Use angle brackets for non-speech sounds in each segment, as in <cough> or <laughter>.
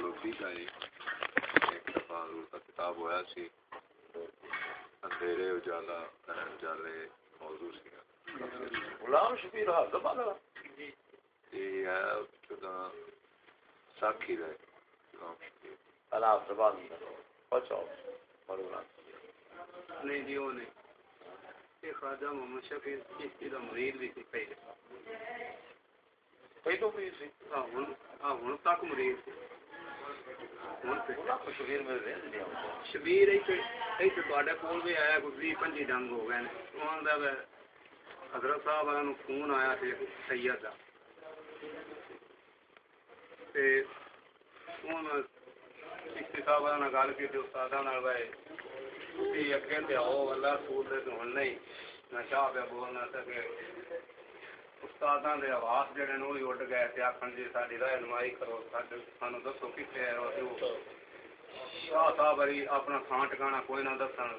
Lobby کا ایک دفعہ حضور کا کتاب ہوا سی۔ اندھیرے اجالا اجالے موضوع سی۔ غلام شبیر حق والا یہ ہے چودہ ساکھی رہے غلام شبیر۔ اللہ آپ سے بات کرو۔ بچاؤ۔ بڑھو نہیں جی وہ نہیں۔ یہ خواجہ محمد شفیع چشتی کا مرید بھی سی پہلے۔ پہلو بھی سی۔ ہاں ہن ہاں ہن تک مرید غلام شبیر شبیر ایتھے تواڈے کول بھی آیا کوئی بھی پنجی ڈنگ ہو گئے نے دا حضرت صاحب والا نو فون آیا تے سید دا تے ہن چشتی صاحب والا نال گل کیتی استاداں نال وے بھی اگے تے آؤ اللہ رسول دے ہن نہیں میں شاہ پہ بولنا سکے استاداں دے آواز جڑے نے وہی اڈ گئے تے آکھن جی ساڈی رہنمائی کرو ساڈے سانو دسو کتھے ہے اور شاہ صاحب بری اپنا تھان ٹکانا کوئی نہ دسن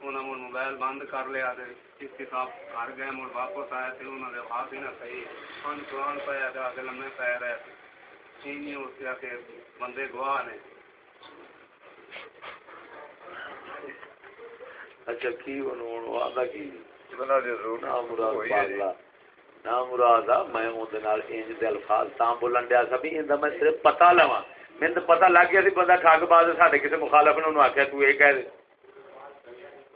انہاں مڑ موبائل بند کر لیا تے چشتی صاحب گھر گئے مڑ واپس آئے تے انہاں دے آواز ہی نہ صحیح ہن قرآن پایا تے آگے لمے پے رہے چینی اس کے کہ بندے گواہ نے اچھا کی بنو آدھا کی اتنا دے ضرور نا مراد۔ پالا نا مراد میں انج دے الفاظ تاں بولن دیا سا بھی ایندا میں صرف پتہ لواں۔ میں تے پتہ لگ گیا سی بندہ ٹھگ باز ہے، ساڈے کسے مخالف نے انہوں آکھیا تو یہ کہہ دے۔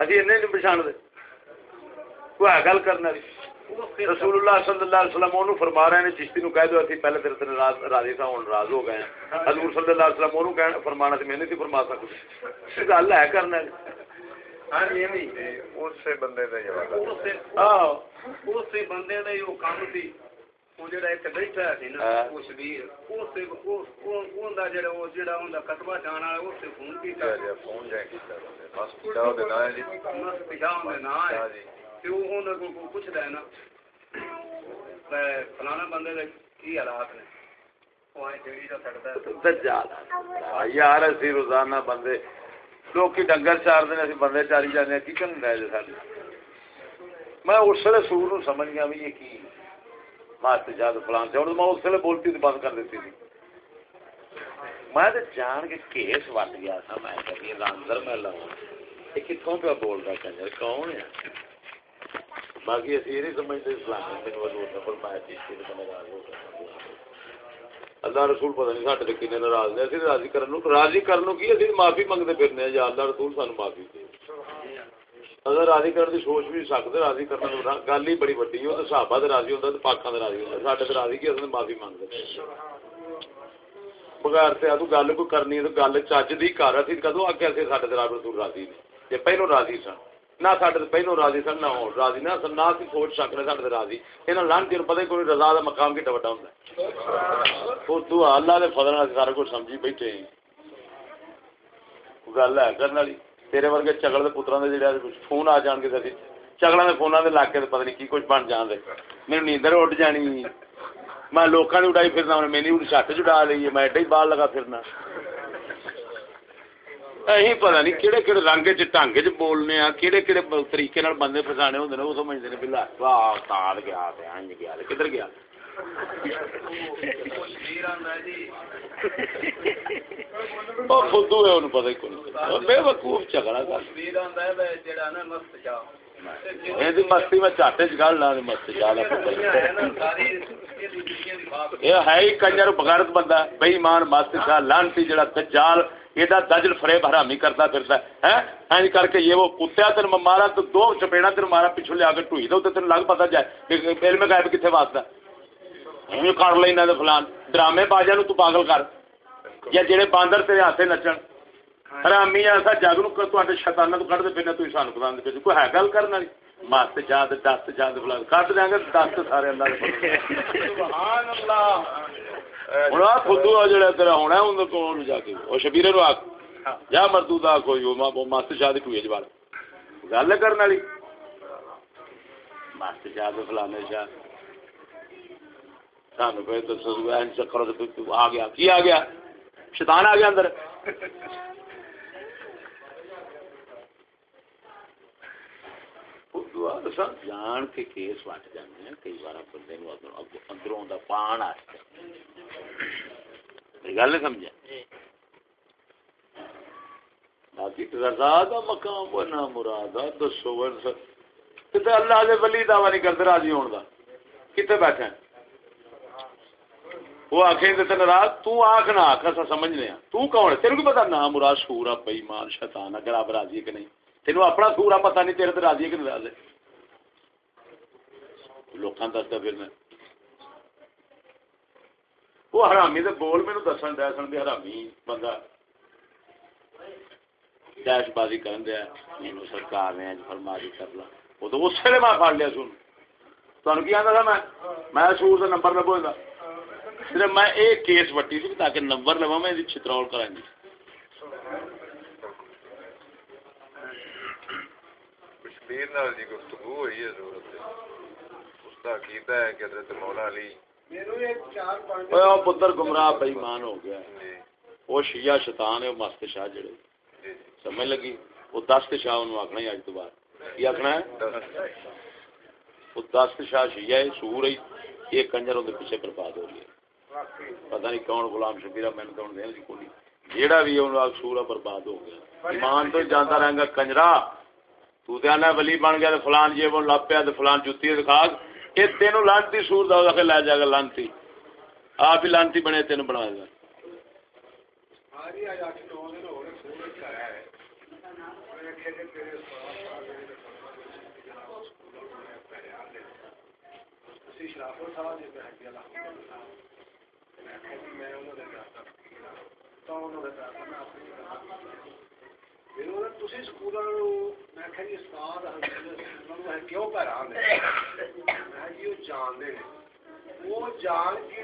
اسی انہیں نہیں پہچان دے کوئی گل کرنا رسول اللہ صلی اللہ علیہ وسلم انہوں فرما رہے ہیں چشتی نو کہہ دو اسی پہلے تیرے تے ناراض راضی تھا ہن ناراض ہو گئے ہیں۔ حضور صلی اللہ علیہ وسلم انہوں کہنا فرمانا سی میں نہیں سی فرما سکتا۔ گل ہے کرنا ہاں جی ایویں تے اسی بندے دا جواب۔ اسے اسے بندے دا وہ کام سی وہ جڑا ایتھے بیٹھا سی نا۔ وہ شبیر اسے اوندا جڑا وہ جڑا اوندا کتبہ جان والا اسے فون کیتا۔ کیا جی فون جائے کیتا بس پچھاؤ دے نہ جی۔ مس پجاؤں دے نا ہے۔ تے وہ اوندا کو پوچھدا ہے نا تے فلانا بندے دے کی حالات نے؟ وہ آئے چڑی دا سکدا ہے۔ دجال۔ یار اسی روزانہ بندے لوکی ڈنگر چار دن اسی بندے چاری جانے کی کرن رہے جے میں اس ویلے سور نو سمجھ گیا بھی یہ کی ماست جاد فلان سے ہن میں اس ویلے بولتی تے بند کر دیتی تھی میں تے جان کے کیس وٹ گیا تھا میں کہ یہ میں لاؤں یہ کتھوں پہ بول رہا کنجر کون ہے باقی اسی یہ نہیں سمجھتے اسلام میں حضور نے فرمایا چیشتی نے بنے راضی ہو گیا اللہ رسول پتہ نہیں ساڈے تے کنے ناراض نے اسی راضی کرن نو راضی کرن نو کی اسی معافی منگتے پھرنے ہیں یا اللہ رسول سانو معافی دے اگر راضی کرن دی سوچ بھی سکتے راضی کرن نو گل ہی بڑی وڈی ہے تے صحابہ تے راضی ہوندا تے پاکاں تے راضی ہوندا ساڈے تے راضی کی اصل معافی منگتے بغیر تے ادو گل کوئی کرنی ہے تے گل چج دی کر اسی کدو اگے اسی ساڈے تے رب رسول راضی نے تے پہلو راضی سن نہ ساڈے پہلو راضی سن نہ ہون راضی نہ سن نہ سی سوچ سکنے ساڈے راضی انہاں لان دی پتہ ہی کوئی رضا دا مقام کیڈا وڈا ہوندا ہے تو اللہ دے فضل نال سارا کچھ سمجھی بیٹھے ہیں گل ہے کرن والی تیرے ورگے چگڑ دے پتراں دے جڑے کچھ فون آ جان گے تے چگڑاں دے فوناں دے لاگ کے تے پتہ نہیں کی کچھ بن جان دے میری نیندر اٹھ جانی میں لوکاں دی اڑائی پھرنا میں نہیں اڑ چھٹ جڑا لئی میں ایڈا ہی بال لگا پھرنا اہیں پتہ نہیں کہڑے کہڑے رنگ چ ٹنگ چ بولنے آ کہڑے کہڑے طریقے نال بندے پھسانے ہوندے نے وہ سمجھدے نے بلا واہ استاد گیا تے انج گیا تے کدھر گیا او فدو ہے اونوں پتہ ہی کوئی بے وقوف جھگڑا کر شبیر آندا ہے وے جڑا نا مست چا یہ مستی میں چاٹے چ گل نہ مستی چال ہے نا ساری یہ دنیا دی بات یہ ہے ہی کنجر بغیرت یہ دجل فریب حرامی کرتا پھرتا ہے، ہیں؟ کر کے یہ وہ کتیا تین مارا تو دو چپیڑا تین مارا پیچھے لیا کے ٹوئی دو تین لگ پتا جائے۔ کہ علم غائب کتنے واسطہ؟ کر لینا تے فلان۔ ڈرامے باجا نو تو پاگل کر۔ یا جڑے باندر تیرے ہاتھے نچن۔ حرامی ایسا جگ نو تواڈے شیطاناں تو کڈ دے پھرنے تسی سانو پتہ نہیں کوئی ہے گل کرن والی؟ مست جا دست جا فلان۔ کٹ دیاں گے دست سارے اللہ سبحان اللہ۔ ہوں آ خدو آ جڑا تیرا ہونا ہے، ان کو جا کے۔ وہ شبیرے نو آخ جا مردو دا کوئی وہ مست شاہ کی کوئی جبال جی گل کرنے والی۔ مست شاہ تو فلانے شاہ۔ سانو پہ تو چکر آ گیا۔ کی آ گیا؟ شیطان آ گیا اندر۔ جان کے کیس وٹ جانے ہیں کئی بار بندے اندروں دا پان آستے گل نہیں سمجھا باقی رضا دا مقام و نہ مراد دسو کتے اللہ دے ولی نہیں کرتے راضی ہون دا کتے بیٹھے وہ آخیں تے تین تو آخ نہ اسا سمجھنے تو کون ہے تینوں کی پتا نہ مراد سورا بے ایمان شیطان اگر آپ راضی کہ نہیں تینوں اپنا سورا پتہ نہیں تیرے تے راضی کہ نہیں راضی لوکاں دسدا پھر میں وہ حرامی دے بول مینوں دسن دے سن دے حرامی بندہ داش بازی کرن دیا مینوں سرکار نے اج فرما دی کر لا وہ تو اس ویلے میں پڑ لیا سن تانوں کی آندا تھا میں میں سور دا نمبر لبوں گا صرف میں ایک کیس وٹی سی تاکہ نمبر لواں میں دی چترول کراں گی کشمیر نال جی گفتگو ہوئی ہے ضرورت ہے عقیدہ ہے کہ حضرت مولا علی اوے او پتر گمراہ بے ایمان ہو گیا ہے۔ جی۔ وہ شیعہ شیطان ہے وہ مست شاہ جڑے۔ جی۔ سمجھ لگی؟ وہ دست شاہ انہوں ہی اج تو بعد کی ہے؟ جی وہ دست شاہ شیعہ ہے سور ہے۔ یہ کنجر اون دے پیچھے برباد ہو رہی ہے۔ پتہ نہیں کون غلام شبیرہ میں نے کون دین دی کوئی جیڑا بھی انہوں آگ سورا برباد ہو گیا۔ ایمان تو جانتا رہیں گا کنجرا تو تے آنا ولی بن گیا تے فلان یہ بن لپ پیا تے فلان جُتی دکھا یہ تینوں لانتی سور دا کے لے جائے گا لانتی۔ آپ ہی لانتی بنے، تینوں بنا گا کیوں پیران جی ہاں، جی، وہ جان کے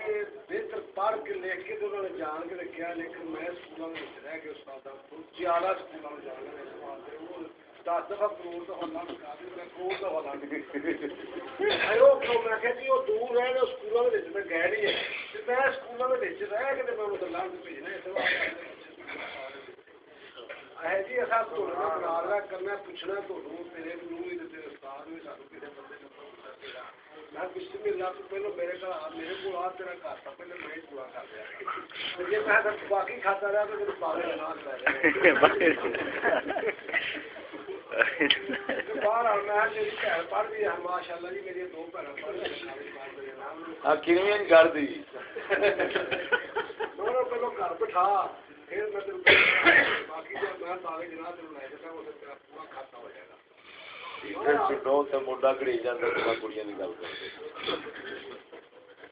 بہتر پڑھ کے لکھ کے انہوں نے جان کے لیکن میں اسکولوں میں رہ کے استاد ہاں، زیادہ اسکولوں میں جان کے ہاں، دس دفعہ کروڑ کا ہونا میں کروڑ کا ہونا میں کہ جی وہ دور ہے اسکولوں میں میں گئے نہیں ہے میں اسکولوں میں رہ کے میں انہوں بھیجنا ہے کر دی پہلو گھر بٹھا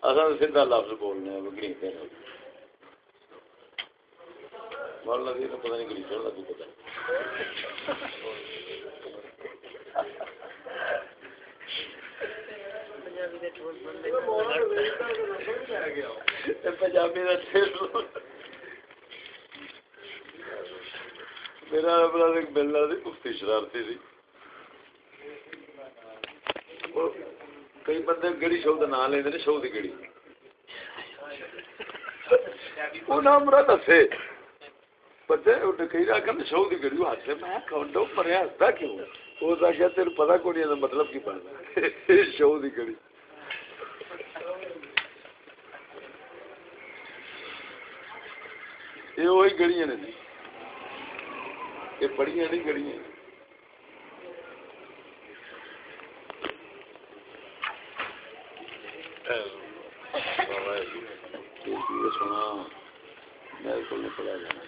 اساں سیدھا لفظ بولنے تو پتہ نہیں لگی پتہ پنجابی دا ٹھیک میرا اپنا ایک ملنا سی مفتی شرارتی سی کئی بندے گڑی شو کا نام لیندے شو کی گڑی وہ نام مرا دسے پتہ بندے کئی رہا کہ شو کی گڑی ہاتھ میں کھنڈو مرے ہستا کیوں وہ آخیا تیرے پتا کو نہیں مطلب کی بننا شو کی گڑی یہ وہی گڑیاں نے جی یہ بڑی نہیں گڑیاں سنا میرے کو نہیں پڑا جانا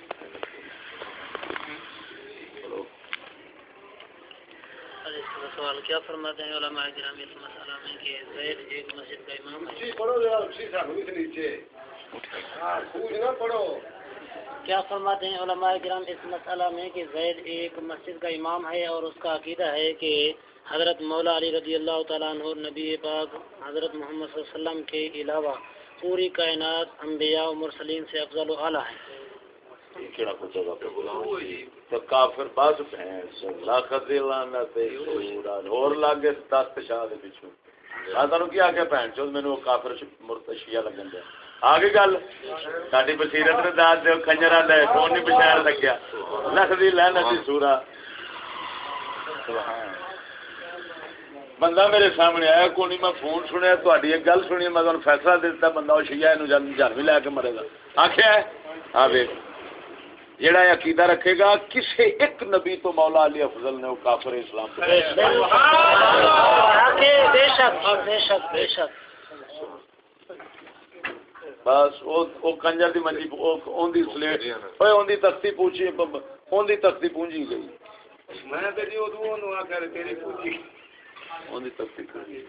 سوال کیا فرماتے ہیں علماء کرام اس مسئلہ میں کہ زید ایک مسجد کا امام ہے؟ جی پڑھو ذرا اسی نیچے۔ ہاں خوج نہ پڑھو۔ کیا فرماتے ہیں علماء کرام اس مسئلہ میں کہ زید ایک مسجد کا امام ہے اور اس کا عقیدہ ہے کہ حضرت مولا علی رضی اللہ تعالیٰ عنہ نبی پاک حضرت محمد صلی اللہ علیہ وسلم کے علاوہ پوری کائنات انبیاء و مرسلین سے افضل و اعلیٰ ہے کیڑا پوچھا گا تو کافر بس بھینس لاکھ دی تے اور لاگے دست شاہ دے پیچھے آ تانوں کی آ کے بھین کافر مرتشیا لگن دیا آ گئی گل؟ بصیرت نے کون نہیں سورا بندہ میرے سامنے آیا، کوئی نہیں، میں فون سنیا تاری ایک گل سنی، میں تمہیں فیصلہ دیتا بندہ وہ شیعہ جان بھی لے کے مرے گا۔ آخیا ہاں ویک۔ جڑا عقیدہ رکھے گا کسی ایک نبی تو مولا علی افضل نے وہ کافر اسلام بے شک بے شک بے شک۔ بس وہ وہ کنجر دی منجی اون دی سلیٹ اوے اون دی تختی پوچھی اون دی تختی پونجی گئی۔ میں تے جی اودوں نو آ کر تیری پوچھی۔ اون دی تختی پونجی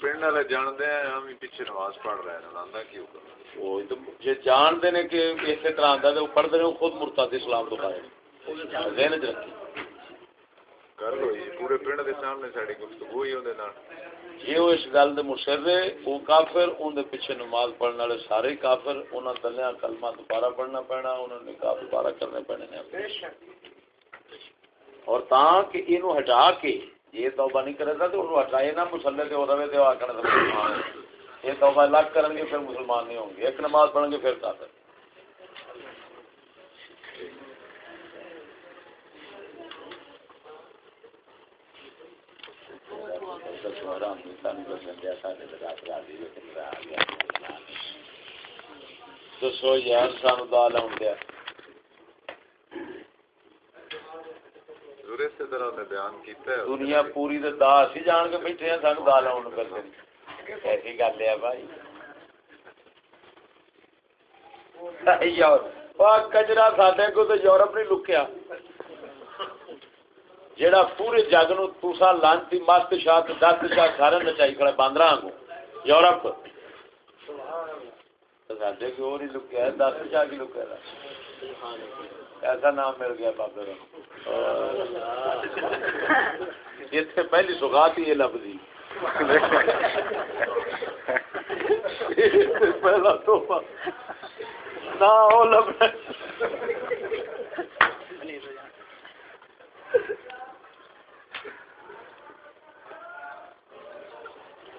پنڈ والے جانتے ہیں ہم پیچھے نماز پڑھ رہے ہیں آندا کی ہوگا وہ جے جانتے نے کہ اسی طرح آندا تے پڑھدے نے خود مرتد اسلام تو باہر ذہن وچ رکھی پورے پنڈ دے سامنے ساڈی گفتگو ہوئی نال اس گل دے مصر ہے کافر اون دے پیچھے نماز پڑھنے والے سارے کافر انہاں تلیاں کلمہ دوبارہ پڑھنا پینا انہاں نے نکاح دوبارہ کرنے پینے نے اور تاں کہ اینو ہٹا کے یہ توبہ نہیں کرے گا تو انہوں ہٹائے نہ مسلے تے ہو رہے تے آکھنا یہ توبہ الگ کرن گے پھر مسلمان نہیں ہوں گے ایک نماز پڑھیں گے پھر کافر دسو یار دال آن دیا دنیا پوری دے دا اسی جان کے بیٹھے ہیں دال آن ایسی گل ہے بھائی۔ یار کجرا ساڈے کو تو یورپ نہیں لکیا جیڑا پورے جگ نو تسا لانتی مست شاہ دست شاہ سارے نچائی کھڑا باندرا آنگو۔ یورپ۔ ساڈے کی اور ہی لکیا ہے دس شاہ کی لکیا ہے ایسا نام مل گیا بابے اتنے پہلی سوگات ہی یہ لبھی پہلا توحفہ نہ وہ لبنا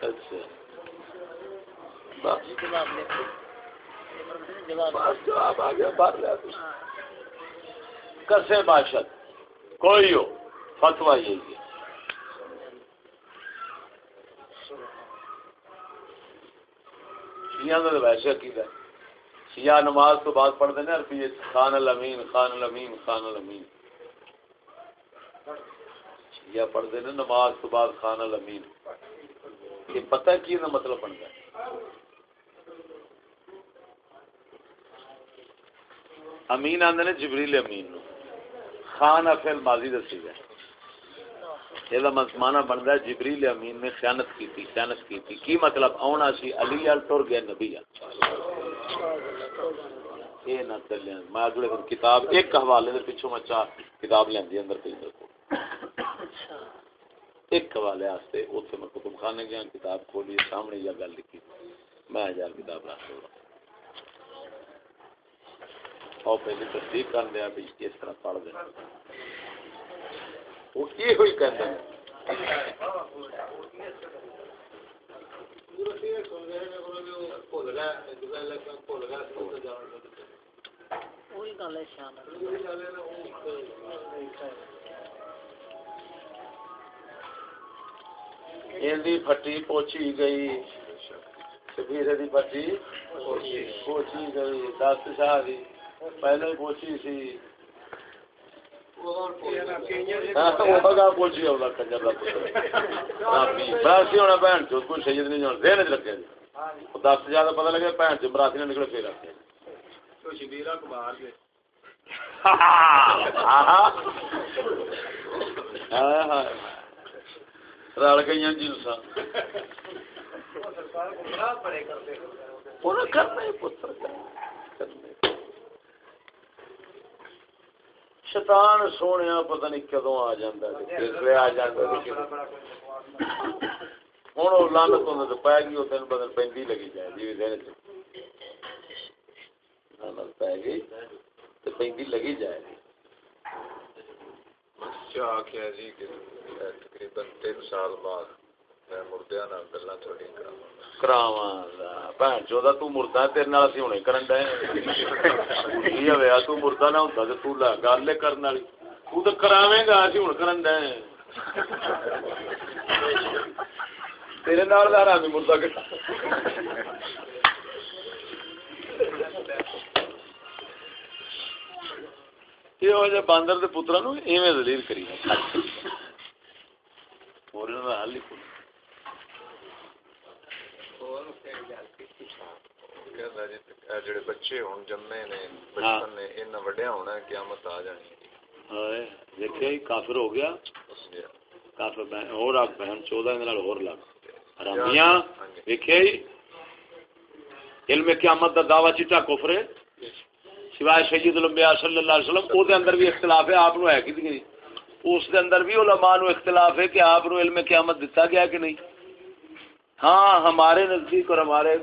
اچھا جواب آ گیا بھر لیا کسے باشد کوئی ہو۔ فتوا یہی ہے۔ شیعہ کا ویسے عقیدہ ہے۔ شیعہ نماز تو بعد پڑھتے ہیں عربی۔ خان الامین خان الامین خان الامین۔ شیعہ پڑھتے ہیں نماز تو بعد خان الامین۔ یہ پتہ ہے کی مطلب بنتا ہے امین آدھے نے جبریل امین نو۔ خان افل ماضی دسی ہے یہ مانا بنتا ہے جبریل امین نے خیانت کی تھی خیانت کی تھی کی مطلب؟ آنا سی علی ال ٹر گیا نبی یہ نہ چلے۔ میں اگلے دن کتاب، ایک حوالے دے پیچھوں میں چار کتاب لینی اندر پہ کو ایک حوالے واسطے اتنے میں کتب خانے گیا، کتاب کھولی، سامنے یہ گل لکھی۔ میں یار کتاب رکھ رہا اور پہلے جی تصدیق کر لیا بھی اس طرح پڑھ دینا وہ یہ ہوئی کہتے ہیں وہی گل ہے شان ایندی پھٹی پوچھی گئی شبیر دی پھٹی پوچھی گئی دس شاہ دی پہلے پوچھی سی پوچھی کنجر براسی ہونا کوئی سید نہیں زیادہ پتہ لگے براسی نے نکلے پھر شبیر اخبار رل گئی جنسا پتر۔ شیطان سونے پتہ نہیں کدو آ جاتا آ جاتا ہوں وہ لانت ہونے تو پی گئی تین بدل پہ لگی جائے جی دن لانت پی گئی تو پہ لگی جائے۔ گی کیا آخیا جی کہ تقریباً تین سال بعد میں مردیا گلا تھوڑی بھن چودا تو مردہ تیرے نال اسی کرن یہ ہویا تو مردہ نہ ہوندا تے تو گل کرن والی تو کراویں گا اسی ہن کرن دے تیرے نال دا مردہ کٹا باندر پترا نو ای دلیل کری قیامت دعوی چیٹا کوفرے سوائے سید الانبیاء صلی اللہ علیہ وسلم، او دے اندر بھی اختلاف ہے، آپ نو ہے کہ نہیں۔ اس دے اندر بھی علماء نو اختلاف ہے کہ آپ نو علم قیامت دیتا گیا کہ نہیں۔ ہاں ہمارے نزدیک اور ہمارے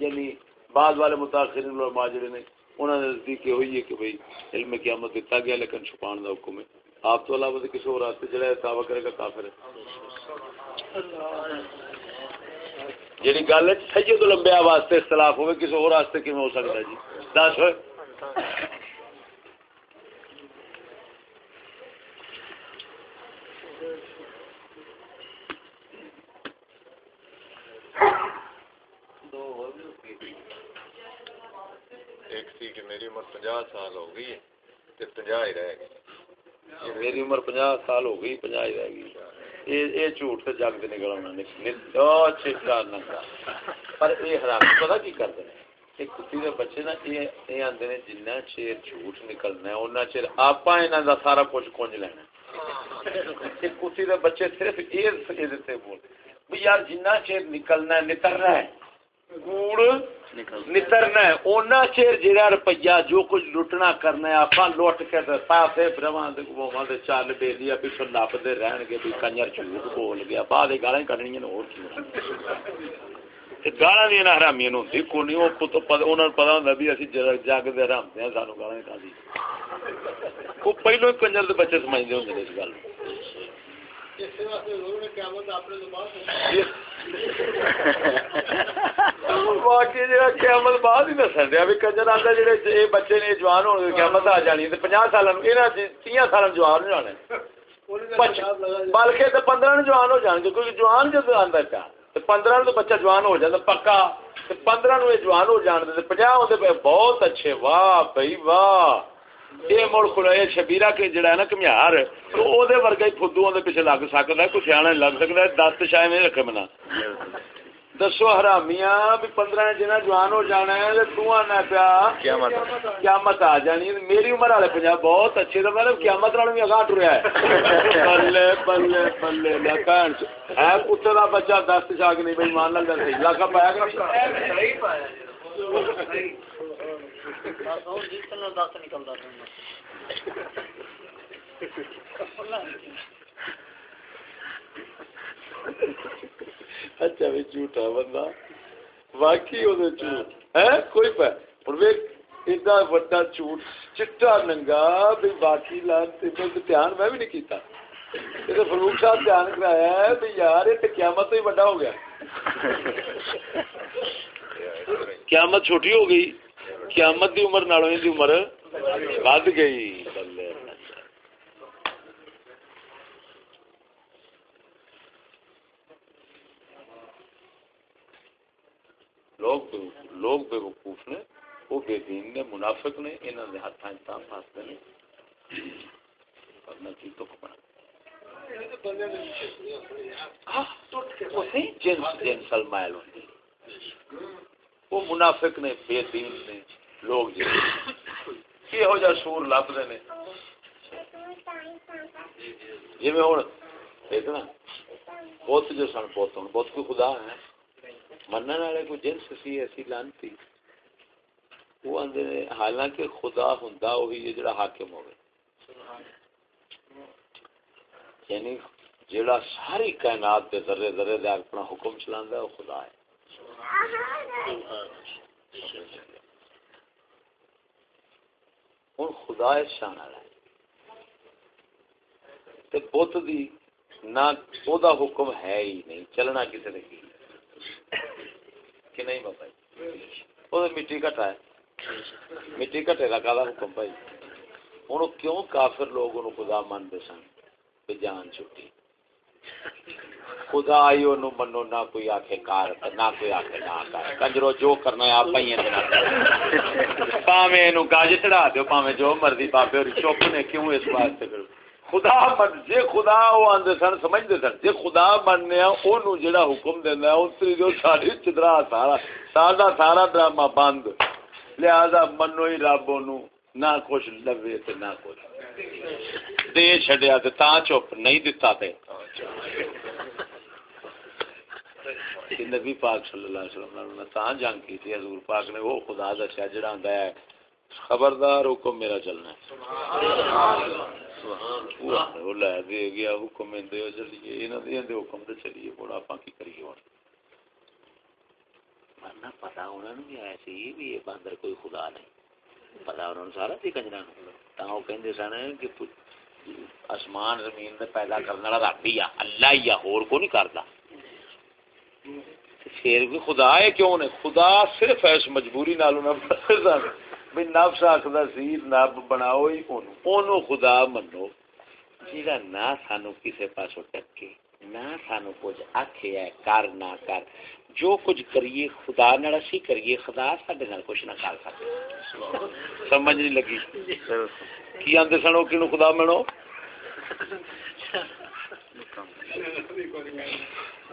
یعنی بعد والے متاثرین علماء جڑے نے انہوں نے نزدیک یہ ہوئی ہے کہ بھئی علم قیامت دیتا گیا، لیکن چھپان دا حکم ہے۔ آپ تو علاوہ کسی اور راستے جڑا دعویٰ کرے گا کافر ہے۔ جیڑی گل ہے، سید الانبیاء واسطے اختلاف ہوئے، کسی اور راستے کیوں ہو سکتا ہے جی؟ دس ہوئے۔ ایک سی کہ میری عمر پنجہ سال ہو گئی ہے تے پنجہ ہی رہ گئی۔ میری عمر پنجہ سال ہو گئی پنجہ ہی رہ گئی۔ یہ جھوٹ سے جگ سے نکلنا چیٹا ننگا پر یہ حرام پتا کی کرتے ہیں دے؟ بچے نا یہ ہیں جنہ چیر جھوٹ نکلنا اُنہ چیر آپ انہوں کا سارا کچھ کنج لینا کتی دے بچے صرف یہ بول بھی یار جنہ چیر نکلنا نترنا ہے کوڑ نترنا ہے اونا چیر جڑا روپیہ جو کچھ لٹنا کرنا ہے آپ لٹ کے تے پاسے برواں دے گواں دے بے لیا دے رہن گے بھی کنجر جھوٹ بول گیا بعد گالاں کڈنیاں اور کی گالاں دی نہ حرامیاں او انہاں نوں پتہ ہوندا بھی اسی جگ دے حرام تے سانو گالاں کھادی وہ پہلو ہی کنجر دے بچے سمجھدے ہوندے اس گل قیامت بعد ہی دسن دیا بھی کنجر جڑے بچے نے جوان ہونے قیامت آ جانی تے پنجہ سال یہاں تیاں سال جوان ہو جانے بلکہ تے پندرہ نو جوان ہو جان گے کیونکہ جوان جب آتا پیا تے پندرہ نو تو بچہ جوان ہو جاتا پکا تے پندرہ نو یہ جوان ہو جان دے پنجہ ہوتے پہ بہت اچھے واہ بھائی واہ یہ مڑ کھڑا یہ شبیرہ کے جڑا ہے نا کمیار تو او دے ورگا ہی فدو دے پیچھے لگ سکتا ہے کچھ سیاح نہیں دسو حرامیاں بھی پندرہ جنہ جوان ہو جانا ہے تو آنا پیا قیامت قیامت آ جانی میری عمر والے پنجاب بہت اچھے تو مطلب قیامت والوں بھی اگاہ ٹریا ہے بلے بلے بلے لا بہن چ- ہے کتے دا بچہ دس شاگ نہیں بھائی مان لگا صحیح لاکھا پایا کہ نہیں؟ دس نکلتا تھا اچھا بھی جھوٹا بندہ واقعی وہ جھوٹ۔ ہے؟ کوئی پہ اور ویک ایڈا وڈا جھوٹ، چٹا ننگا بھی باقی لانتے میں دھیان میں بھی نہیں کیتا۔ یہ فروخ صاحب دھیان کرایا ہے بھی یار، یہ تو قیامت ہی بڑا ہو گیا۔ قیامت چھوٹی ہو گئی۔ قیامت دی عمر نالوں دی عمر ود گئی۔ بلے لوگ بے- لوگ بے وقوف نے وہ بے دین نے منافق نے انہوں نے ہاتھ انتام پاستے نے۔ ورنہ کی تو کمانا ہاں، جنس جنسل مائل ہوتی وہ منافق نے بے دین نے لوگ جی یہ جا سور لبتے نے۔ جی،, جی۔, جی میں ہوں۔ دیکھنا۔ بت جو سن بت ہوں۔ بت کوئی خدا ہے؟ منن والے کو جنس سی ایسی لانتی وہ آندے نے حالانکہ خدا ہوندا وہی ہے جڑا حاکم ہوے یعنی جڑا ساری کائنات دے ذرے ذرے دے اپنا حکم چلاندا ہے وہ خدا ہے ہن خدا ہے شان والا ہے تے بت دی نہ او دا حکم ہے ہی نہیں چلنا کسے نے کی کہ نہیں بابا جی وہ مٹی کٹا ہے۔ مٹی کٹے کا کالا حکم بھائی ہوں کیوں کافر لوگ انہوں خدا مانتے سن؟ کہ جان چھٹی۔ خدا آئی انہوں منو نہ کوئی آکھے کار نہ کوئی آکھے نہ کار کنجرو جو کرنا ہے، آپ پہیے دینا پاویں گاج چڑھا دیو، پاویں جو مرضی بابے اور چپ نے کیوں اس واسطے کرو خدا من، جے خدا او آندے سن، سمجھدے سن، جے خدا مننے اونوں جڑا حکم دیندا ہے اتری جو ساری چدرا سارا سارا سارا ڈرامہ بند۔ لہذا منو ہی رب اونوں، نہ کچھ لوے تے نہ کچھ۔ دے چھڈیا تے تاں چپ، نہیں دتا تے۔ نبی پاک صلی اللہ علیہ وسلم نے تاں جنگ کی تھی حضور پاک نے وہ خدا دسیا، جڑا ہوندا ہے خبردار حکم میرا چلنا ہے۔ وہ لے دے گیا حکم دے چلیے انہاں دے دے حکم تے چلیے بڑا اپاں کی کریے ہن ورنہ پتہ انہاں نوں بھی ایسی بھی یہ باندر کوئی خدا نہیں۔ پتہ انہاں نوں سارا سی کنجراں نوں۔ تاں او کہندے سن کہ آسمان زمین دے پیدا کرنے والا رب ہی آ اللہ ہی آ اور کو نہیں کردا۔ پھر بھی خدا ہے کیوں نے؟ خدا صرف اس مجبوری نال نہ بھی نفس آخدا سی نب بناؤ ہی اونوں خدا منو جیڑا نہ سانو کسے پاسوں ٹکے نہ سانو کچھ آکھے ہے کر نہ کر جو کچھ کریے خدا نال اسی کریے خدا ساڈے نال کچھ نہ کر سکے سمجھ نہیں لگی کی آندے سن او کینو خدا منو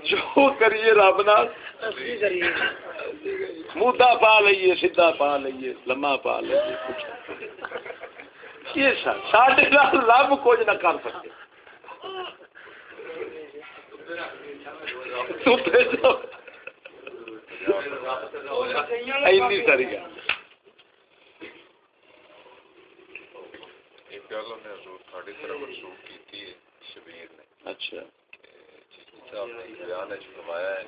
جو کریے رب نال۔ مودا پا لئیے سیدھا پا لئیے لما پا لئیے کچھ۔ یہ ساڈے نال رب کچھ نہ کر سکے۔ اینی ساری گل ایک گل انہیں حضور تھوڑی طرف منسوخ کی تھی شبیر نے۔ اچھا۔ صاحب نے بیان ہے فرمایا ہے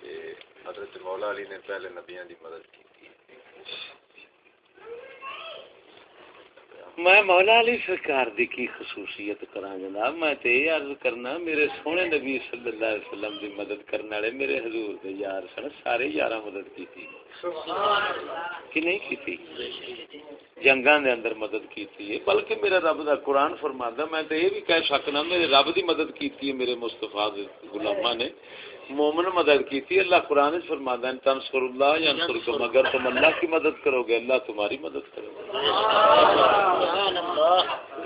کہ حضرت مولا علی نے پہلے نبیوں دی مدد کی تھی۔ میں مولا علی سرکار دی کی خصوصیت کراں جناب؟ میں تے یہ عرض کرنا، میرے سونے نبی صلی اللہ علیہ وسلم دی مدد کرنے والے میرے حضور دے یار سن، سارے یاراں مدد کیتی۔ کی تھی کہ نہیں کی تھی جنگاں دے اندر مدد کی تھی بلکہ میرا رب دا قرآن فرماندا میں تے یہ بھی کہہ سکنا، میرے رب دی مدد کی تھی میرے مصطفیٰ دے غلاماں نے۔ مومن مدد کی تھی اللہ قرآن فرماتا ہے تنصر اللہ یا تم اگر تم اللہ کی مدد کرو گے اللہ تمہاری مدد کرے گا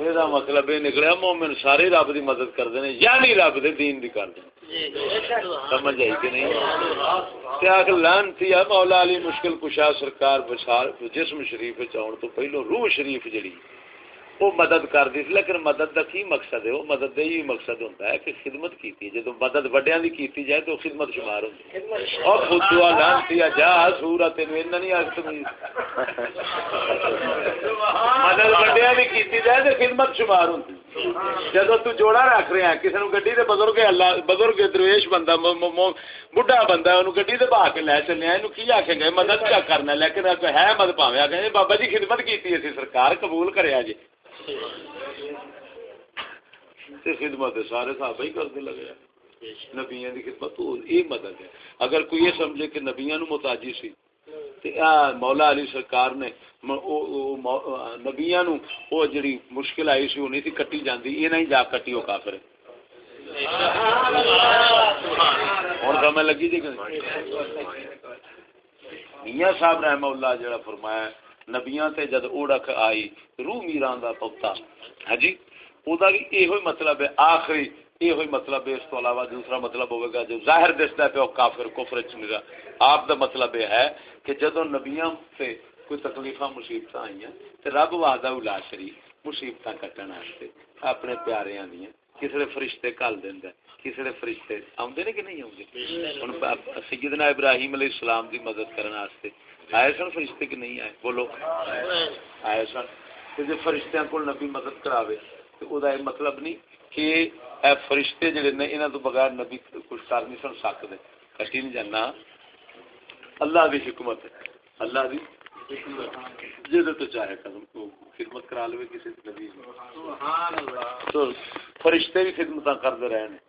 یہ مطلب یہ نکلیا مومن سارے رب دی مدد کرتے ہیں یعنی رب دے دین دی کرتے سمجھ آئی کہ نہیں؟ لانتی ہے مولا علی مشکل کشا سرکار جسم شریف آن تو پہلو روح شریف جڑی۔ وہ مدد کر دی لیکن مدد کا کی مقصد ہے؟ وہ مدد کا یہ مقصد ہوتا ہے کہ خدمت کی جب مدد وڈیا کی کیتی جائے تو خدمت شمار ہوتی اور خدوا لانتی جا سورا نہیں مدد کیتی جائے تو خدمت شمار ہوتی جدو تو جوڑا رکھ رہے ہیں کسی نے گڈی بزرگ اللہ بزرگ درویش بندہ بڈھا بندہ انہوں گڈی دے بہا کے لے چلے ہیں۔ کی آخیں گے مدد کیا کرنا لیکن ہے مد پاوے۔ آخر بابا جی خدمت کی سرکار قبول کرے جی خدمت سارے صاحب ہی کرتے لگے نبیا کی خدمت یہ مدد ہے۔ اگر کوئی یہ سمجھے کہ نبیا نو محتاجی سی مولا علی سرکار نے نبیا نو وہ جڑی مشکل آئی سی وہ نہیں تھی کٹی جاندی، یہ نہیں جا کٹی وہ کافر ہوں سمجھ لگی جی میاں صاحب رحمہ اللہ جڑا فرمایا نبیاں تے جد اوڑک آئی روح میران دا پوتا۔ ہاں جی؟ او دا بھی یہ مطلب ہے آخری یہ مطلب ہے اس تو علاوہ دوسرا مطلب ہوئے گا جو ظاہر دستا ہے پہ کافر کفر چنگا آپ دا مطلب یہ ہے کہ جدو نبیاں سے کوئی تکلیفہ مصیبت آئی ہیں تو رب وعدہ الا شریف مصیبت کٹن واسطے اپنے پیاریاں دیاں۔ کسی فرشتے کل دینا کسی فرشتے آدھے نے کہ نہیں آتے سیدنا ابراہیم علیہ السلام دی مدد کرنے واسطے۔ آئے سن فرشتے کہ نہیں آئے؟ بولو۔ آئے سن۔ جی فرشتیاں کو نبی مدد کراوے، تو وہ مطلب نہیں کہ اے فرشتے جڑے نے انہاں تو بغیر نبی کچھ کر نہیں سن سکتے کٹی نہیں جانا۔ اللہ دی حکمت ہے۔ اللہ دی جدے تو چاہے قدم خدمت کرا لے کسی نبی تو فرشتے بھی خدمت کرتے رہے ہیں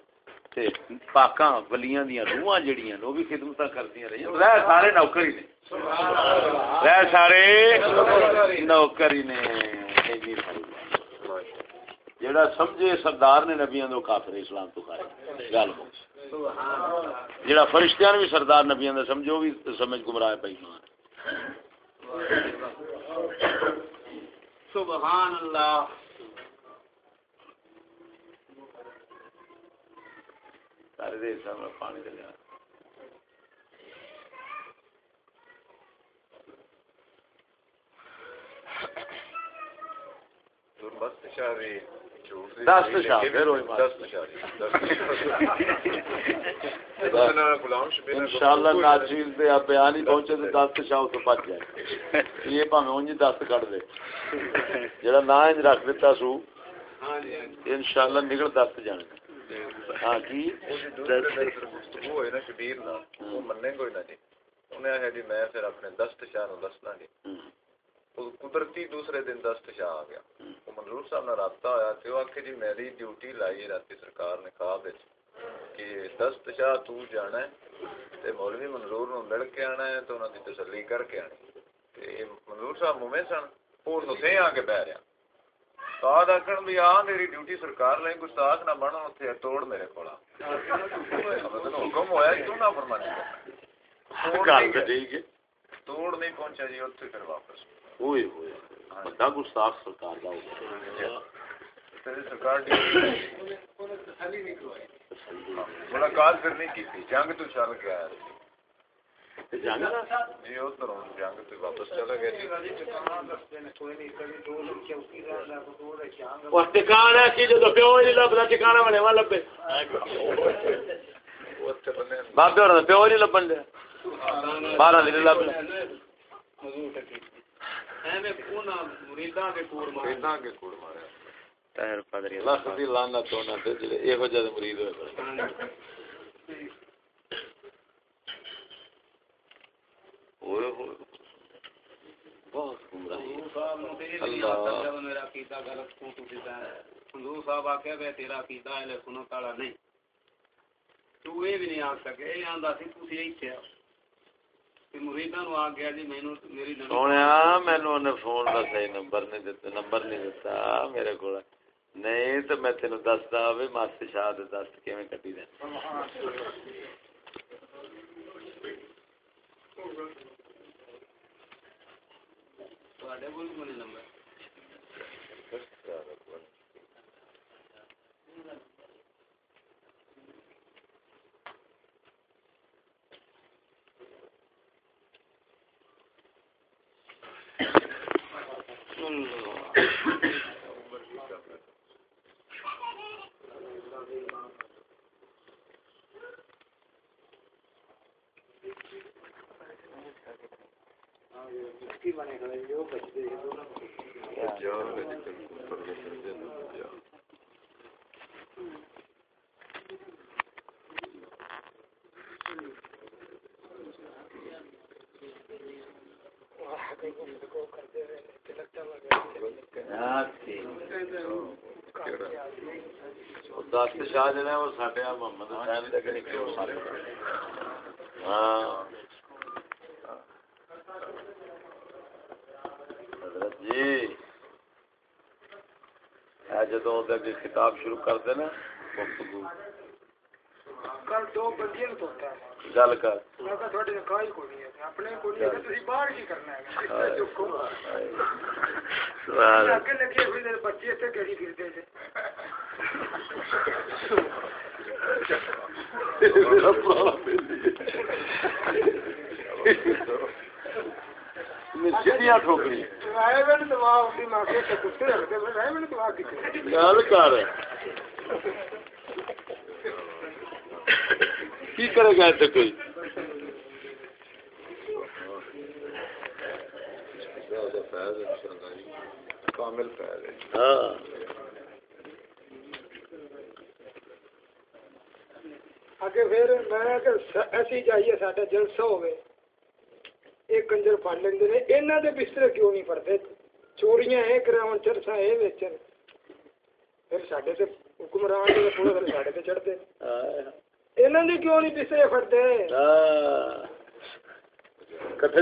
پاکاں ولیاں دیاں روحاں جڑیاں وہ بھی خدمت کردیاں رہی رہ سارے نوکر ہی نے رہ سارے نوکر ہی نے جڑا سمجھے سردار نے نبیاں دو کافر اسلام تو خارج گل مک جڑا فرشتیاں بھی سردار نبیاں دے سمجھو بھی سمجھ گمراہ پئی مان سبحان اللہ سارے دے سامنے پانی دے لیا مست شاہی جھوٹ دی دست دلیل شاہ، ہے کہ پھر وہی مست۔ دست شاہی دست <laughs> ناچیز دے آپ بیان ہی پہنچے تو دست شاہ تو بچ جائے۔ یہ پاویں اونج دست کٹ دے۔ جڑا نا انج رکھ دیتا سو ہاں جی ہاں جی۔ انشاءاللہ نکل دست جانے۔ ہاں جی، گفتگو ہوئی نا شبیر وہ مننے کوئی نہ جی۔ انہیں جی میں پھر اپنے دست شاہ نو دسنا جی۔ قدرتی دوسرے دن دست شاہ آ گیا۔ وہ منظور صاحب نے رابطہ ہوا کہ وہ آخے جی میری ڈیوٹی لائی رات سرکار نے خواب وچ کہ دست شاہ تو جانا ہے تے مولوی منظور نو مل کے آنا ہے تو انہاں دی تسلی کر کے آنی۔ تے منظور صاحب مومن سن اور تو سے آ کے بیٹھ رہا استاد آخر بھی آ میری ڈیوٹی سرکار لیں گستاخ نہ بن اتنے توڑ میرے کو حکم ہوا کیوں نہ فرمانی توڑ نہیں پہنچا جی اتنے پھر واپس ہوئے ہوئے بڑا گستاخ سرکار دا ہو گیا سرکار ملاقات پھر نہیں کی جنگ تو چل کے آیا تے جانا جی ادھر جنگ کی پیو نہیں لبدا بنے وا لبے بابے اور پیو ہی نہیں لبن دے۔ بارہ دن لب مریداں دے کور مار پیدا کے کوڑ ماریا طاہر پادری لکھ دی لعنت ہونا تے جڑے ایہو جے مرید ہوئے۔ ہوئے۔ بہت گمراہی۔ حضور صاحب نو تے یہ نہیں اللہ۔ آتا جب میرا عقیدہ غلط کیوں تو دیتا ہے۔ حضور صاحب آکھے وے تیرا عقیدہ ہے سنو تالا نہیں۔ تو یہ بھی نہیں آ سکے۔ یہ آندا سی تسی ایتھے آ کہ مریداں نو آ گیا جی مینوں میری نبی سونے مینو نے فون کا صحیح نمبر نہیں دتا نمبر نہیں دتا میرے کو نہیں تو میں تینوں دستا شاہ دے دست کیویں کٹی دے۔ No, no, no. شاہ جڑا وہ ساڈے محمد حسین دے کہ کیوں سارے ہاں حضرت جی اے جدوں دے اگے کتاب شروع کرتے نا گفتگو کل دو بندیاں تو ہوتا ہے گل کر میں کہا تھوڑے نے کہا ہی کوئی نہیں ہے اپنے کو نہیں ہے تسی باہر کی کرنا ہے چکو سوال اگے لگے ہوئے نے بچے تے گڑی پھرتے تھے سیدھیاں ٹھوکری گل کر کی کرے گا تے کوئی؟ کامل ہاں۔ اگے پھر میں کہ ایسی چاہیے ساڈا جلسہ ہوے یہ کنجر پڑ لیندے نے دے بستر کیوں نہیں پڑدے چوریاں اے کراون چرسا اے ویچن پھر ساڈے تے حکمران پورے دے ساڈے تے چڑھدے انہاں دے کیوں نہیں بستر پڑدے کٹھے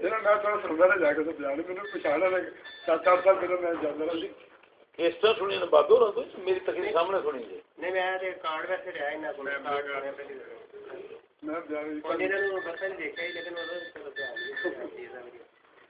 ਜਿਹੜਾ ਮੈਂ ਤੁਹਾਨੂੰ ਸੁਣਦਾ ਰਿਹਾ ਜਾ ਕੇ ਤੇ ਬਿਆਨ ਮੈਨੂੰ ਪਛਾਣ ਲੈ ਸੱਤ ਚਾਰ ਸਾਲ ਪਹਿਲਾਂ ਮੈਂ ਜਾਂਦਾ ਰਿਹਾ ਇਸ ਤਰ੍ਹਾਂ ਸੁਣੀ ਨਾ ਬਾਬੇ ਉਹਨਾਂ ਕੋਈ ਮੇਰੀ ਤਕਰੀਰ ਸਾਹਮਣੇ ਸੁਣੀ ਜੀ। ਨਹੀਂ ਮੈਂ ਤੇ ਕਾਰਡ ਵੈਸੇ ਰਿਹਾ ਇਹਨਾਂ ਕੋਲ ਮੈਂ ਬਿਆਨ ਉਹਨਾਂ ਨੂੰ ਬਸਨ ਦੇਖਿਆ ਲੇਕਿਨ ਉਹਦਾ ਇਸ ਤਰ੍ਹਾਂ ਬਿਆਨ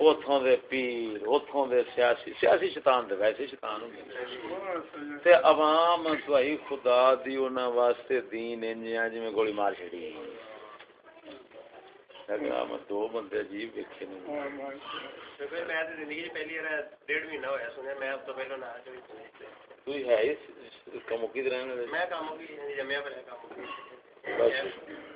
اتوں دے پیر اتوں دے سیاسی سیاسی شیطان دے ویسے شیطان ہوں تے عوام سوائی خدا دی انہاں واسطے دین انجیاں جی میں گولی مار چھڑی۔ اگر آم دو بندے عجیب بکھے نہیں تو میں زندگی پہلی ہے ڈیڑھ مہینہ ہویا سنے میں اب تو پہلو نہ آ جو تو ہی ہے اس کموں کی درہنے میں کموں کی جمعہ پہلے کموں کی بس۔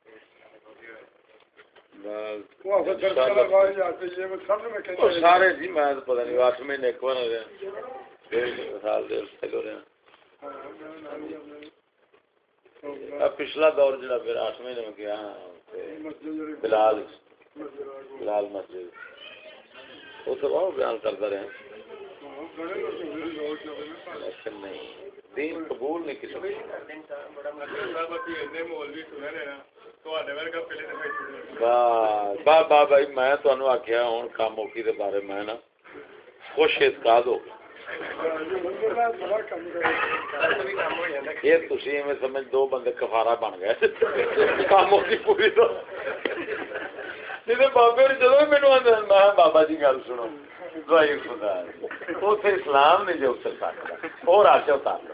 سارے جی میں پتا نہیں اٹھ مہینے ایک بار ہو پچھلا دور جا اٹھ مہینے میں گیا ہاں، بلال بلال مسجد۔ بیان کرتا رہا نہیں دین قبول نہیں کسی میں آخیا ہوں کام موکی بارے میں خوش اتقاد ہو یہ سمجھ دو بندے کفارہ بن گئے کام موکی پوری تو بابے جدو مینو بابا جی گل سنو اسلام نے جو اتر سکتا اور آشا اتار لو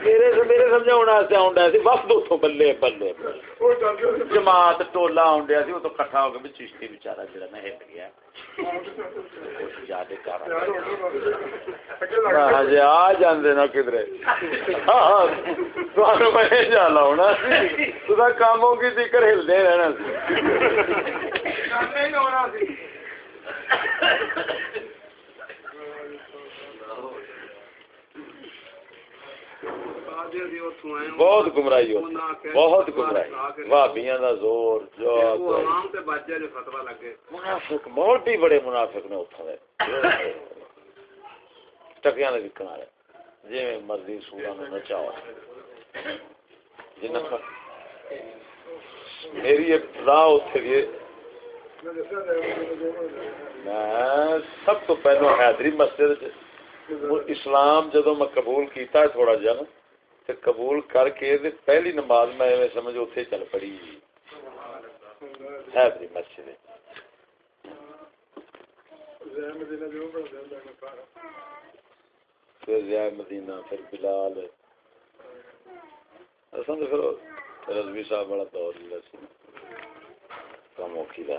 میرے جماعت ٹولا آن ڈیا ہو کے چیشتی بچارا جڑا ہٹ گیا جی آ جاندے نا کدھر میں جا لاؤنا سی تسا کاموں کی رہنا بہت گمراہی ہو بہت گمراہی بھابیاں دا زور جو عوام تے لگے منافق مولوی بڑے منافق نے اتھوں دے ٹکیاں دے وکن والے جویں مرضی نچاؤ جنہ میری ابتدا اتھے دی میں سب تو پہلو حیدری مسجد اسلام جدو میں قبول کیتا ہے تھوڑا جا نا تے قبول کر کے تے پہلی نماز میں ایویں سمجھ اوتھے چل پڑی۔ حیدری مسجد۔ مدینہ پھر ضیاء مدینہ، پھر بلال۔ اصل تو پھر رضوی صاحب والا دور ہی سی کم اوکھی دا۔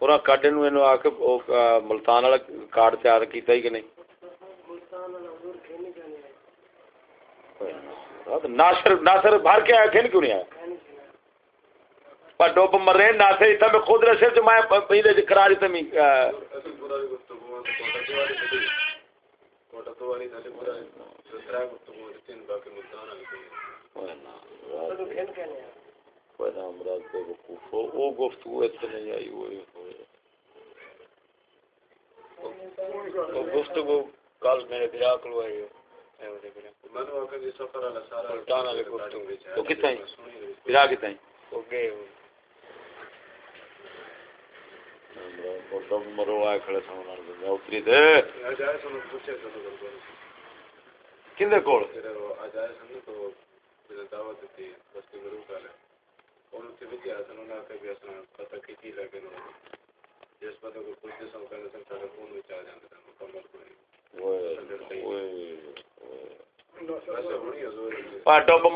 پورا کاڈے نو اینو آ کے ملتان والا کارڈ تیار کیتا ہی کہ نہیں ناصر ناصر بھر کے آیا کھین کیوں نہیں آیا پر ڈوب مر رہے ناصر اتنا میں خود رسے جو میں پہلے میں کوٹا تو ترا گفتگو تین باقی مدان وہ گفتگو اتنے نہیں آئی وہ گفتگو کل میرے برا کلو آئی جی سارا سلطان والے گفتگو تو کتنے برا کتنے وہ گئے مرو آئے کھڑے سامنے اتری دے کندے کول اجائے سن تو دعوت دیتی بستی مرو کالے اور انہوں نے بھی اصلا پتہ کیتی لیکن جس پتہ کو پوچھتے سن کہنے سن سارے فون چاہ جاندے تھے مکمل کوئی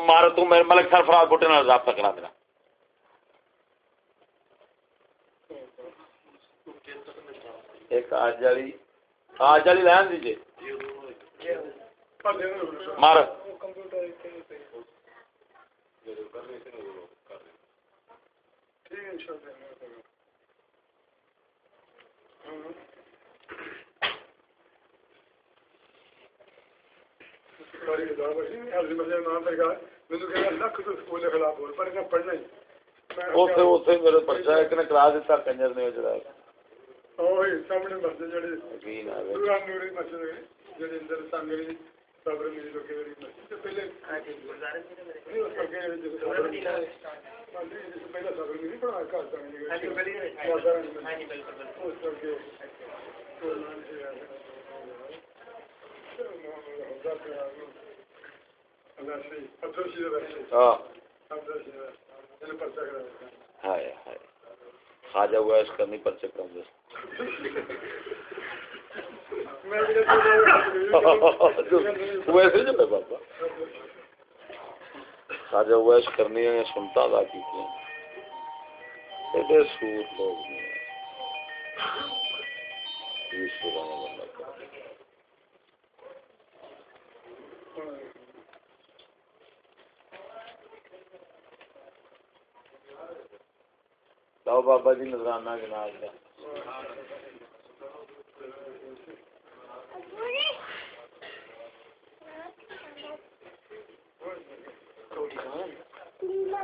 مار تو میرے ملک سرفراز بوٹے نال رابطہ کرا دینا۔ ایک آج والی آج والی لین دیجیے مار کمپیوٹر جو کرنے سے وہ کر لیں ٹھیک ہے انشاءاللہ ساری ادارہ بسی ہر مجھے نام لگا میں نے کہا لکھ تو سکول کے خلاف بول پر نہ پڑھنا ہی اوتھے اوتھے میرے پرچا ایک نے کرا دیتا کنجر نے جڑا سامنے مسجد نوران نوری مسجد جڑی اندر سامنے صبر میری لوکے والی مسجد۔ پہلے ہاں اس خواجہ ہوا اس کرنی پرچے کم دے ویسے جو ہے بابا خواجہ ہوا اس کرنی ہے سنتا تھا کی ایڈے سور لوگ نہیں ہیں۔ یہ لاؤ بابا جی نظرانہ جناب۔ کا کھا دی کھانا کھانا ہاں وہ کہندے سی بھی کوئی فتوی ساڈے بارے لکھا کے لیاؤ بس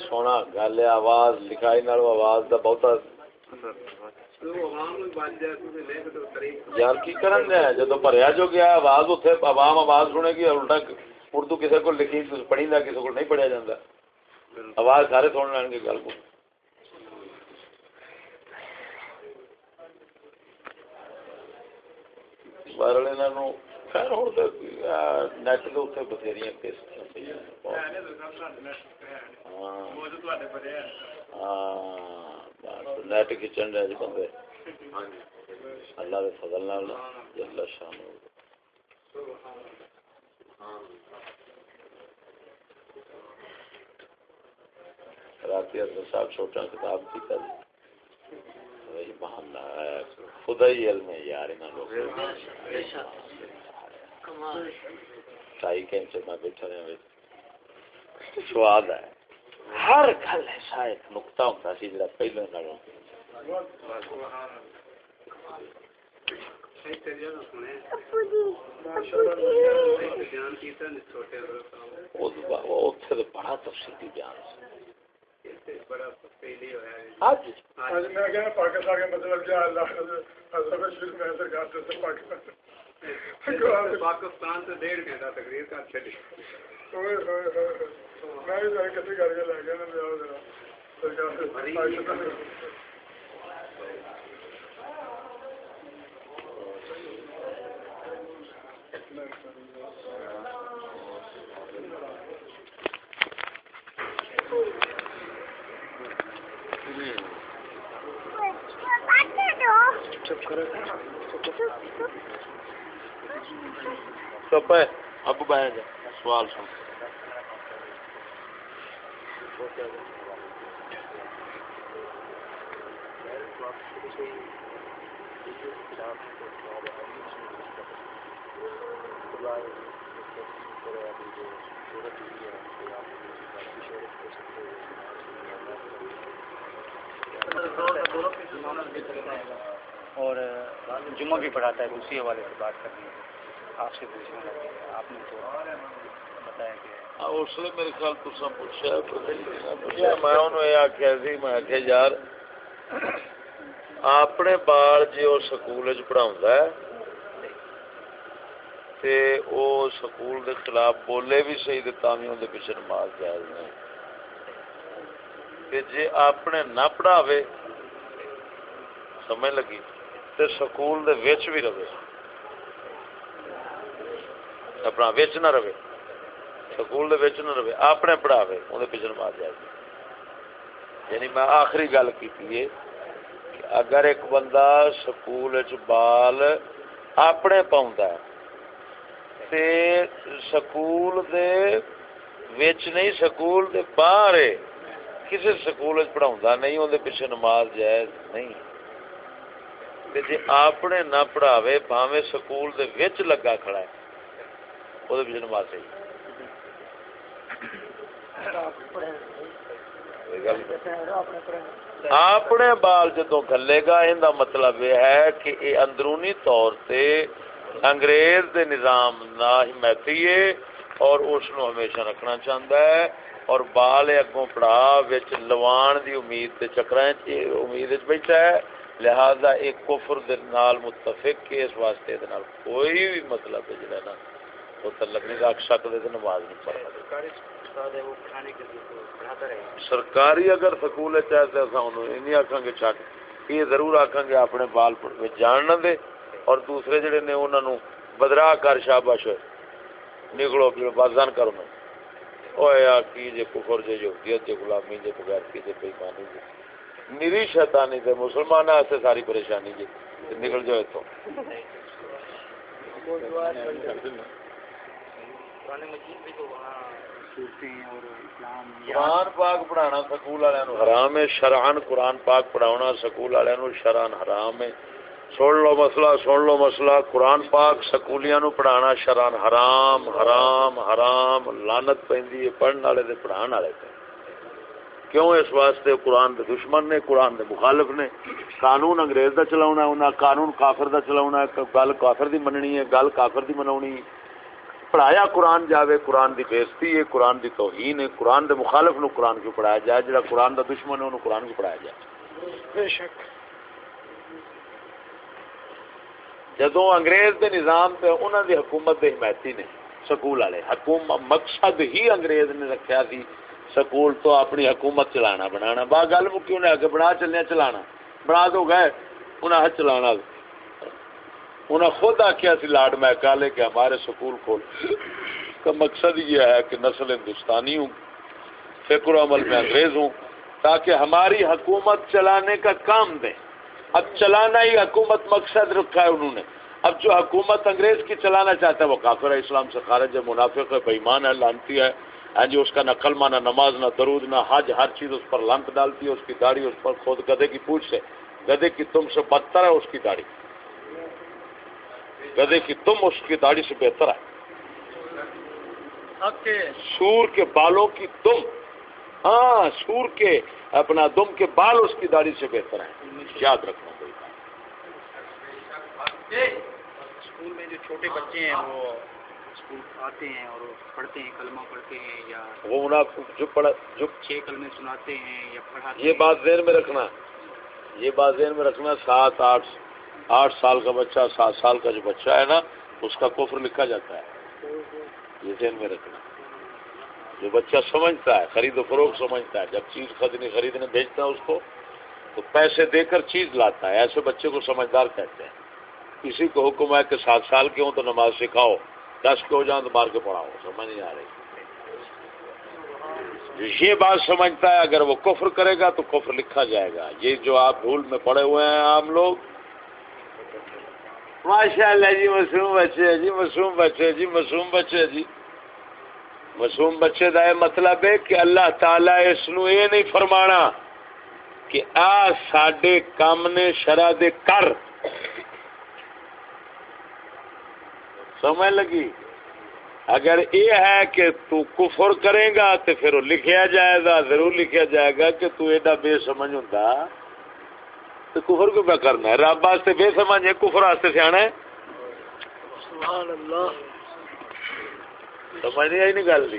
سونا گل آواز لکھائی نال آواز دا بہتا تو یار کی کرن دے؟ جدو بھریا جو گیا، آواز اتنے عوام آواز سنے گی الٹا اردو کسی کو لکھی پڑھی نہ کسی کو نہیں پڑھیا جاتا آواز سارے سن لین گے گل کو۔ بہرحال خیر ہوں نیٹ کے اتنے بتھیری نیٹ کھچن رہے جی بندے۔ اللہ کے فضل نال اللہ شان۔ صاحب چھوٹا کتاب کی کر وہی بہانا ہے۔ خدا ہی علم ہے یار انہاں لوگ۔ ٹائی کینچر میں بیٹھا رہا سواد ہے۔ ہر گل ایسا ایک نقطہ ہوتا سی جڑا پہلے نالوں بڑا تفصیلی بیان پاکستان سے ڈیڑھ گھنٹہ تقریر کر چلی چپ ہے اب جا سوال سن۔ اور جمعہ بھی پڑھاتا ہے اسی حوالے سے بات کرنی ہے۔ آپ سے پوچھنے لگے آپ نے تو بتایا کہ ہاں، اس لیے میرے خیال تو سب پوچھا میں انہوں یہ آخیا سی، میں آخیا یار، اپنے بال جی وہ سکول پڑھا تے او سکول دے خلاف بولے بھی صحیح تے تاں وی پیچھے نماز جائز نہیں۔ تے جے اپنے نہ پڑھاوے، سمجھ لگی؟ تے سکول دے وچ بھی رہے اپنا وچ نہ رہے سکول دے وچ نہ رہے اپنے پڑھاوے اون دے پیچھے نماز جائز یعنی میں آخری گل کیتی ہے کہ اگر ایک بندہ سکول وچ بال اپنے پاوندا ہے تے سکول دے وچ نہیں سکول دے باہر کسی سکول پڑھاوندا نہیں اون دے پیچھے نماز جائز نہیں تے جے جی اپنے نہ پڑھاوے، بھاویں سکول دے وچ لگا کھڑا ہے او دے پیچھے نماز صحیح اپنے بال جدو گلے گا، ان کا مطلب یہ ہے کہ یہ اندرونی طور سے انگریز دے نظام نہ حمایتی ہے اور اس نو ہمیشہ رکھنا چاہتا ہے۔ اور بال اگوں پڑا وچ لوان دی امید تے چکراں امید وچ بیٹھا ہے۔ لہذا ایک کفر دے نال متفق کے اس واسطے دے نال کوئی بھی مطلب ہے جڑا نا وہ تعلق نہیں رکھ سکدے تے نماز نہیں پڑھ سکدے سرکاری اگر سکول چاہتے اصا انہوں آخان گے چک یہ ضرور آخان گے اپنے بال جان نہ دے۔ اور دوسرے جڑے نے انہوں نے بدرا کر شاباش نکلو بازان کرو نا۔ اویا کی جے کفر جے یہودیت جے غلامی جے بغیرتی جے بےمانی جے۔ میری شیطانی تے مسلمان واسطے ساری پریشانی جی۔ نکل جاؤ اتوں قرآن پاک پڑھانا سکول والوں حرام ہے۔ شران قرآن پاک پڑھاونا سکول والوں شران حرام ہے۔ سن لو مسئلہ، سن لو مسئلہ۔ قرآن پاک سکولیاں نو پڑھانا شران حرام حرام حرام۔ لانت پہندی ہے پڑھن والے تے پڑھان والے تے۔ کیوں اس واسطے قرآن دے دشمن نے قرآن دے مخالف نے؟ قانون انگریز دا چلاونا انہاں قانون کافر دا چلاونا گل کافر دی مننی ہے گل کافر دی مناونی پڑھایا قرآن جاوے قرآن دی بےزتی ہے قرآن دی توہین ہے قرآن دے مخالف نو قرآن کیوں پڑھایا جائے؟ جڑا قرآن دا دشمن ہے انہوں قرآن کیوں پڑھایا جائے؟ بے شک۔ جدو انگریز دے نظام تے انہاں دی حکومت دے حمایتی نے سکول والے حکومت مقصد ہی انگریز نے رکھیا سی۔ سکول تو اپنی حکومت چلانا، بنانا۔ با گل مکی انہیں آگے بنا چلنے، چلانا۔ بنا تو گئے، انہیں ہاتھ چلانا۔ انہیں خود آخیا سی لاڈ میکالے کہ ہمارے سکول کھول۔ کا مقصد یہ ہے کہ نسل ہندوستانی ہوں فکر و عمل میں انگریز ہوں، تاکہ ہماری حکومت چلانے کا کام دیں۔ اب چلانا ہی حکومت مقصد رکھا ہے انہوں نے۔ اب جو حکومت انگریز کی چلانا چاہتا ہے، وہ کافر ہے، اسلام سے خارج ہے، منافق ہے بےمان ہے، لانتی ہے۔ ہاں جی اس کا نہ کلمہ نہ نماز نہ درود نہ حج ہر چیز اس پر لانت ڈالتی ہے اس کی داڑھی اس پر خود گدے کی پوچھ سے گدے کی تم سے بدتر ہے اس کی داڑھی۔ گدے کی تم اس کی داڑھی سے بہتر ہے۔ سور کے بالوں کی دم ہاں سور کے اپنا دم کے بال اس کی داڑھی سے بہتر ہے یاد رکھنا کوئی اسکول میں جو چھوٹے بچے ہیں وہ آتے ہیں اور پڑھتے ہیں کلمہ پڑھتے ہیں یا وہ منافق جو پڑھا جو چھ کلمے سناتے ہیں یا پڑھاتے یہ بات ذہن میں رکھنا۔ یہ بات ذہن میں رکھنا سات آٹھ آٹھ سال کا بچہ سات سال کا جو بچہ ہے نا اس کا کفر لکھا جاتا ہے۔ یہ ذہن میں رکھنا۔ جو بچہ سمجھتا ہے خرید و فروخت سمجھتا ہے جب چیز خریدنے خریدنے بھیجتا ہے اس کو تو پیسے دے کر چیز لاتا ہے۔ ایسے بچے کو سمجھدار کہتے ہیں۔ کسی کو حکم ہے کہ سات سال کے ہوں تو نماز سکھاؤ۔ دس کے ہو جاؤ تو مار کے پڑھاؤ، سمجھ نہیں آ رہی۔ یہ بات سمجھتا ہے، اگر وہ کفر کرے گا تو کفر لکھا جائے گا۔ یہ جو آپ بھول میں پڑے ہوئے ہیں عام لوگ۔ ماشاء اللہ جی معصوم بچے جی معصوم بچے جی معصوم بچے جی۔ معصوم بچے کا یہ مطلب ہے کہ اللہ تعالی اس نو یہ نہیں فرمانا کہ آ، ساڈے کام نے شرح دے کر سمجھ لگی؟ اگر یہ ہے کہ تو کفر کرے گا تو پھر لکھیا جائے گا ضرور لکھیا جائے گا کہ تو ایڈا بے سمجھ ہوں تو کفر کو کیا کرنا ہے؟ رب واسطے بے سمجھ ہے کفر واسطے سیاح ہے؟ سمجھ نہیں آئی نہیں گل دی۔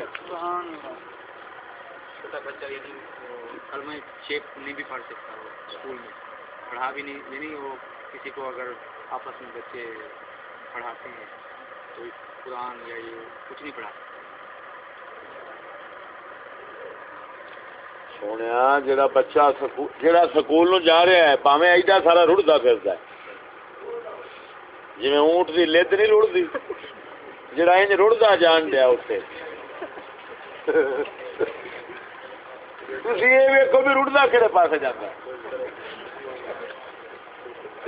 کلمہ نہیں بھی پڑھ سکتا وہ اسکول میں۔ پڑھا بھی نہیں یعنی وہ کسی کو اگر آپس میں بچے پڑھاتے ہیں۔ تو قرآن یا یہ کچھ نہیں پڑھا سونے جڑا بچہ جڑا سکول نو جا رہا ہے پاوے ایڈا سارا رڑتا پھرتا ہے۔ جی اونٹ کی لد نہیں رڑتی جڑا انج رڑتا جان دیا اتنے تھی یہ ویکو بھی رڑتا کہڑے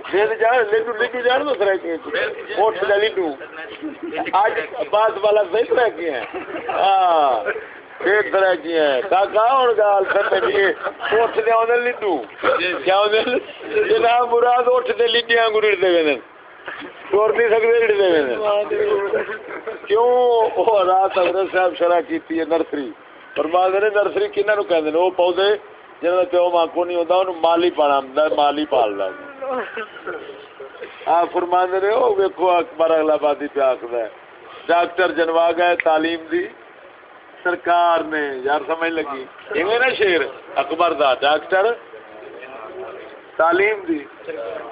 پاس جانا لڈو جان دو آج والا صحیح ہیں۔ ہاں ہیں۔ کاکا گال دے کیا جناب مراد اٹھ دے لڈیاں دے گئے نہیں سکتے لڑتے ہوئے کیوں؟ وہ رات حضرت صاحب شرح کی ہے نرسری۔ فرماتے نے نرسری کنہوں نو کہتے وہ پودے جنہوں پیو ماں کو نہیں ہوتا، انہوں مالی پانا ہوں مالی پال رہا آ فرما نے وہ ویکو اکبر اگلا بادی پہ آخر ہے۔ ڈاکٹر جنوا گئے تعلیم دی۔ سرکار نے، یار سمجھ لگی۔ ایویں نا شیر، اکبر دا ڈاکٹر۔ تعلیم دی۔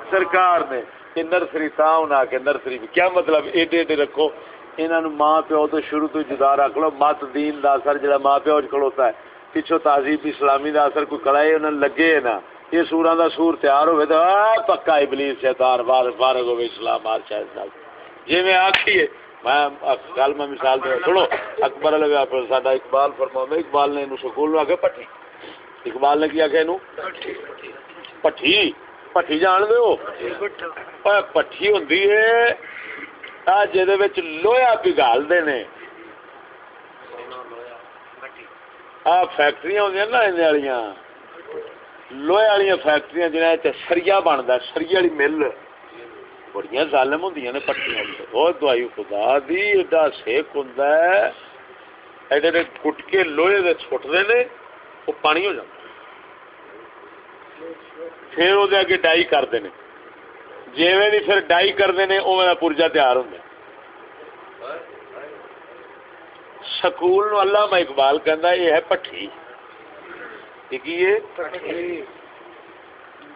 سرکار نے۔ کہ نرسری تا ہونا کہ نرسری بھی کیا مطلب؟ ایڈے ایڈے رکھو۔ انہاں نو ماں پیو تو شروع تو جدا رکھ لو۔ مت دین دا اثر جڑا ماں پیو وچ کھڑوتا ہے۔ پچھو تہذیب اسلامی دا اثر کوئی کڑائے انہاں لگے نا یہ سوراں دا سور تیار ہوے تو پکا ابلیس شیطان بار فارغ ہوے اسلام ہر شاید صاحب جی میں آکھیے میں کل میں مثال دے، سنو، اکبر علیہ پر ساڈا اقبال فرماؤ اقبال نے انہوں سکول میں آ پٹھی۔ اقبال نے کیا کہ انہوں؟ پٹھی پٹھی جان دو پٹھی ہوندی ہوں جہد لوہا پگالتے نے۔ آ فیکٹری ہوں نا والی لوہے والی فیکٹری جنہیں سریا بنتا سری والی مل۔ بڑی ظالم ہوں نے پٹیاں بہت دوائی خدا دی، ایڈا سیک ہوں ایڈے ایڈے کٹ کے لوہے دے چھٹتے نے وہ پانی ہو جاتا پھر وہ اگے ڈائی کرتے ہیں جیویں پھر ڈائی کرتے ہیں اوے پورجا تیار ہوں سکول نو اللہ میں اقبال کہنا یہ ہے پٹھی۔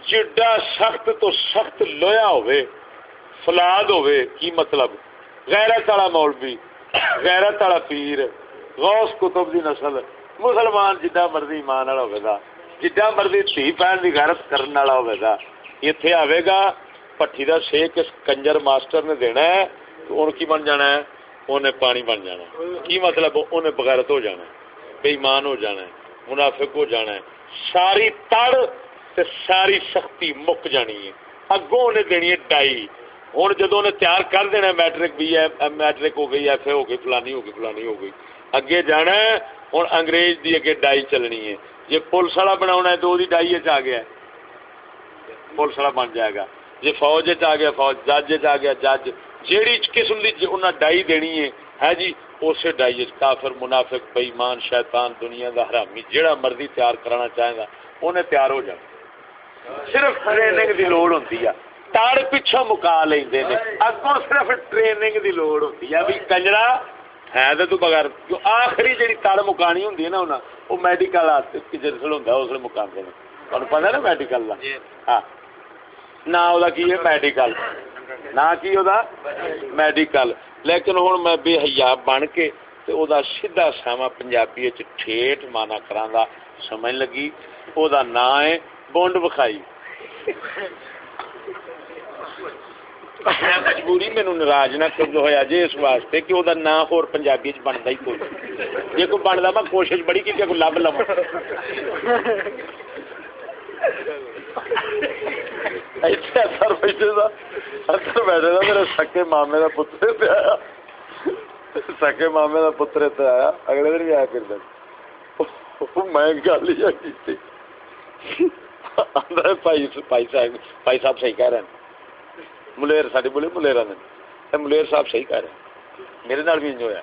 جڈا سخت تو سخت لویا ہوئے فلاد ہوئے، کی مطلب؟ غیرت والا مولوی، غیرت والا پیر، غوث کتب دی نسل، مسلمان جڈا مرضی ایمان والا ہوے گا، جڈا مرضی تھی پہن دی غیرت کرن والا ہوے گا۔ ایتھے آوے گا، پٹھی دا سیک کنجر ماسٹر نے دینا ہے، تو ان کی بن جانا ہے؟ انہیں پانی بن جانا ہے۔ کی مطلب؟ انہیں بغیرت ہو جانا ہے۔ بے ہو جانا ہے۔ منافق ہو جانا ہے۔ ساری تڑ تے ساری سختی مک جانی ہے۔ اگوں انہیں دینی ہے ڈائی۔ ہوں جدو نے تیار کر دینا میٹرک بھی ہے میٹرک ہو گئی، ایف اے ہو گئی، فلانی ہو گئی، فلانی ہو گئی۔ اگے جانا ہے ہوں انگریز دی اگے ڈائی چلنی ہے۔ جی پولیس والا بنا ہے تو وہی ڈائی آ گیا پولیس والا بن جائے گا۔ جی فوج آ گیا، فوج جج آ گیا، جج جیڑی قسم کی انہیں ڈائی دینی ہے ہے جی اسے ڈائی کافر منافق بےمان شیطان دنیا دا حرامی جیڑا مرضی تیار کرانا چاہے گا انہیں تیار ہو جانا صرف ٹریننگ دی لوڑ ہوتی ہے۔ پچھو مکا لیندے نے۔ اگوں صرف ٹریننگ دی لوڑ ہے۔ بھی کنجرا ہے تے تو بغیر جو آخری جڑی تڑ مکانی ہوندی ہے نا انہاں میڈیکل واسطے جس ہوندا ہے اس لیے مکاندے نے۔ تانوں پتہ نا میڈیکل دا؟ ہاں۔ نہ او دا کی ہے میڈیکل نہ کی او دا میڈیکل لیکن ہن میں بے حیا بن کے تے او دا سیدھا ساما پنجابی وچ ٹھیٹ مانا کراندا سمجھ لگی او دا نام ہے بونڈ بخائی مجبوری مینو ناراض نہ کر ہوا جی اس واسطے کہ وہ نام ہو پنجابی چ بنتا ہی کوئی جی کوئی بنتا میں کوشش بڑی کی اثر بیٹھے اثر بیٹھے میرے سکے مامے پتر آیا سکے مامے پتر آیا اگلے دن بھی آیا پھر دن میں گل ہی صاحب صاحب صحیح کہہ رہے ہیں ملیر ساری بولے ملیر نے ملیر صاحب صحیح کہہ رہے ہیں میرے نال بھی انج ہویا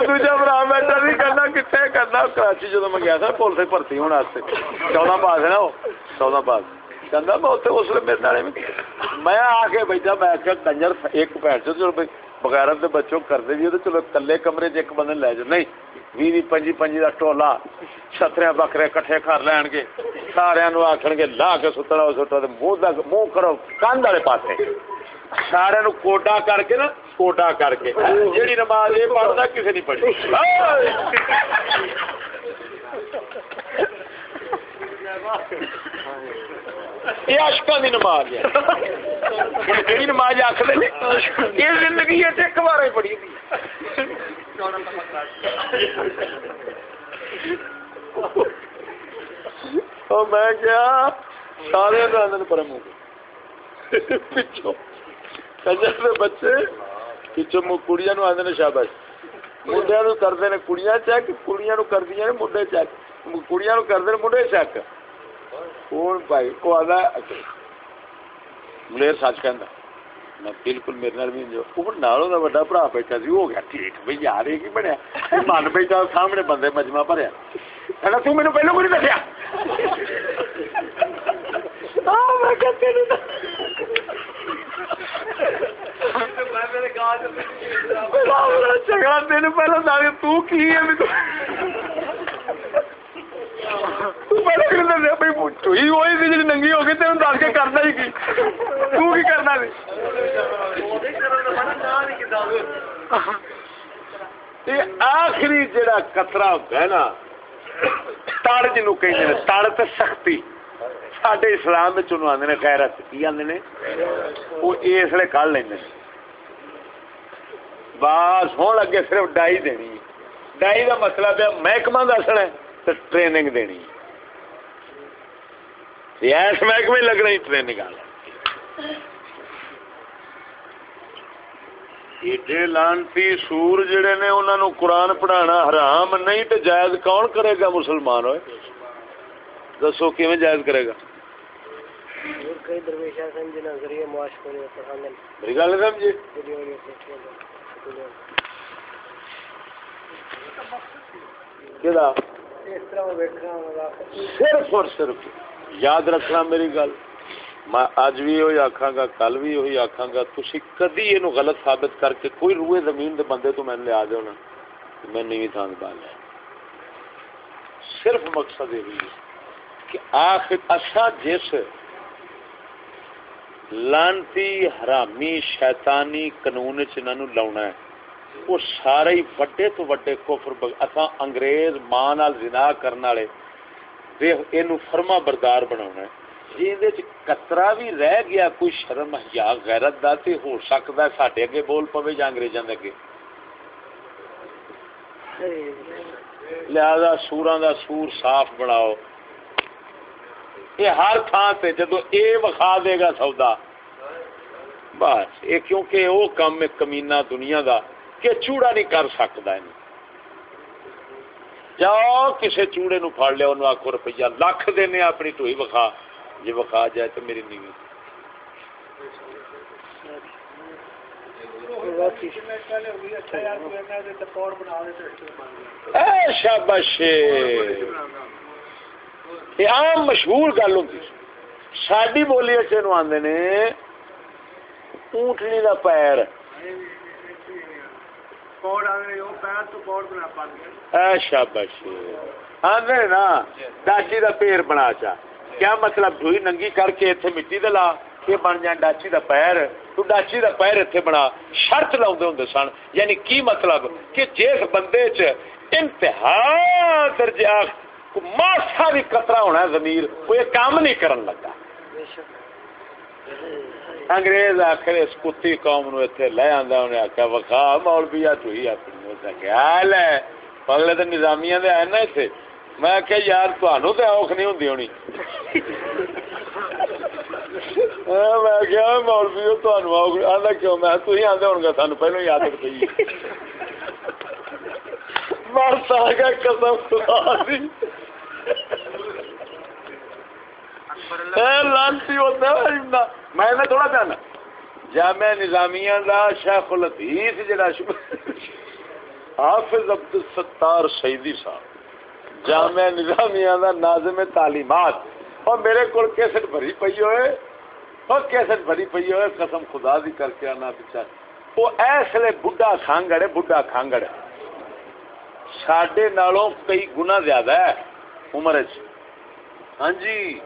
دوجا برا بیٹھا نہیں کرنا کتنے کرنا کراچی جدو میں گیا تھا پولیس بھرتی ہونے چودہ پاس ہے نا وہ چودہ پاس کہنا میں اتنے اس لیے میرے نال میں آ کے بیٹھا میں آخیا کنجر ایک بیٹھ چلو بغیر بچوں کرتے جی تو چلو کلے کمرے چ ایک بندے لے جاؤ نہیں بھی پنجی پنجی کا ٹولا چھترے بکرے کٹھے کر لین گے سارے آخ گے لا کے ستنا سٹو منہ منہ کرو کندھ والے پاس سارے کوٹا کر کے نا کوٹا کر کے جیڑی نماز یہ پڑھتا کسی نہیں پڑھی یہ اشکا کی نماز ہے۔ یعنی نماز آخر یہ زندگی ہے ایک بار ہی پڑھی میں کیا، سارے پرم پر پچھو بچے پچھو کڑیا نو آدھے شابش منڈیا نو کرتے ہیں کڑیاں چیک، کڑیاں نو کردی نے منڈے چیک۔ کڑیاں نو کرتے ہیں منڈے چیک۔ ہوں بھائی وہ آدھا ملیر سچ کہ میں بالکل میرے نال بھی جو نالوں کا بڑا برا بیٹھا سی ہو گیا ٹھیک بھائی یار یہ کی بنیا من بیٹھا سامنے بندے مجمع بھریا کہنا تو میرے پہلو کوئی دسیا جھگڑا تین پہلے دس تو کی ہے ننگی ہو گئی تین دس کے کرنا ہی کی کرنا آخری جڑا کترا ہوتا ہے نا تڑ جنو کہ تڑ تو سختی سڈے اسلام آدھے خیرت کی آدھے وہ اس لیے کل لیں بس ہوں اگے صرف ڈائی دینی ڈائی کا مطلب ہے محکمہ دسنا ہے تو ٹریننگ دینی۔ ایس محکمے لگنا ہی ٹریننگ والا ایڈے لانتی سور جڑے نے انہوں نے قرآن پڑھانا حرام نہیں تو جائز کون کرے گا مسلمان ہوئے؟ دسو کیون جائز کرے گا؟ میری گل سمجھے صرف اور صرف، یاد رکھنا میری گل۔ میں اج بھی وہی آخا گا، کل بھی وہی آخا گا تھی کدی یہ غلط ثابت کر کے کوئی روئے زمین دے بندے تو میں لیا دینا میں نیوی تھان پا لیا صرف مقصد یہ ہے کہ آخر اصا جس لانتی حرامی شیطانی قانون چ انہاں نو لاونا ہے وہ سارے ہی وڈے تو وڈے کفر بگ- اساں انگریز ماں نال زنا کرن والے۔ اینو فرما بردار بناونا ہے۔ جی چ قطرہ بھی رہ گیا، کوئی شرم حیا غیرت دا تے ہو سکدا ہے ساڈے اگے بول پوے یا انگریزاں دے اگے۔ لہذا سوراں دا سور صاف بناؤ۔ یہ ہر تھان تے جدو اے وکھا دے گا سودا۔ بس یہ کیونکہ وہ کم ہے، کمینہ دنیا دا۔ کہ چوڑا نہیں کر سکتا ہے۔ جاؤ کسے چوڑے نو پھڑ لیا، انہوں آکھو روپیہ لکھ دینے اپنی ٹوئی وکھا۔ جی وکھا جائے تو میری نیوی۔ اے شاباش یہ عام مشہور گل ہوتی ساری بولی چنو آدھے نے؟ اونٹنی دا پیر۔ نا ڈاچی دا پیر بنا چا کیا مطلب ڈوئی ننگی کر کے اتنے مٹی دے لا یہ بن جائے ڈاچی دا پیر؟ تو ڈاچی دا پیر اتنے بنا شرط لاؤ ہوں سن۔ یعنی کی مطلب؟ کہ جس بندے چ انتہا درجہ ماسا بھی قطرہ ہونا ہے ضمیر یہ کام نہیں کرن لگا۔ انگریز آخر اس کتی قوم نو اتنے لے آندا انہیں آخیا وکھا مولوی، آ اپنی اس آخیا حال ہے؟ پگلے تو نظامیاں دے آئے نا اتنے میں آخیا یار تمہوں تو اوکھ نہیں ہوندی ہونی. میں کیا مولوی تمہوں اوکھ آندا، کیوں؟ میں تھی آندے ہون گے سانو پہلو ہی عادت پئی مرتا گیا قسم خدا دی! لانتی ہوتا ہے میں نے تھوڑا کہنا۔ جامع نظامیہ دا شیخ الحدیث جڑا حافظ عبد الستار سیدی صاحب۔ جامع نظامیہ دا ناظم تعلیمات۔ اور میرے کول کیسٹ بھری پئی ہوئے۔ اور کیسٹ بھری پئی ہوئے، قسم خدا دی کر کے آنا پچھا وہ ایسے بڈھا کھانگڑ ہے، بڈھا کھانگڑ۔ ہے ساڈے نالوں کئی گنا زیادہ ہے، عمر چ ہاں جی۔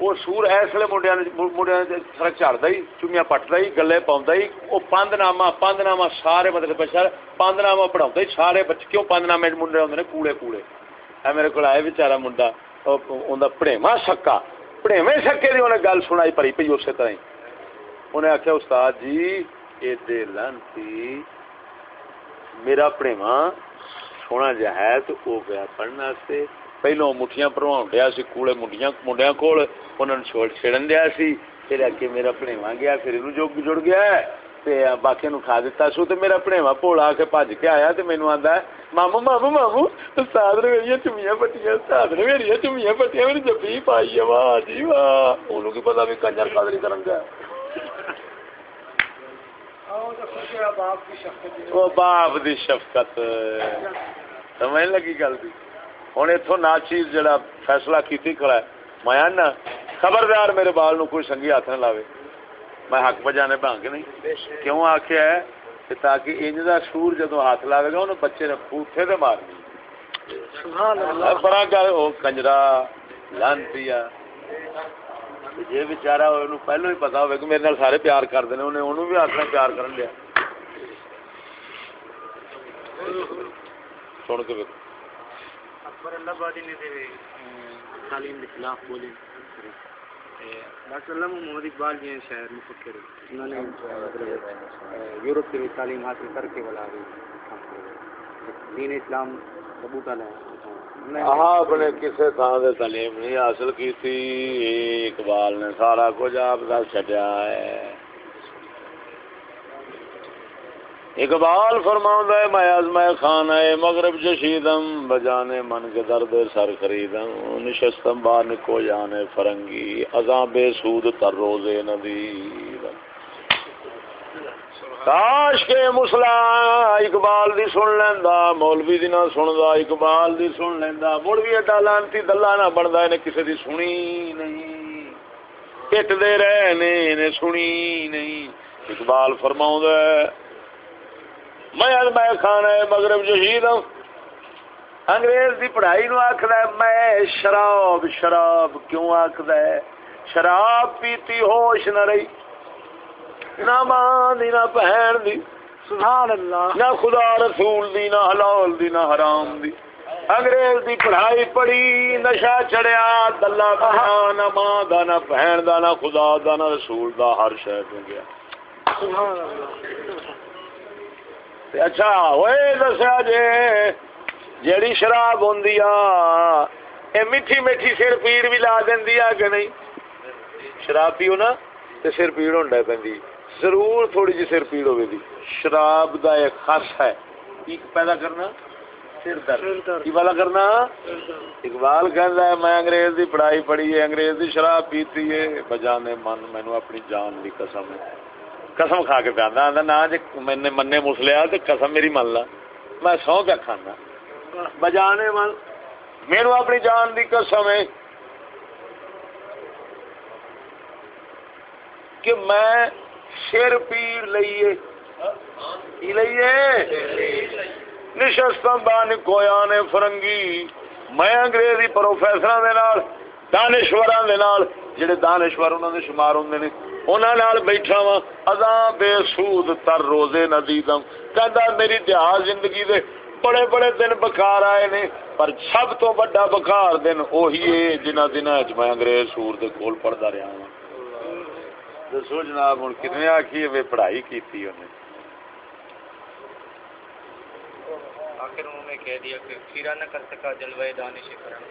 وہ سور ایسے منڈیا منڈیا سڑک چڑھتا ہی چومیاں پٹتا ہی گلے پاؤں ہی وہ پند نامہ پند نامہ سارے مطلب بچہ پند نامہ پڑھاؤں ہی سارے بچے کیوں پند نامے منڈے ہوتے ہیں کوڑے کوڑے اے میرے کو آئے بچارا منڈا پڑےوا سکا پڑےوے سکے کی انہیں گل سنائی پڑی پی اسی طرح ہی انہیں آخیا استاد جی یہ لانتی میرا پڑےوا سونا جا ہے تو وہ گیا پڑھنے واسطے پہلو مٹھیاں پرواؤ ڈیا سی کوڑے منڈیاں منڈیا کول انہوں نے چھوڑ چھڑن دیا سی پھر آ کے میرا پڑےوا گیا پھر یہ جو جڑ گیا ہے تے باقی نو کھا دیتا سو تے میرا پڑےوا پولا آ کے بھج کے آیا تے مینو آندا ہے مامو مامو مامو استاد نے میری چمیاں پٹیاں استاد نے میری چمیاں پٹیاں میری جبی پائی ہے واہ جی واہ انہوں کی پتا بھی کنجر قدری کرن گیا وہ باپ دی شفقت ہوں اتوں نا چیز جڑا فیصلہ کیتی کھڑا ہے میں نا خبردار میرے بال نو کوئی سنگی ہاتھ نہ لاوے میں حق بجانے بھانگ نہیں کیوں آخیا ہے کہ تاکہ انج دا سور جدو ہاتھ لاوے گا انہوں بچے نے پوٹھے تے مارنی بڑا گل او کنجرا لانتی جی بچارا انہوں پہلو ہی پتا ہوئے کہ میرے نال سارے پیار کرتے ہیں انہیں انہوں بھی آخنا پیار کرن دیا سن کے ویکھو اکبر اللہ بادی نے دے تعلیم کے خلاف بولی ڈاکٹر علامہ محمد اقبال جی ہیں شاعر مفکر۔ انہوں نے یورپ سے بھی تعلیم حاصل کر کے بلا رہی دین اسلام ثبوت ہے۔ ہاں اپنے کسی تھان سے تعلیم نہیں حاصل کی تھی اقبال نے سارا کچھ آپ دس چڈیا ہے۔ اقبال فرماؤں ہے، میں ازمائے خان ہے مغرب جشیدم، بجانے من کے درد سر خریدم، نشستم با نکو جانے فرنگی ازاں بے سود تر روزے ندیر کاش کے مسلا اقبال دی سن لیندا، مولوی دی نہ سندا، اقبال دی سن لیندا، مڑ بھی ایڈا لانتی دلہ نہ بندا اینے کسے دی سنی نہیں۔ پٹ دے رہے نے سنی نہیں۔ اقبال فرماؤں ہے میں میں کھانا ہے مغرب جہید ہوں انگریز دی پڑھائی نو آخد میں شراب شراب کیوں آخد شراب پیتی ہوش نہ رہی۔ نہ ماں دی نہ بہن دی۔ سبحان اللہ نہ خدا رسول دی نہ حلال دی نہ حرام دی۔ انگریز دی پڑھائی پڑھی نشا چڑیا دلہ پڑھا نہ ماں دا نہ بہن دا نہ خدا دا نہ رسول دا ہر شے تو گیا۔ سبحان اللہ اچھا ہوئے دسیا جے جیڑی شراب آ اے میٹھی میٹھی سر پیڑ بھی لا دیندی آ کہ نہیں؟ شراب پیو نا تے سر پیڑ ہوندا پیندی ضرور تھوڑی جی سر پیڑ ہوے دی۔ شراب دا ایک خاص ہے۔ پیدا کرنا؟ سر سر درد۔ درد۔ کی والا کرنا؟ اقبال کہندا ہے میں انگریز دی پڑھائی پڑھی ہے انگریز دی شراب پیتی ہے۔ بجانے من مینوں اپنی جان دی قسم ہے۔ قسم کھا کے پیا آندا نہ جے میں نے منے مسلیا تے قسم میری من لا میں سو پیا کھانا بجانے من میرے اپنی جان دی قسم ہے کہ میں سر پیڑ لئیے کی لئیے نشستم بان کویا نے فرنگی میں انگریزی پروفیسراں دے جڑے دانشور انہاں دے شمار ہوندے نے، انہاں نال بیٹھا وا اذاں بے سود تر روزے نہ دیدم کہندا، میری دیہا زندگی دے بڑے بڑے دن بکار آئے نے، پر سب تو بڑا بکار دن اوہی ہے جنہ دناں وچ میں انگریز سور دے کول پڑھدا رہیا ہاں دسو جناب، ہن کتنے آکھی پڑھائی کیتی انہیں آخر انہوں نے کہہ دیا کہ کھیرا نہ کر سکا جلوے دانش کرم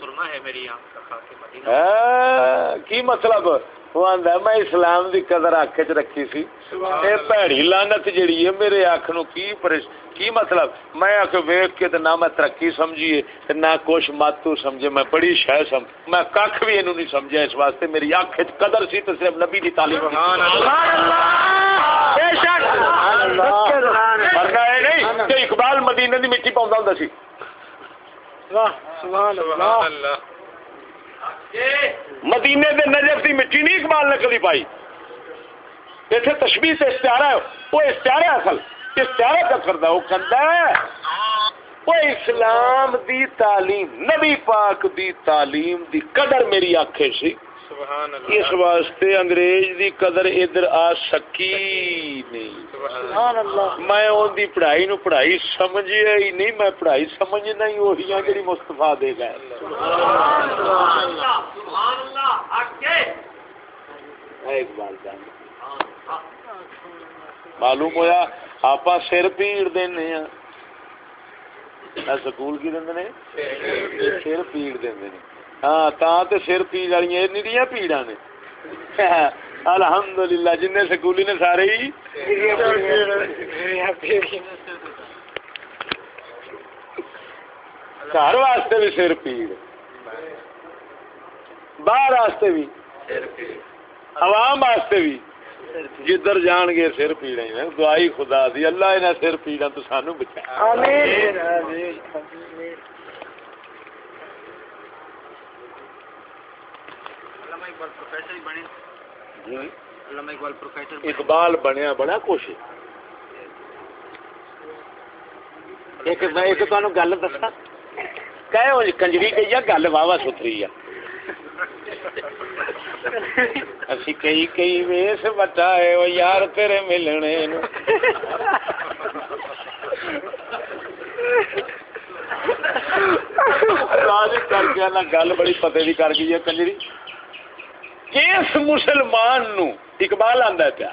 سرما ہے میری آنکھ کا خاک مدینہ کی مطلب وہ آندا میں اسلام دی قدر اکھ چ رکھی سی اے بھڑی لعنت جڑی ہے میرے اکھ نو کی پرش کی مطلب میں اکھ ویکھ کے تے نہ میں ترقی سمجھیے تے نہ کچھ ماتو سمجھے میں بڑی شے سم میں ککھ بھی اینو نہیں سمجھیا اس واسطے میری اکھ چ قدر سی تے صرف نبی دی تعلیم دی بے شک ورنہ اے نہیں کہ اقبال مدینے دی مٹی پاوندا ہوندا سی واہ سبحان اللہ مدینے دے نجف دی مٹی نہیں اقبال نے کبھی پائی۔ اتنے تشبیح سے استعارہ ہے۔ وہ اشتہار ہے اصل۔ استعارہ کا کرتا وہ کرتا ہے، وہ اسلام دی تعلیم، نبی پاک دی تعلیم دی قدر میری آنکھیں سی۔ اس واسطے انگریز دی قدر ادھر آ سکی نہیں۔ میں دی پڑھائی نو پڑھائی سمجھیا ہی نہیں میں پڑھائی سمجھنا ہی وہی ہاں جڑی مصطفی دے گئے۔ ہے اقبال جان معلوم ہویا آپ سر پیڑ دینے ہاں۔ اے سکول کی نے؟ سر پیڑ دیندے نے۔ ہاں تا تے سر پیڑ والی نہیں دیاں پیڑاں نے۔ الحمدللہ جن سکولی نے سارے ہی۔ گھر واسطے بھی سر پیڑ۔ باہر واسطے بھی۔ عوام واسطے بھی۔ جدھر جان گے سر پیڑے ہیں دعائی خدا دی اللہ انہیں سر پیڑا تو سانو بچا آمین آمین۔ اقبال علامہ اقبال بنیا بڑا کوشش ایک میں ایک گل دسا کہ کنجری گئی ہے گل واہ ستھری ہے۔ اسی کئی کئی ویس بٹائے او یار تیرے ملنے نو۔ راج کر کے نہ گل بڑی پتے دی کر گئی ہے کنجری۔ کس مسلمان نو اقبال آندا ہے پیا۔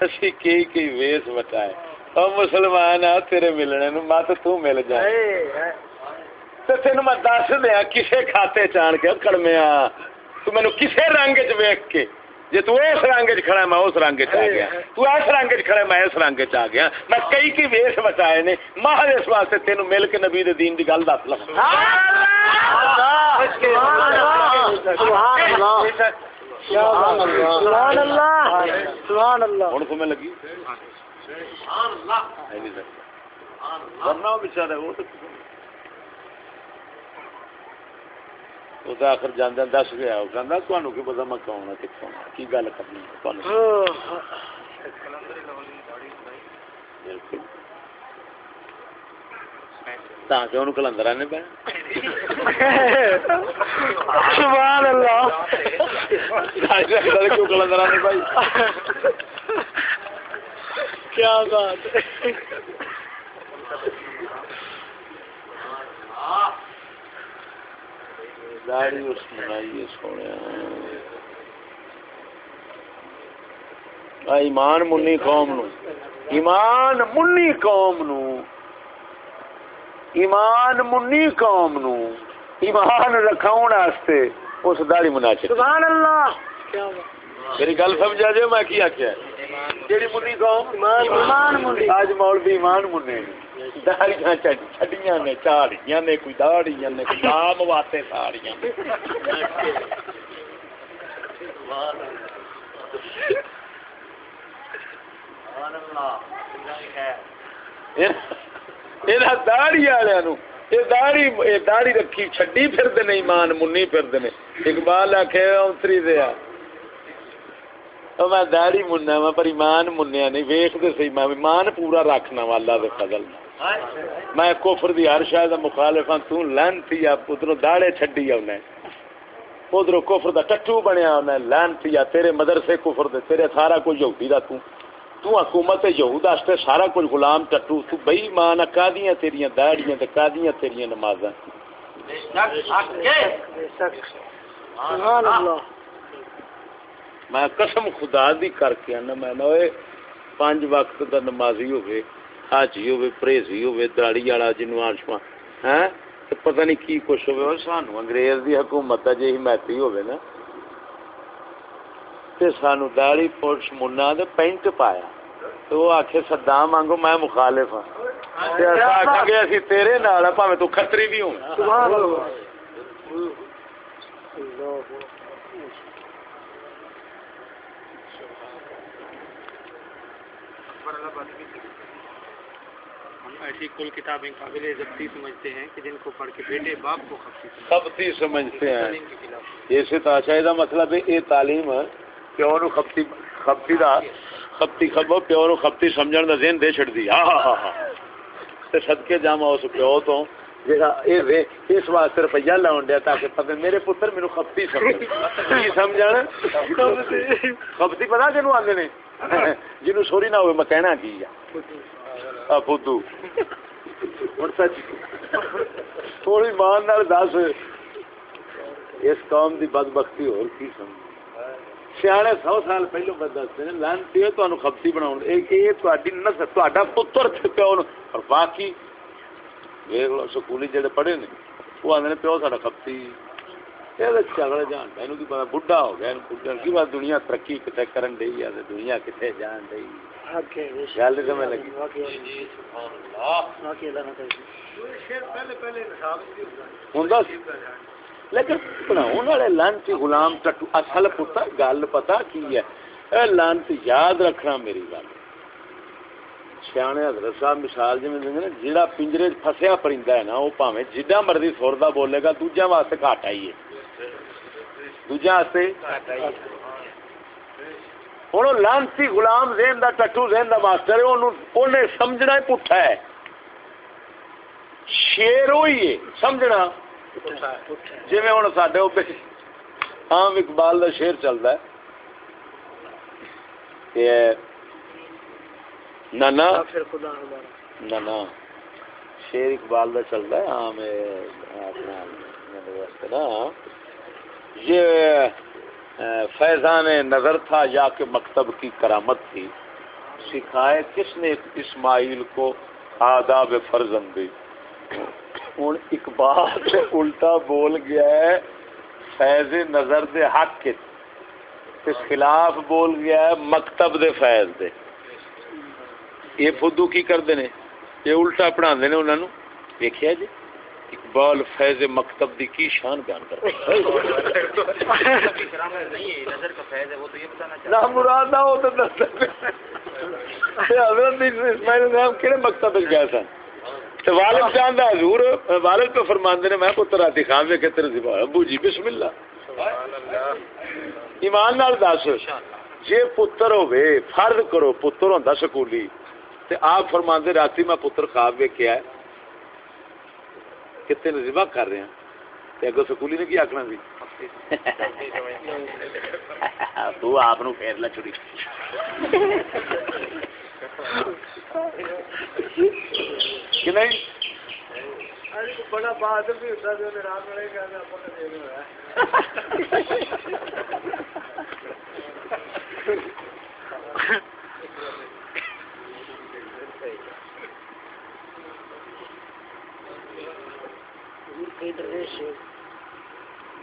اسی کئی کئی ویس بٹائے او مسلمان آ تیرے ملنے نو مت تو مل جائے تے تینوں میں دس دیا کسے کھاتے چان کے کڑمیا تو مینو کسے رنگ چ ویک کے۔ جی تو اس رنگ کھڑا میں اس رنگ چ آ گیا۔ تو اس رنگ کھڑا میں اس رنگ چ آ گیا۔ میں کئی کی ویس بچائے نے محض اس واسطے تینوں مل کے نبی دین دی گل دس لگا ہوں تمہیں لگی؟ ورنہ وہ تو آخر جانے دس گیا کہ پتا میں کون کتوں کی گل کرنی ہاں، ہاں۔ بالکل۔ کلندر داڑھی اس منائیے سونے۔ ایمان منی قوم نو۔ ایمان منی قوم نو۔ ایمان منی قوم نو۔ ایمان رکھاؤن واسطے اس داڑھی منا چ سبحان اللہ۔ کیا بات میری گل سمجھا جی میں کی آخیا جیڑی منی قوم ایمان منی۔ اج مولوی ایمان نے داڑیاں چھڈیاں نے چاڑیاں نے کوئی داڑیاں نے کوئی نام واتے ساڑیاں نے۔ یہ داڑی والے داڑی رکھی چھڈی پھرتے نے ایمان منی پھرتے نے۔ اقبال آخ اتری دیا میں داڑی مننا وا پر ایمان منیا نہیں ویختے سی میں ایمان پورا رکھنا والا دے فضل میں کفر دی ہر شاید مخالف ہاں تو لانتی ادھر داڑے چھڈی آنا ادھر کفر دا ٹٹو بنیا ہونا لانتی تیرے مدرسے کفر دے، تیرے سارا کچھ یہودی دا تو تو حکومت یہود واسطے سارا کچھ غلام ٹٹو تو بے ایمان کادیاں تیریاں، داڑیاں تے کادیاں تیریاں نمازاں۔ سبحان اللہ میں قسم خدا دی کر کے آنا، میں نہ پانچ وقت دا نمازی ہوئے۔ حاجی ہوئے پریزی ہوئے داڑی والا جنوں آشما ہیں پتہ نہیں کی کچھ ہوئے اور سانو انگریز دی حکومت جے حمایتی ہوئے نا تے سانو داڑی پوش منا تے پینٹ پایا تو وہ آکھے صدام مانگو میں مخالف ہاں تے اسا آکھاں گے اسی تیرے نال ہاں بھاویں تو کھتری بھی ہوں سبحان اللہ ہم ایسی کل کتابیں قابل ضبطی سمجھتے ہیں کہ جن کو پڑھ کے بیٹے باپ کو خفتی خبتی سمجھتے ہیں۔ اسی تو اچھا یہ مطلب ہے یہ تعلیم پیو نو خپتی خپتی دا خپتی خبو پیو نو خپتی سمجھن دا ذہن دے چھڑ دی۔ ہاں ہاں ہاں ہاں۔ تے صدقے جاواں اس پیو تو جڑا اے وے اس واسطے روپیہ لاون دیا تاکہ پتہ میرے پتر مینوں خپتی سمجھ کی سمجھن؟ خپتی۔ پتہ کینو آندے نے؟ جنوں سوری نہ ہوے میں کہنا کی آ فدو سچ تھوڑی مان دس اس قوم دی بدبختی اور کی سمجھ سیانے سو سال پہلو میں دستے ہیں لانتی ہے تمہیں خبتی بنا نسل تا پتر پیو اور باقی لو سکولی جڑے پڑھے نے وہ آدھے پیو سا خبتی چگڑے جان پہ پتا بڈھا ہو گیا کی بات دنیا ترقی کتنے کرن ڈی ہے دنیا کتنے جان ڈی لیکن والے لانتی غلام ٹٹو اصل پتر گل پتا کی ہے؟ اے لانتی یاد رکھنا میری گل۔ سیانے حضرت صاحب مثال جی دیں نا جہاں پنجرے فسیا پرندہ ہے نا وہ پاوے جڈا مرضی سردا بولے گا دوجا واسطے گھاٹا ہی ہے۔ دوجا واسطے ہوں لانسی غلام زین دا ٹٹو زین دا ماسٹر ہے انہیں سمجھنا ہی پٹھا ہے۔ شیر ہوئی ہے سمجھنا۔ جی ہوں سڈے عام اقبال کا شیر چلتا ہے۔ نانا نانا شیر اقبال کا چلتا ہے عام اپنا۔ یہ فیضان نظر تھا یا کہ مکتب کی کرامت تھی۔ سکھائے کس نے اسماعیل کو آداب فرزندی؟ ہوں، اقبال سے الٹا بول گیا ہے، فیض نظر دے حق کے۔ اس خلاف بول گیا ہے مکتب دے فیض دے۔ یہ فدو کی کرتے ہیں یہ الٹا پڑھا نے انہوں نے جی؟ اقبال فیض مکتب دی کی شان بیان کر نہ مراد نہ ہو تو حضرت اسماعیل نام کہڑے مکتب گیا سن؟ والد جان دا حضور، والد پہ فرماندے نے، میں پتر راتی خان ویکھے تیرے ذبح ابو جی بسم اللہ۔ ایمان نال دس، جے پتر ہوے فرض کرو، پتر ہوندا سکولی۔ تے آپ فرماندے، راتی میں پتر خواب ویکھیا ہے۔ کتنے ذبح کر رہے ہیں؟ تے اگوں سکولی نے کی آکھنا سی؟ تو آپ نو پھیر لے چھڑی۔ کہ نہیں؟ بڑا بہادر بھی ہوتا جو رات اپنا دو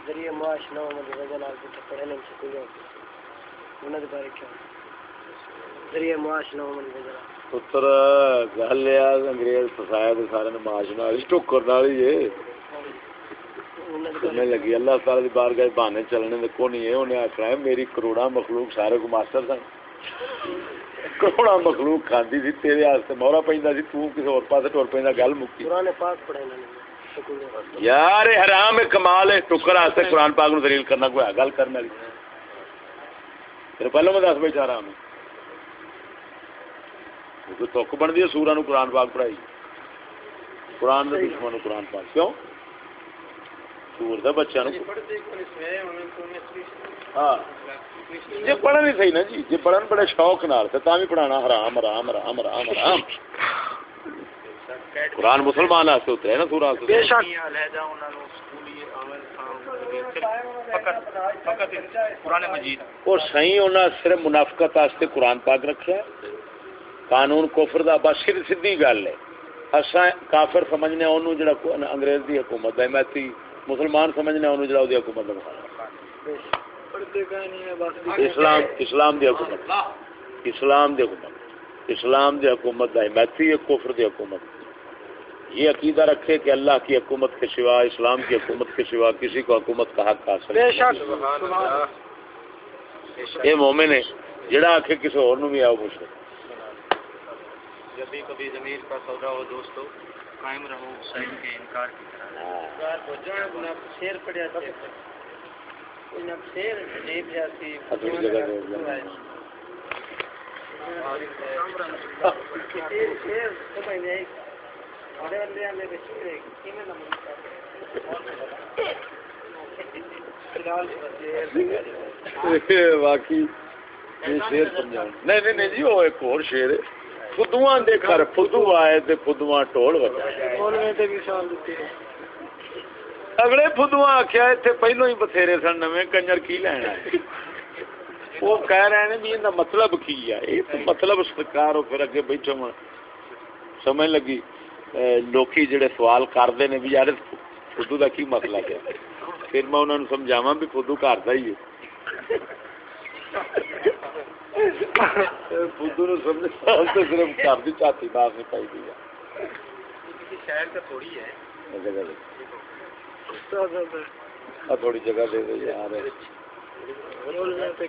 ذریعہ معاش وجہ کو ٹکر سے کوئی بارے کیا ذریعہ معاش وجہ پتر گل ہے انگریز تے سارے نے معاش نال ہی ٹوکر نال ہی ہے کرنے لگی اللہ تعالی دی بارگاہ بہانے چلنے دے کونی ہے انہیں آخنا ہے میری کروڑا مخلوق سارے کو ماسٹر سن کروڑا مخلوق کھاندی سی تیرے واسطے مورا پیندا سی تو کسے اور پاسے ٹر پیندا گل مکی قرآن پاک پڑھا انہوں نے یار حرام کمال ہے ٹکر واسطے قرآن پاک نو دلیل کرنا کوئی گل کرنے والی۔ پھر پہلو میں دس بھائی حرام ہے کوئی تک بنتی ہے سورا نو قرآن پاک پڑھائی۔ قرآن دے دشمن قرآن پاک، کیوں؟ سور دے بچے نو۔ ہاں۔ جی پڑھن ہی صحیح نا جی۔ جی پڑھن بڑے شوق نال، تے تاں بھی پڑھانا حرام حرام حرام حرام حرام۔ قرآن مسلمان واسطے اترے نا سورا بے شک۔ اور صحیح انہاں صرف منافقت واسطے قرآن پاک رکھیا ہے قانون کفر دا بس سیدھی گل ہے۔ اساں کافر سمجھنے اونوں جڑا انگریز دی حکومت ہے میتی مسلمان سمجھنے اونوں جڑا دی حکومت بس اسلام اسلام دی حکومت۔ اسلام دی حکومت۔ اسلام دی حکومت دا میتی ہے کفر دی حکومت۔ یہ عقیدہ رکھے کہ اللہ کی حکومت کے سوا اسلام کی حکومت کے سوا کسی کو حکومت کا حق حاصل بے نہیں۔ شک۔ یہ مومن ہے جڑا آکھے کسی اور نو بھی آؤ مشکل جب بھی کبھی ضمیر کا سودا ہو دوستو قائم رہو صحیح کے انکار کی طرح۔ شیر پڑیا شیر جیب جاتی۔ شیر شیر تو <laughs> واقعی یہ شیر سمجھا نہیں نہیں نہیں جی وہ ایک اور شیر ہے۔ فدواں دے گھر فدو آئے تے فدواں ٹول وجا اگلے فدواں آخیا اتنے پہلو ہی بتھیرے سن نویں کنجر کی لینا ہے وہ کہہ رہے ہیں بھی یہ مطلب کی ہے؟ یہ مطلب سرکار ہو پھر اگے سمجھ لگی؟ لوکی جڑے سوال کرتے ہیں بھی یار فدو کا کی مسئلہ ہے پھر میں انہوں نے سمجھاوا بھی فدو گھر کا ہی ہے فدو نو سمجھا تو صرف گھر کی چاتی باہر نہیں پائی ہے کا تھوڑی جگہ دے دے یار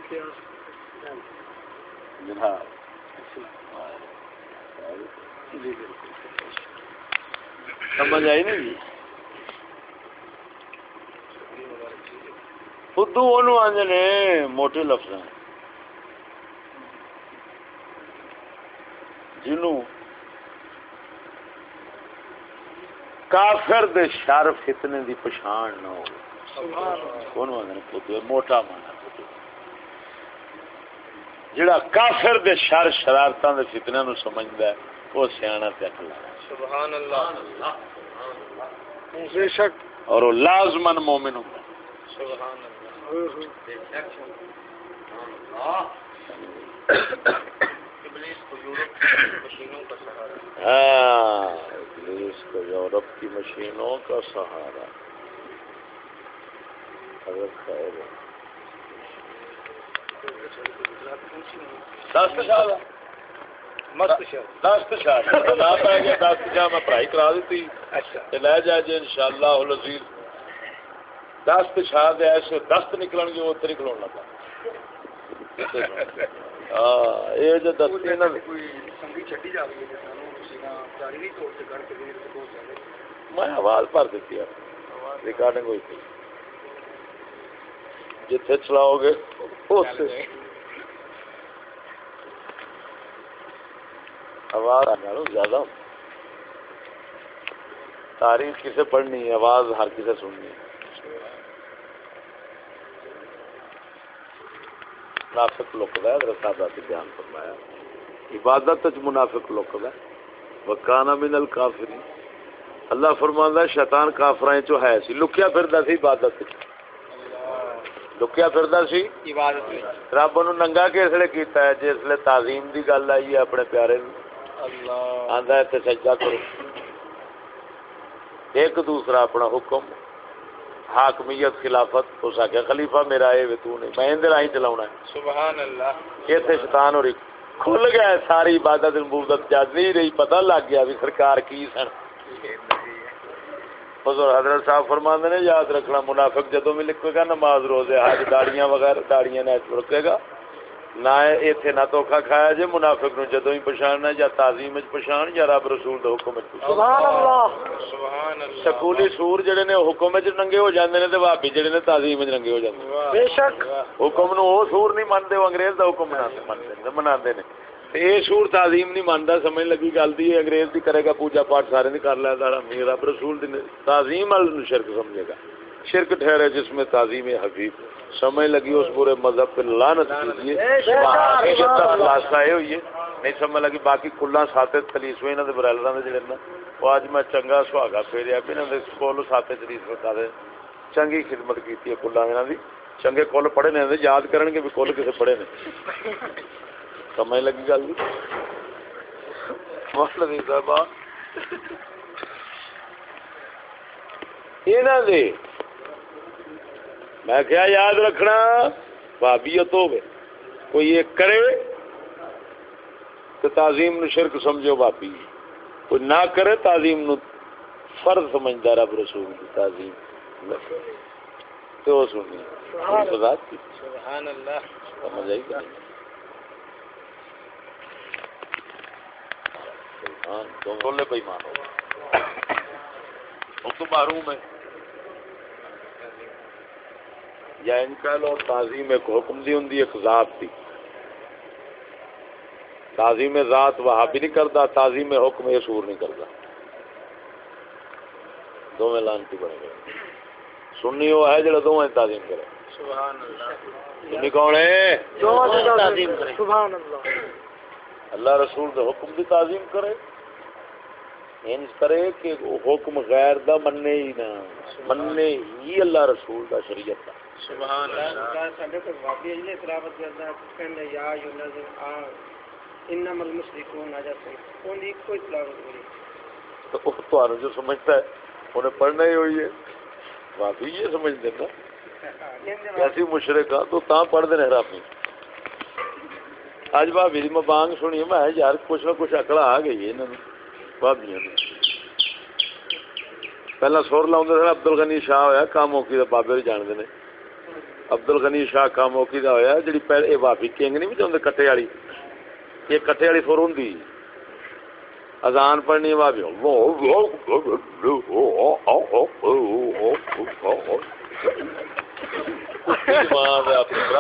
کیا جناب سمجھ آئی نا جی؟ خود آدھے نے موٹے لفظ جنوں کافر دے شر فتنے دی پچھان نہ ہو۔ آدھے موٹا مانا جڑا کافر دے شر شرارتاں دے فتنہ نو سمجھدا ہے، وہ سیاںا تے اکلا سبحان اللہ. بے شک. اور وہ لازمن مومن ہوندا ہے سبحان اللہ. ابلیس کو یورپ کی مشینوں کا سہارا. ہاں ابلیس کو یورپ کی مشینوں کا سہارا. حضرت خیر. ہے۔ دست شاہ دا؟ مست شہر دست شاہ <laughs> نہ پہ گیا دست شاہ میں پڑھائی کرا دیتی۔ اچھا۔ تے لے جا جے انشاءاللہ العزیز۔ دست شاہ دے ایسے دست نکلن گے وہ تے نکلون لگا۔ ہاں یہ جو میں آواز بھر دیتی ہے ریکارڈنگ ہوئی تھی جتھے چلاؤ گے اس سے آواز زیادہ تاریخ کسے پڑھنی ہے آواز ہر کسے سننی ہے۔ منافق لکدا ہے حضرت صاحب نے بیان فرمایا۔ عبادت وچ منافق لکدا ہے۔ وکانا من الکافرین۔ اللہ فرماندا ہے شیطان کافراں چوں ہے۔ سی لکیا پھردا سی عبادت لکیا پھردا سی؟ عبادت رب نو ننگا کس لیے کیتا ہے جس لیے تعظیم دی گل آئی ہے اپنے پیارے نو آندا ہے تے سجدہ کرو۔ ایک دوسرا اپنا حکم حاکمیت خلافت ہو سکے خلیفہ میرا اے وے تو نہیں۔ میں اندر آئی چلاونا ہے۔ سبحان اللہ۔ یہ تے شیطان اور کھل گیا ہے ساری عبادت نبوت جد نہیں رہی پتہ لگ گیا بھی سرکار کی سن۔ حضور حضرت صاحب فرماندے نے یاد رکھنا منافق جدوں بھی لکھے گا نماز روزے حج داڑیاں وغیرہ داڑیاں نہ رکے گا۔ نہ ایتھے نہ دھوکا کھایا جے منافق نو جدوں ہی پہچاننا یا تعظیم وچ پہچان یا رب رسول دے حکم وچ سبحان اللہ سبحان اللہ سکولی سور جڑے نے وہ حکم وچ ننگے ہو جاندے نے تے بھابی جڑے نے تعظیم وچ ننگے ہو جاندے نے۔ بے شک۔ حکم نو وہ سور نہیں منتے وہ انگریز دا حکم مناتے منتے نے مناتے نے۔ تے اے سور تعظیم نہیں مندا سمجھ لگی گل دی انگریز دی کرے گا پوجا پاٹ سارے نے کر لیا دارا میر رب رسول دی تعظیم ال شرک سمجھے گا۔ شرک ٹھہرے جس میں تعظیم حبیب سمجھ لگی اس پورے مذہب پہ لعنت کیجیے خلاصہ یہ ہوئی ہے نہیں سمجھ لگی باقی کلا ساتے تلیس ہوئے انہوں نے برائلر دے جڑے نا وہ اج میں چنگا سہاگا پھیریا بھی انہوں نے کول ساتے تلیس بتا دے۔ چنگی خدمت کیتی ہے کلا انہوں دی۔ چنگے کل پڑھے نے نے یاد کرن گے بھی کل کسے پڑھے نے۔ سمجھ لگی گل مولوی صاحب انہوں دے میں کیا یاد رکھنا بھابیت ہوگی کوئی یہ کرے تو تعظیم نو شرک سمجھو بھابی کوئی نہ کرے تعظیم نو فرض سمجھدا رب رسول کی تعظیم۔ تو وہ کی۔ سبحان اللہ۔ سمجھ آئی کہ نہیں؟ تم بولے بھائی مانو وہ تو معروم ہے۔ یا ان کہہ لو تعظیم ایک حکم دی ہوں ایک ذات دی۔ تعظیم ذات وہاں بھی نہیں کرتا تعظیم حکم یہ سور نہیں کرتا۔ دو میں لانتی بنے گئے۔ سننی وہ ہے جڑا دو تعظیم کرے۔ سبحان اللہ۔ سننی کون ہے؟ تعظیم کرے۔ سبحان اللہ۔ اللہ رسول دے حکم دی تعظیم کرے۔ انج کرے کہ وہ حکم غیر دا مننے ہی نہ مننے ہی اللہ رسول دا شریعت دا۔ سبحان اللہ۔ جو سمجھتا ہے انہیں پڑھنا ہی ہوئی ہے۔ واقعی یہ سمجھ دینا ایسی مشرق تو تاں پڑھ دینے حرامی اج بھابی دی جی، میں بانگ سنی میں یار کچھ نہ کچھ اکڑا آ گئی ہے انہوں نے بھابیاں پہلا سر لاؤں سن عبد الغنی شاہ ہویا کام ہو کے بابے جانتے ہیں عبد الغنی شاہ کاموکی دا ہویا جڑی پہلے اے بھابی کنگ نہیں وچ کٹے والی یہ کٹے والی سور ہوندی اذان پڑھنی وا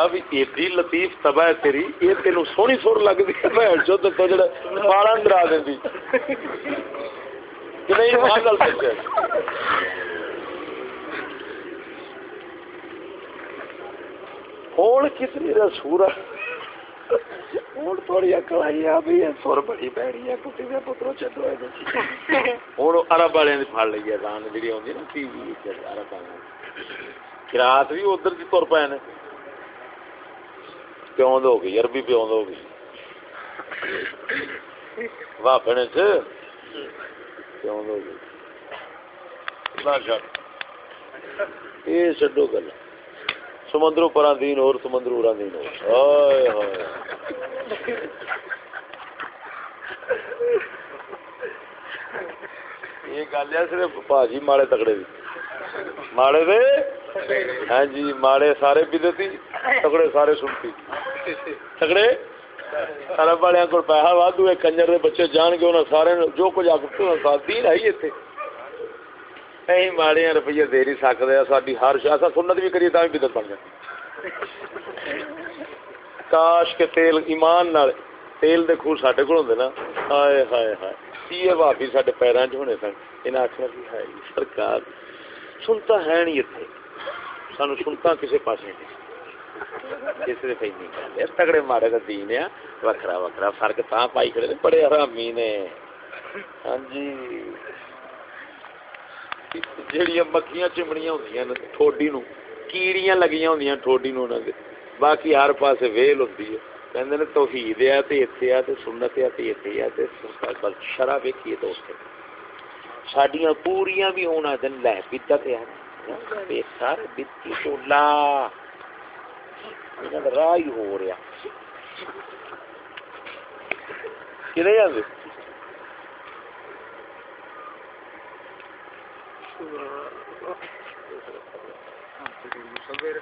بھی ایڈی لطیف تباہ تیری یہ تین سونی سر لگتی ہے بھن چو تو جڑا ڈرا دینی کہ نہیں گل سچ ہے ہوں کتنی سورا ہوں تھوڑی اکل آئی ہے بھی سر بڑی پیڑی ہے کتی دے پترو چڈو ہوں ارب والے فل لی ہے، دان جی آدھی نا، ٹی وی ارب والے رات بھی ادھر کی تر پے نے۔ پیوند ہو گئی اربی پیوند ہو گئی۔ واپنے چ پیوند ہو گئی۔ یہ چڈو گلا۔ سمندروں پر دین اور سمندروں پر دین اور ہائے ہائے۔ یہ گل ہے صرف باجی ماڑے تکڑے دی۔ ماڑے دے؟ ہاں جی ماڑے سارے بدتی، تکڑے سارے سنتی۔ تکڑے؟ عرب والے کو پیسہ وادو ہے کنجر دے بچے جان کے انہاں سارے جو کچھ آپ کو دین ہے ہی ایتھے اہی ماڑے روپیے دے نہیں سکتے ساری ہر شا سنت بھی کریے تاکہ بدت بن جاتی کاش کے تیل ایمان نال تیل دے خور ساڈے کول ہوندے نا ہائے ہائے ہائے سیے بھابی ساڈے پیراں چ ہونے سن انہاں آکھنا کہ ہائے سرکار سنتا ہے نہیں اتنے سانو سنتا کسے پاسے نہیں تگڑے ماڑے دا دین ہے وکھرا وکھرا فرق تا پائی کھڑے بڑے حرامی نے ہاں جی جہیا مکھیاں چمڑیاں ہوں ٹھوڈی نو کیڑیاں لگیاں ہوں ٹھوڈی نو انہوں باقی ہر پاس ویل ہوں کہ توحید ہے تو اتنے آ سنت ہے تو اتنے آ شرح ویکھیے تو اتنے سڈیا پوریا بھی ہونا دن لے بدت ہے سر بتی تو راہ ہی ہو رہا کہ مصور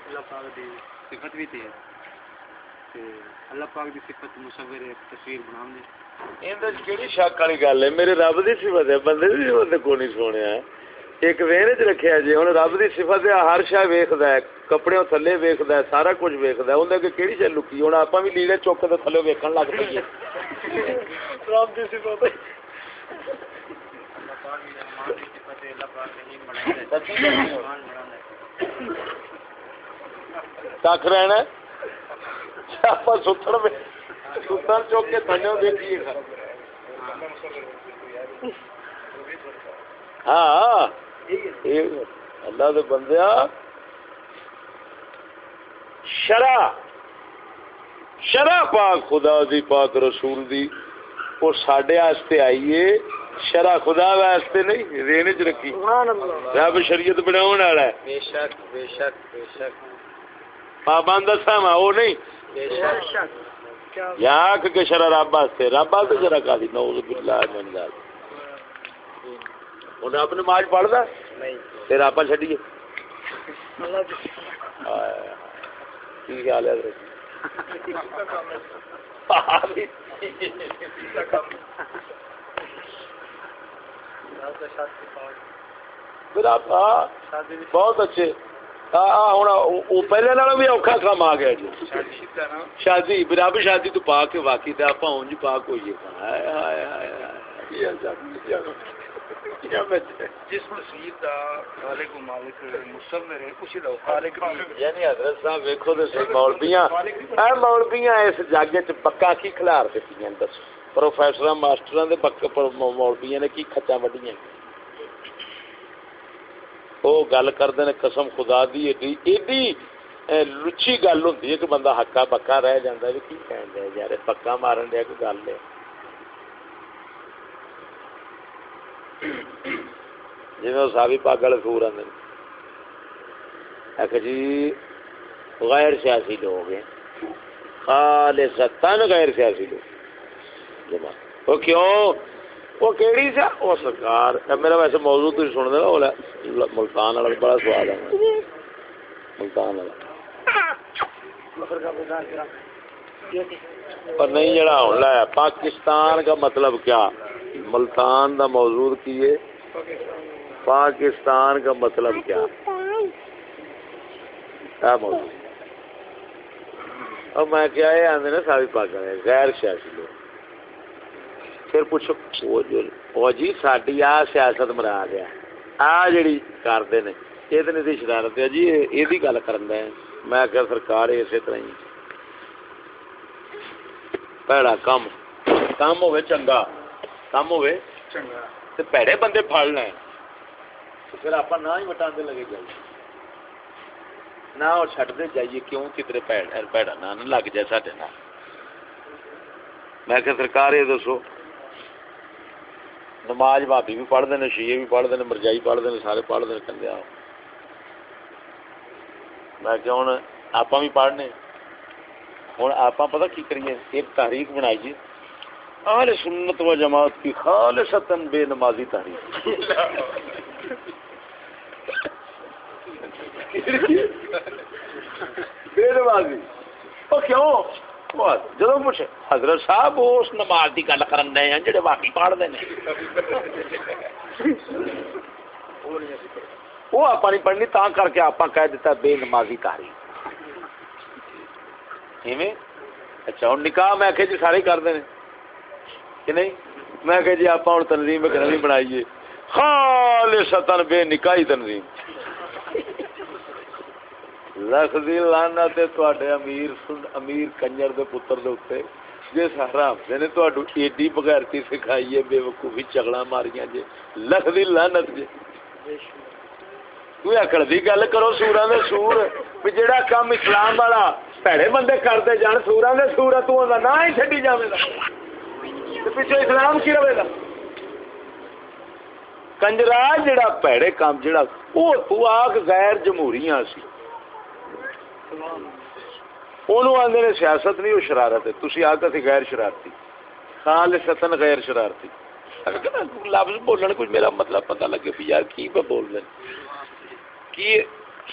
صفت بھی تھی اللہ پاک دی صفت مصور تصویر بناونے کپڑے سارا کیڑی شے لکی بھی لیڑے چوک لگ پی رب تک رہنا چھاپا ستر ستر چوک کے تھنوں دیکھیے ہاں اللہ دے بندیا شرع شرا پاک خدا دی، پاک رسول دی، وہ ساڈے آئیے۔ شرع خدا واسطے نہیں رین چ رکھی۔ رب شریعت بناون ہے۔ پابند یا کہ رب واسطے رب واسطے شرع کا دی۔ نوز باللہ من اپنے نماز پڑھدا نہیں۔ پھر آپا چھڈیے۔ کی حال ہے۔ بہت اچھے۔ ہوں وہ پہلے نالوں بھی اوکھا کام آ گیا جی۔ شادی برابر شادی تو واقعی تے آپ اونج پاک ہوئیے خالق و مالک مصور ہے اسی دا خالق بھی۔ یعنی حضرت صاحب ویکھو تے صحیح مولویاں۔ اے مولویاں اس جاگے چ بکا کی کھلار دتیاں دس پروفیسراں ماسٹراں دے نے کی کھچا وڈیاں او گل کردے نے قسم خدا دی ایڈی ایڈی لچی گل ہوندی ہے کہ بندہ ہکا بکا رہ جاندا ہے کی کہن دے یار پکا مارن دے کوئی گل ہے جی وہ سابی پاگل سور آدھے آخ جی غیر سیاسی لوگ ہیں خالصتاً غیر سیاسی لوگ جمع وہ کیوں؟ وہ کیڑی سا؟ وہ سرکار۔ میرا ویسے موضوع تو سن دینا وہ ملتان والا بڑا سواد ہے۔ ملتان والا۔ پر نہیں جڑا ہوں لایا پاکستان کا مطلب کیا؟ ملتان دا موضوع کی ہے؟ پاکستان کا مطلب کیا؟ کیا موضوع۔ اور میں کیا یہ آندے نا ساری پاکستان غیر سیاسی لوگ۔ پھر پوچھو وہ جی ساڈی آ سیاست مرا گیا۔ آ جڑی کرتے نے یہ تو نہیں شرارت ہے جی یہ گل کرن میں کہ سرکار اسی طرح ہی۔ پیڑا کم کم ہوے چنگا کم ہوے چنگا۔ تے پیڑے بندے پھڑ لیں پھر آپ نہ ہی وٹاندے لگے جائیے نہ چھڈتے جائیے کیوں کدھر پیڑ پیڑا نہ نہ لگ جائے ساڈے نال میں کہ سرکار یہ دسو۔ نماز بھابی بھی پڑھتے ہیں شیعہ بھی پڑھتے ہیں مرجائی پڑھتے ہیں سارے پڑھتے ہیں کندے آؤ۔ میں کہ ہوں آپ بھی پڑھنے۔ ہوں آپ پتہ کی کریے؟ ایک تحریک بنائیے جی۔ اہل سنت و جماعت کی خالصتاً بے نمازی تحریک۔ بے نمازی۔ وہ کیوں؟ جدو پوچھے، حضرت صاحب اس نماز کی گل کرن دے ہیں جڑے واقعی پڑھتے ہیں؟ وہ آپ نہیں پڑھنی تا کر کے آپ کہہ دیتا بے نمازی تحریک ایویں؟ اچھا ہوں نکاح میں آخیا جی سارے کرتے ہیں۔ کہ نہیں؟ میں کہ جی آپ ہوں تنظیم ایک نوی بنائیے خال ستن بے نکاحی تنظیم۔ لکھ دی لانا تے تواڈے امیر امیر کنجر دے پتر دے اوتے جس حرام دے نے تواڈو ایڈی بغیرتی سکھائی ہے بے وقوفی چگڑا ماریاں جے۔ لکھ دی لعنت جے۔ کوئی اکڑ دی گل کرو، سوراں دے سور۔ بھی جیڑا کام اسلام والا پیڑے بندے کرتے جان، سوراں دے سور تو دا نہ ہی چھڈی جاوے گا۔ تے پیچھے اسلام کی رہے گا؟ کنجرا جڑا پیڑے کام جڑا او تو آگ غیر جمہوریاں سی۔ اونوں آندے نے سیاست نہیں او شرارت ہے تسی آکھا سی غیر شرارتی خالصتاً غیر شرارتی اگر لفظ بولن کچھ میرا مطلب پتہ لگے بھی یار کی پہ بول رہے کی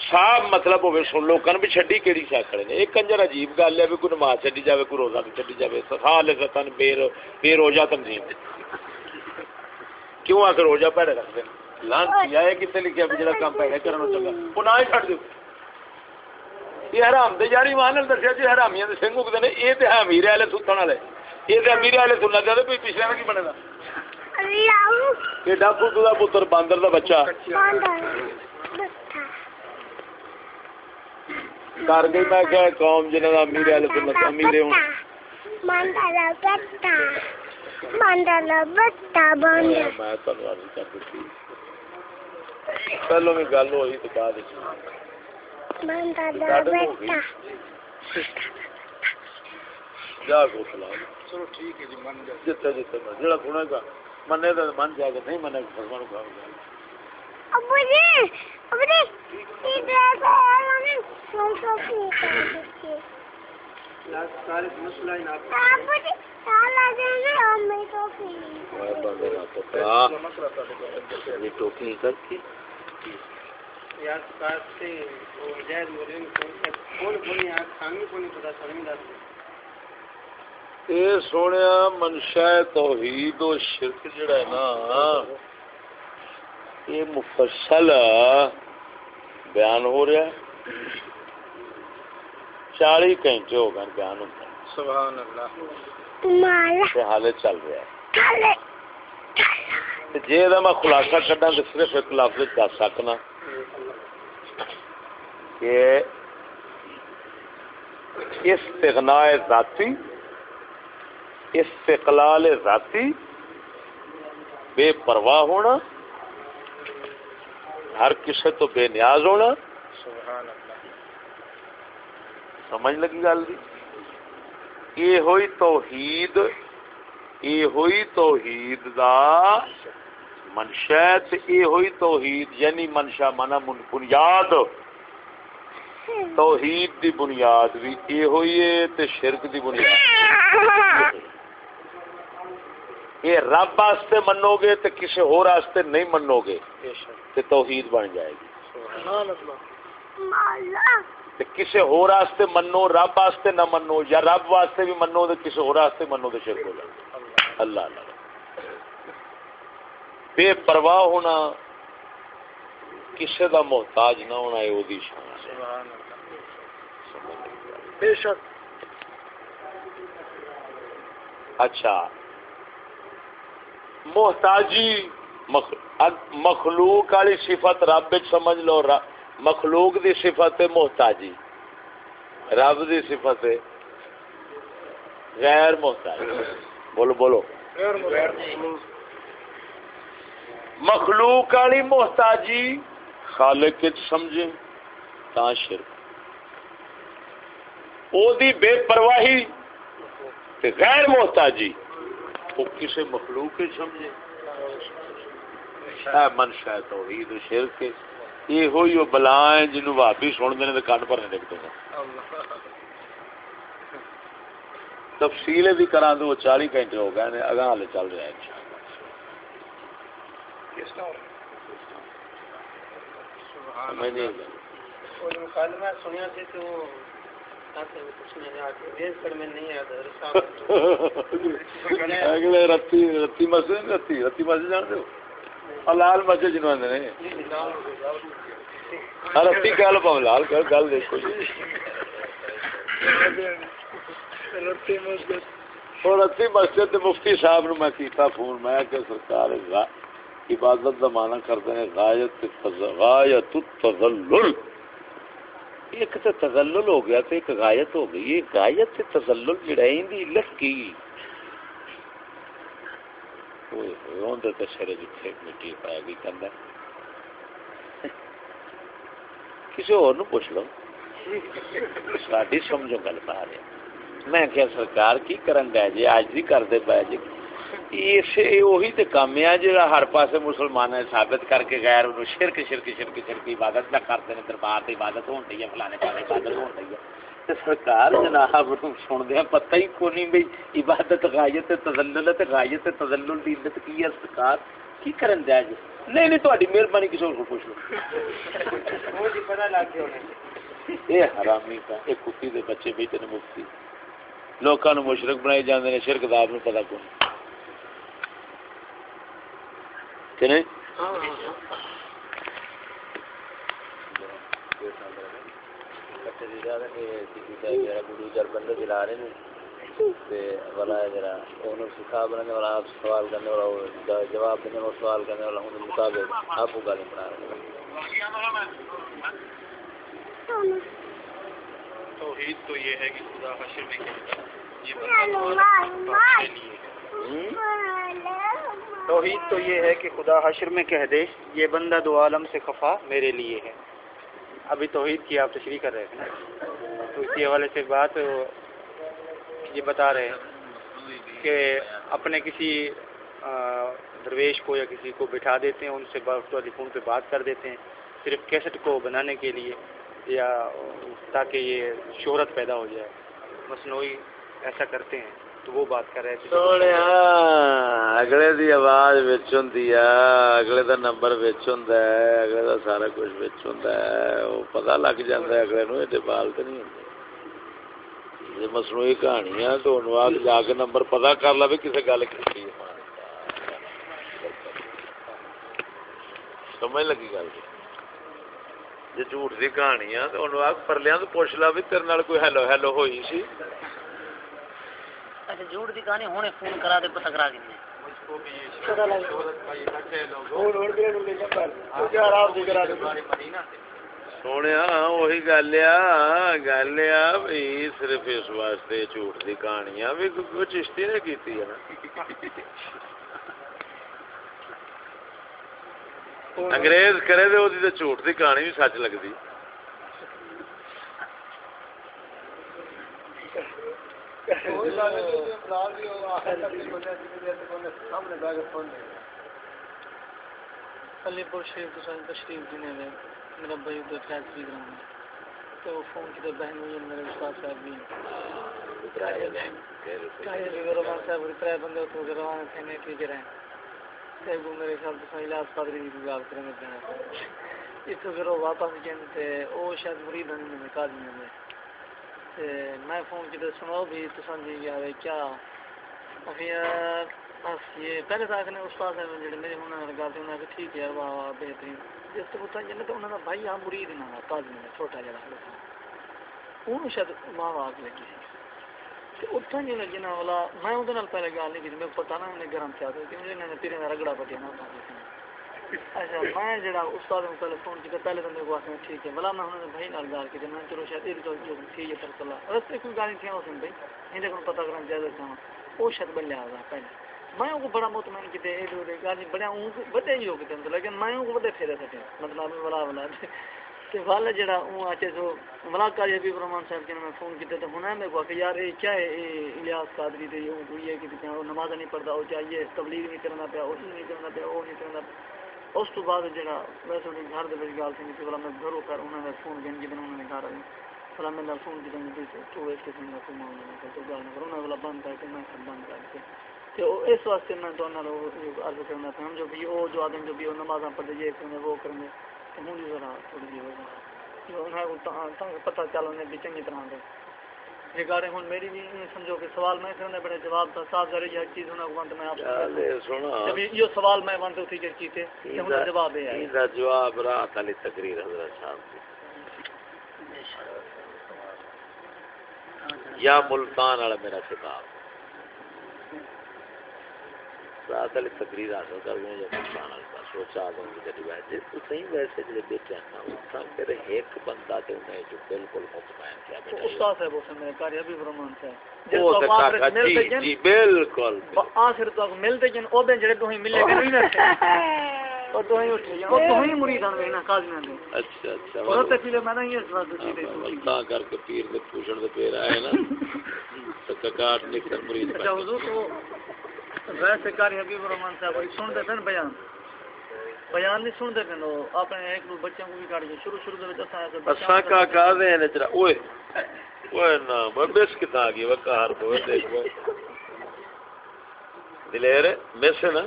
صاف مطلب ہوے سن لوکاں بھی چھڈی کیڑی شا کھڑے نے ایک کنجر عجیب گل ہے بھی کوئی نماز چھڈی جاوے کوئی روزہ بھی چھڈی جاوے خالصتاً بے بے روزہ تنظیم کیوں آ کے روزہ پیڑے رکھتے ہیں لانتی ہے کتنے لکھیا بھی جڑا کام پیڑے کرنا چنگا وہ نہ ہی چھڈ دیو یہ حرام دے یاری مان نے دسیا جی حرامیاں دے سنگ اگدے نے اے تے امیر والے سوتن والے اے تے امیر والے سننا چاہتے کوئی پچھلے میں کی بنے گا یہ ڈاکو دا پتر باندر دا بچہ کر گئی میں کہ قوم جنہاں دا امیر والے سنت امیر ہوں Mandala betta. Mandala betta banda. میں تانوں عرض کر پہلو بھی گل ہوئی تے بعد وچ Mandala betta. جا کو چلو ٹھیک ہے جی من جائے جتے جتے جڑا سنے گا منے تے من جائے گا نہیں منے تو فرمان کھاؤ گا Abu ji, abu ji. Ida ko alamin. Sonso ki. Abu ji, sala dene amme to ki. نہ تو کہا یہ ٹوکی کر کے یار کاستے وہ جائز مولین کون کون یار اے سونیا منشا توحید و شرک جڑا ہے نا یہ مفصل بیان ہو رہا ہے۔ چالی گھنٹے ہو گئے بیان ہوتا ہے سبحان اللہ۔ Mala. تے حالے چل رہا ہے۔ دا میں خلاصہ کڈاں تے صرف ایک لفظ دس سکنا۔ کہ استغناء ذاتی، استقلال ذاتی بے پرواہ ہونا، ہر کسی تو بے نیاز ہونا۔ سمجھ لگی گل جی؟ دی یہ ہوئی توحید یہ ہوئی توحید دا منشا یہ ہوئی توحید یعنی منشا مانا من- بنیاد توحید دی بنیاد بھی یہ ہوئی ہے تے شرک دی بنیاد. یہ رب واسطے منو گے تے کسی ہور واسطے نہیں منو گے تے توحید بن جائے گی. تے کسی ہور واسطے منو، رب واسطے نہ منو، یا رب واسطے بھی منو تے کسی ہور واسطے منو تے شرک ہو جائے اللہ اللہ. بے پرواہ ہونا کسی دا محتاج نہ ہونا، یہ دی شان ہے. سبحان اللہ. بے شک۔ اچھا۔ محتاجی مخلوق والی صفت رب سمجھ لو مخلوق دی صفت ہے محتاجی۔ رب دی صفت ہے غیر محتاج بولو بولو۔ مخلوق والی محتاجی خالق سمجھے تا شرک۔ او دی بے پرواہی تے غیر محتاجی۔ وہ کسی مخلوق کے سمجھے؟ اے منشا ہے توحید و شرک یہ ہوئی وہ بلائیں جنہوں بھابی سن دے تے کان بھرنے لگتے ہیں۔ تفصیل بھی کرا دو چالی گھنٹے ہو گئے نے اگاں والے چل رہا ہے انشاءاللہ۔ سمجھ نہیں میں سنیا تو کچھ اگلے رتی رتی مسجد نہیں رتی؟ رتی مسجد جانتے ہو؟ لال مسجد جنہوں آدھے نے رتی کہہ لو پاؤ لال کر گل دیکھو جی۔ اور اسی مسجد مفتی صاحب نو میں کیتا فون میں کہ سرکار عبادت دا معنی کرتے ہیں غایت غایت التذلل۔ ایک تے تذلل ہو گیا تے ایک غایت ہو گئی۔ یہ غایت تے تذلل جڑا ہے دی علت کی اوئے ہوئے اون تے سرے جتھے مٹی پا گئی کندا کسی اور نو پوچھ لو، ساڈی سمجھو گل پا رہے۔ میں کیا سرکار کی کرن گئے جی آج بھی کرتے پے جی وہی تے کام ہے جڑا ہر پاسے مسلمان نے ثابت کر کے غیر انہوں شرک شرک شرک شرک، عبادت نہ کرتے ہیں دربار تے عبادت ہون دی ہے، فلانے پاسے عبادت ہون دی ہے۔ تے سرکار جناب نو سن دے پتہ ہی کو نہیں بھئی عبادت، غایت تے تذلل تے غایت، تذلل دی عزت کی ہے سرکار؟ کی کرن دے جی؟ نہیں نہیں تہاڈی مہربانی کسی اور کو پوچھ لو۔ وہ جی پتہ لگ گیا انہیں اے حرامی کا، اے کتی دے بچے بیٹے نے مفتی۔ لوکاں نو مشرک بنائی جاندے نے، شرک دا آپ نو پتہ کون؟ کہ نہیں بندے دلا رہے والا جرا سکھا بنانے والا آپ سوال کرنے والا جواب دینے والا سوال کرنے والا ان مطابق آپ کو گالی بنا رہے توحید تو یہ ہے کہ خدا حشر میں یہ توحید تو یہ ہے کہ خدا حشر میں کہہ دے، یہ بندہ دو عالم سے خفا میرے لیے ہے۔ ابھی توحید کی آپ تشریح کر رہے تھے تو اسی حوالے سے بات یہ بتا رہے ہیں کہ اپنے کسی درویش کو یا کسی کو بٹھا دیتے ہیں، ان سے فون پہ بات کر دیتے ہیں صرف کیسٹ کو بنانے کے لیے یا تاکہ یہ شہرت پیدا ہو جائے۔ مصنوعی ایسا کرتے ہیں۔ تو وہ بات کر رہے تھے سونے اگلے دی آواز وچ ہوندی ہے اگلے دا نمبر وچ ہوندا ہے اگلے دا سارا کچھ وچ ہوندا ہے او پتہ لگ جاندا ہے اگلے نو ایڈے بال تے نہیں ہوندے یہ مصنوعی کہانی ہے تو انہوں آگ جا کے نمبر پتہ کر لو کسے گل کی سمجھ لگی گل جی جھوٹ دی کہانی ہے تو انہوں آگ پرلیاں تو پوچھ لا بھی تیرے نال کوئی ہیلو ہیلو ہوئی سی اچھا جھوٹ دی کہانی ہونے فون کرا دے پتہ کرا دیں سونے وہی گل آ گل آ بھی صرف اس واسطے جھوٹ دی کہانی بھی کوئی چشتی نے کیتی ہے نا انگریز کرے تو وہ جھوٹ دی کہانی بھی سچ لگتی علی پور شریف تو سارے تشریف دینے میں میرا بھائی ادھر فیض بھی گراؤں تو وہ فون کی بہن ہوئی ہے میرے استاد صاحب بھی رحمان صاحب تر بندے اتنے روانہ تھے نہیں ٹھیک رہے وہ میرے خیال تو علاج پادری کی بات کریں گے اتنے پھر وہ واپس گئے تھے وہ شاید مرید میں قادمی میں میں فون کی سناؤ بھی تو سمجھ یار کیا؟ ابھی بس یہ پہلے تو آخر استاد صاحب جڑے میرے ہونے والے گل انہوں نے ٹھیک ہے واہ واہ، بہترین۔ جس تو پتہ جن تو انہوں نے بھائی آ مرید نہ قاضی جی میں چھوٹا جڑا انہوں شاید واہ واہ کے لگی سی اتوں جو لگی نا والا میں وہ پہلے گل نہیں کی میرے پتا نا انہیں گرم کیا تھا، کیونکہ انہوں نے پیرے کا رگڑا پٹیا نہ نا اچھا میں جڑا استاد پہلے فون کیا پہلے تو میرے کو ٹھیک ہے میں انہوں نے بھائی نال گال میں چلو شاید یہ تو تر کوئی اس بھائی کو بن لیا پہلے۔ میں کو بڑا مطمئن کیتے، اے دو بڑا اون بڑے ہی ہو کے تے مطلب لیکن میں کو بڑے پھیرے مطلب تے والا جڑا اون اچے سو ملاقات یہ بھی صاحب کے میں فون کیتے، تے میں کو کہ یار اے کیا ہے اے الیاس قادری ہے کہ نماز نہیں پڑھدا او چاہیے، تبلیغ نہیں کرنا پیا او نہیں کرنا پیا او نہیں کرنا اس تو بعد جڑا ویسے انہیں گھر دے وچ گل تھی کہ بلا میں گھروں کر انہوں نے فون گن جدن انہوں نے گھر آئی بلا میں فون کی تے تو اس کے سن کو معاملہ تو گل نہ کرو انہوں نے بلا بند کر کے میں سب بند کر کے۔ تو اس واسطے میں تو عرض کرنا تھا جو بھی وہ جو آدمی جو بھی وہ نمازاں پڑھتے یہ کریں وہ کریں تو ہوں جی ذرا تھوڑی جی ہوگا پتہ چل انہیں بھی چنگی طرح دے۔ ریگارڈنگ ہوں میری بھی سمجھو کہ سوال میں بڑے جواب تھا صاف ظاہر یہ چیز انہیں کو میں آپ جب یہ سوال میں وانتے تھی جس چیز تے انہیں جواب ہے۔ یہ جواب رات علی تقریر حضرت صاحب کی یا ملتان والا میرا خطاب۔ رات والی تقریر حاصل کر گئے یا ملتان والا پاس سوچا دوں گی جڑی بات جی تو صحیح ویسے جڑے بیٹھے ہیں نا وہ پھر ایک بندہ تے انہیں جو بالکل مطمئن کیا بیٹا استاد صاحب اس میں کاری ابھی رحمان صاحب وہ تے کاکا جی جی بالکل آخر تک ملتے جن او دن جڑے تہیں ملے گئے نہیں نہ اور تو ہی اٹھے جان اور تو ہی مرید ہیں نا قاضی نے اچھا اچھا اور تے پھر میں نہیں اس بات کی دے تا کر کے پیر دے پوچھن دے پیر آئے نا تو ککاٹ نکل مرید اچھا حضور تو ویسے کاری حبیب الرحمان صاحب کوئی سن دے پن بیان؟ بیان نہیں سن دے پن وہ اپنے ایک دو بچوں کو بھی کاٹ کے شروع شروع دے وچ اساں کہ اساں کا کا دے نے چرا اوئے اوئے نا بس کتا گئی وکا ہر کو دیکھ وہ دلیر مس نا؟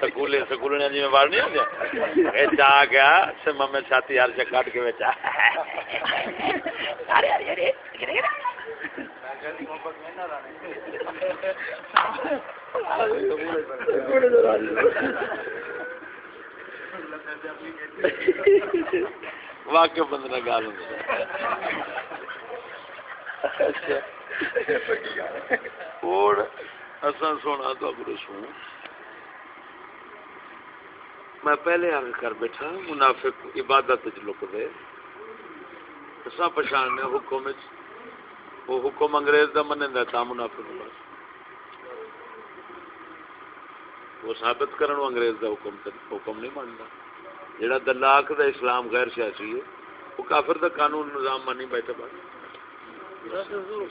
سکولے سکولے نے جی میں وار نہیں ہوندا اے چا گیا سما میں چھاتی ہر سے کاٹ کے وچ ارے ارے ارے واقع بند نہ گال اور اساں سونا تو رسوں میں پہلے آ کر بیٹھا، منافق عبادت لک دے اساں پہچاننے حکم وچ وہ حکم انگریز دا منندا تا منافق بس وہ ثابت کرن انگریز دا حکم حکم نہیں ماندا جڑا دلاک دا اسلام غیر سیاسی ہے وہ کافر دا قانون نظام مانی بیٹھا بس شروع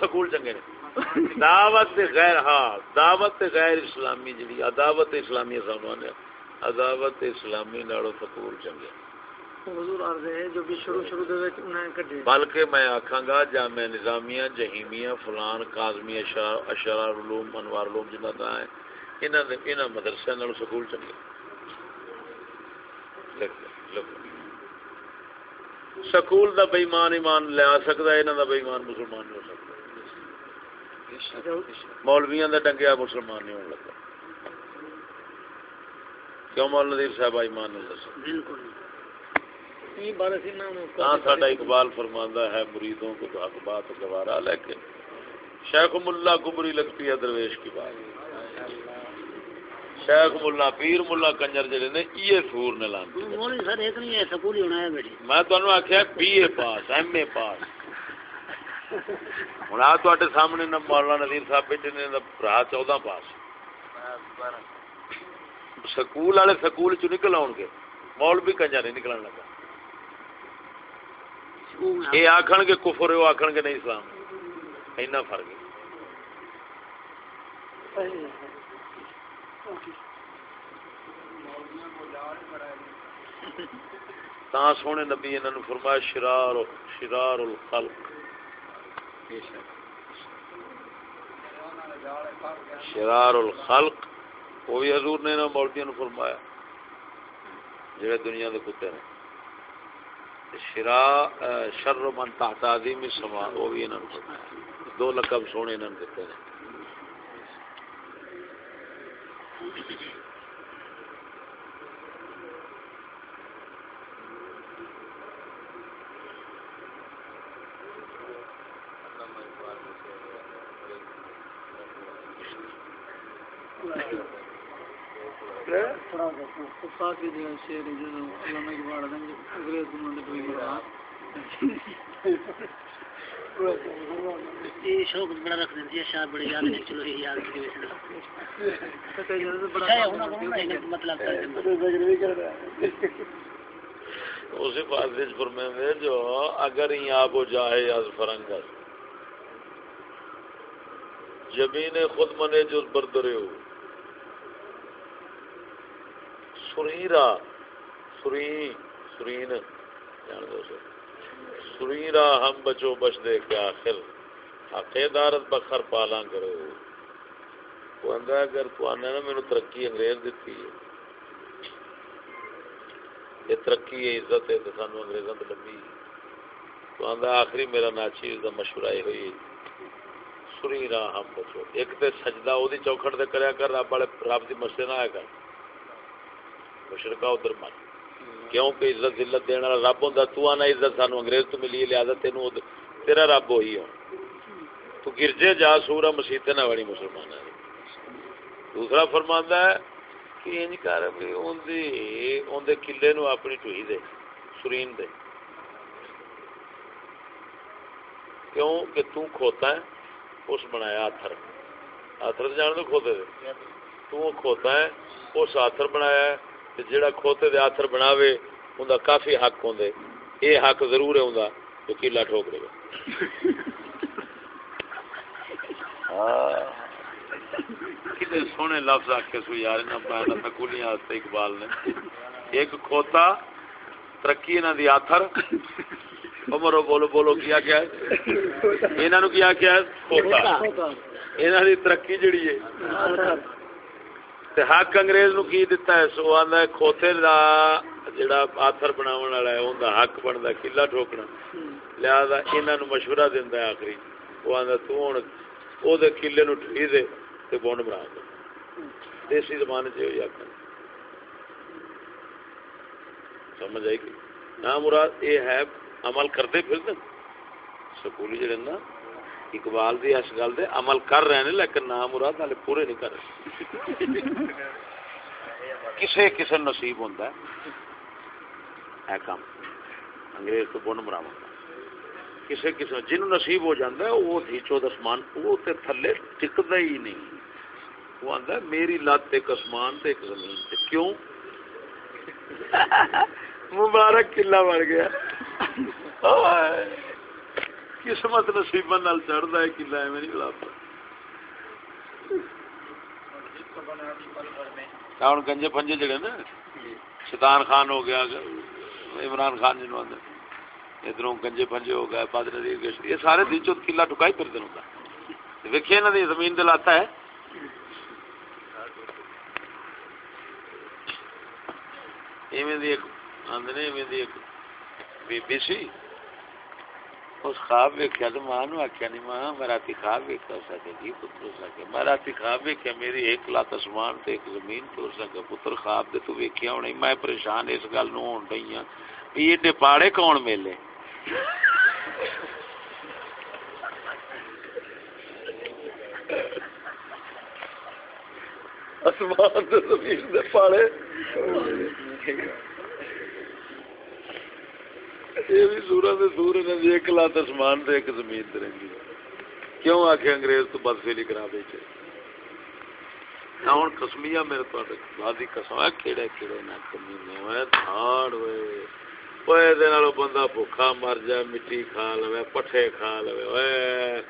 سکول چنگے نے <laughs> دعوت غیر ہاں دعوت غیر اسلامی جڑی عداوت اسلامی سانو نے عداوت اسلامی نالو سکول چنگے۔ عرض ہے جو بھی شروع شروع دے وچ انہاں کڈے۔ بلکہ میں آکھاں گا جامعہ نظامیہ جہیمیہ فلان کاظمیہ اشرار علوم انوار علوم جنہ دا ہے انہاں دے انہاں مدرسے نال سکول چنگے۔ لکھ لکھ سکول دا بے ایمان ایمان لے آ سکدا ہے انہاں دا بے ایمان مسلمان نہیں ہو سکدا۔ مولویاں دا ڈنگیا مسلمان نہیں ہون لگا کیوں مولانا نذیر صاحب ایمان نہیں دس بالکل۔ ہاں ساڈا اقبال فرماندا ہے مریدوں کو تو حق بات گوارا لیکن شیخ ملا کو بری لگتی ہے درویش کی بات۔ شیخ ملا پیر ملا کنجر جڑے نے یہ سور نے لانتی۔ مولوی سر ایک نہیں ہے سکول ہی ہونا ہے بیٹی۔ میں تمہیں آخیا بی اے پاس ایم اے پاس۔ ہوں آ تے سامنے نہ مولانا نذیر صاحب بیٹھے نے برا چودہ پاس سکول والے سکول چ نکل آؤ گے مول بھی کنجر نہیں نکلن لگا یہ آخن گے کفر وہ آخن گے نہیں اسلام اینا فرق ہے تا سونے نبی انہوں نے فرمایا شرار شرار الخلق شرار الخلق، وہ بھی حضور نے انہوں مولتیوں نے فرمایا، جڑے دنیا دے کتے نے۔ شرا شر من تحت عظیم السما وہ بھی انہوں نے فرمایا۔ دو لقب سونے انہوں نے دیتے ہیں استاد کی جو شعر جو علامہ اقبال ہیں انگریز کو منڈے کوئی بڑا یہ شوق بڑا رکھ دیتی ہے شاید بڑے یاد نہیں چلو یہ یاد کی وجہ سے مطلب اسی بات پر میں جو اگر ہی آپ ہو جائے از خود منے جو بردرے ہو۔ سریرا سری سرین جان دو سو سریرا ہم بچو بچ دے کے آخر عقیدارت بخر پالا کرو وہ اندر اگر تو آنا نا میرے ترقی انگریز دیتی ہے یہ ترقی ہے عزت ہے تو سانو انگریزوں تو لمبی تو آندا آخری میرا ناچیز دا مشورہ یہ ہوئی سری راہ ہم بچو ایک تے سجدہ او چوکھٹ تے کریا کر رب والے رب دی مسجد نہ آیا کر مشرکا ادھر مر کیوں کہ عزت ذلت دینے والا رب ہوندا، تو آنا عزت سانو انگریز تو ملی ہے، لہذا تینوں تیرا رب وہی ہو تو گرجے جا سورا مسیح نہ بڑی مسلمان ہے۔ دوسرا فرماندا ہے کہ انج کر بھی اون دی اون دے قلعے نو اپنی ٹوئی دے، سرین دے۔ کیوں کہ تو کھوتا ہے، اس بنایا آتھر۔ آتھر جان دو کھوتے دے۔ تو کھوتا ہے، اس آتھر بنایا ہے۔ جڑا کھوتے دے آتھر بناوے اوندا کافی حق ہوندے۔ اے حق ضرور ہے اوندا جو کیلا ٹھوک دے کتنے سونے لفظ آکھے سو یار انہاں بیان سکولیاں واسطے اقبال نے۔ ایک کھوتا ترقی انہاں دی آتھر۔ عمرو بولو بولو کیا کیا ہے؟ انہاں نو کیا کیا ہے؟ کھوتا۔ انہاں دی ترقی جڑی ہے۔ تے حق انگریز نو کی دتا ہے؟ سو آندا ہے کھوتے دا جڑا آتھر بناون والا ہے، اوندا حق بندا کلا ٹھوکنا۔ لہذا انہاں نو مشورہ دیندا ہے آخری۔ وہ آندا تو ہن او دے کلے نو ٹھی دے تے بونڈ بنا دے۔ دیسی زبان چ ہوئی جی آکھن۔ سمجھ آئی کہ؟ نا مراد یہ ہے، عمل کرتے پھر دے سکولی جڑے نا اقبال دی اس گل دے عمل کر رہے ہیں، لیکن نا مراد والے پورے نہیں کر رہے۔ کسے کسے نصیب ہوتا ہے۔ اے کام، انگریز تو بن براوا کسے کسے جنوں نصیب ہو جاتا ہے، وہ تھیچو دسمان وہ تے تھلے ٹکدا ہی نہیں۔ وہ آندا ہے، میری لت ایک اسمان تے ایک زمین تے۔ کیوں؟ <laughs> مبارک قلعہ بن گیا۔ ہائے۔ قسمت نصیب چڑھتا ہے قلعہ ایویں نہیں بلاتا ہوں گنجے پنجے جڑے نا؟ شیطان خان ہو گیا، عمران خان جنوب آدھے ادھر گنجے پنجے ہو گئے باد نظیر گشت یہ سارے دن چو قلعہ ٹکائی پھر دن ہوتا ویکھے انہوں نے زمین دلاتا ہے۔ ایویں دی ایک آندے ایویں ایک بی بی سی۔ اس خواب ویکیا تو ماں نو آخیا نہیں ماں، میں رات خواب ویکیا سکے جی پتر سکے میں رات خواب ویکیا میری ایک لات آسمان تے ایک زمین تو سکے پتر خواب دے تو ویکیا ہونا میں پریشان اس گل نو ہون رہی ہوں بھی ایڈے پاڑے کون میلے؟ آسمان تے زمین دے پاڑے۔ یہ بھی سورج سورت سور نے ایک لات آسمان تے ایک زمین تے رہی کیوں آخے انگریز تو بدفیلی کرا بیچے ہوں کسمیا میرے تو بعد قسم ہے کہڑے کہڑے نہ کمینے ہوئے دھاڑ ہوئے اوے دے نالو بندہ بھوکا مر جائے مٹی کھا لوے پٹھے کھا لوے اوے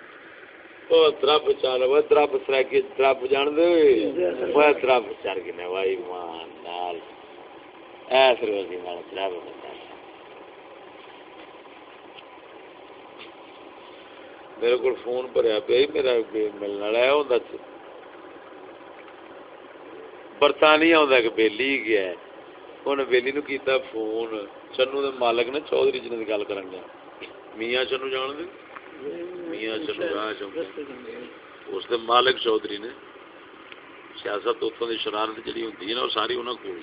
او درب چل وہ درب سرکی درب جان دے وہ درب چڑ گئے وائی مان نال ایس روزی نال درب بندہ میرے کو فون بھریا، پیا میرا ملنے والا ہے ہوں برطانیہ ہوں ایک بیلی گیا انہیں بیلی نو کیتا فون۔ چنو دے مالک نے چودھری جنہیں دی گل کرن گیا میاں چنو جان دے؟ میاں چنو راہ چاہتے اس دے مالک چودھری نے سیاست اتوں دی شرارت جڑی ہوندی ہے نا، وہ ساری انہاں کول۔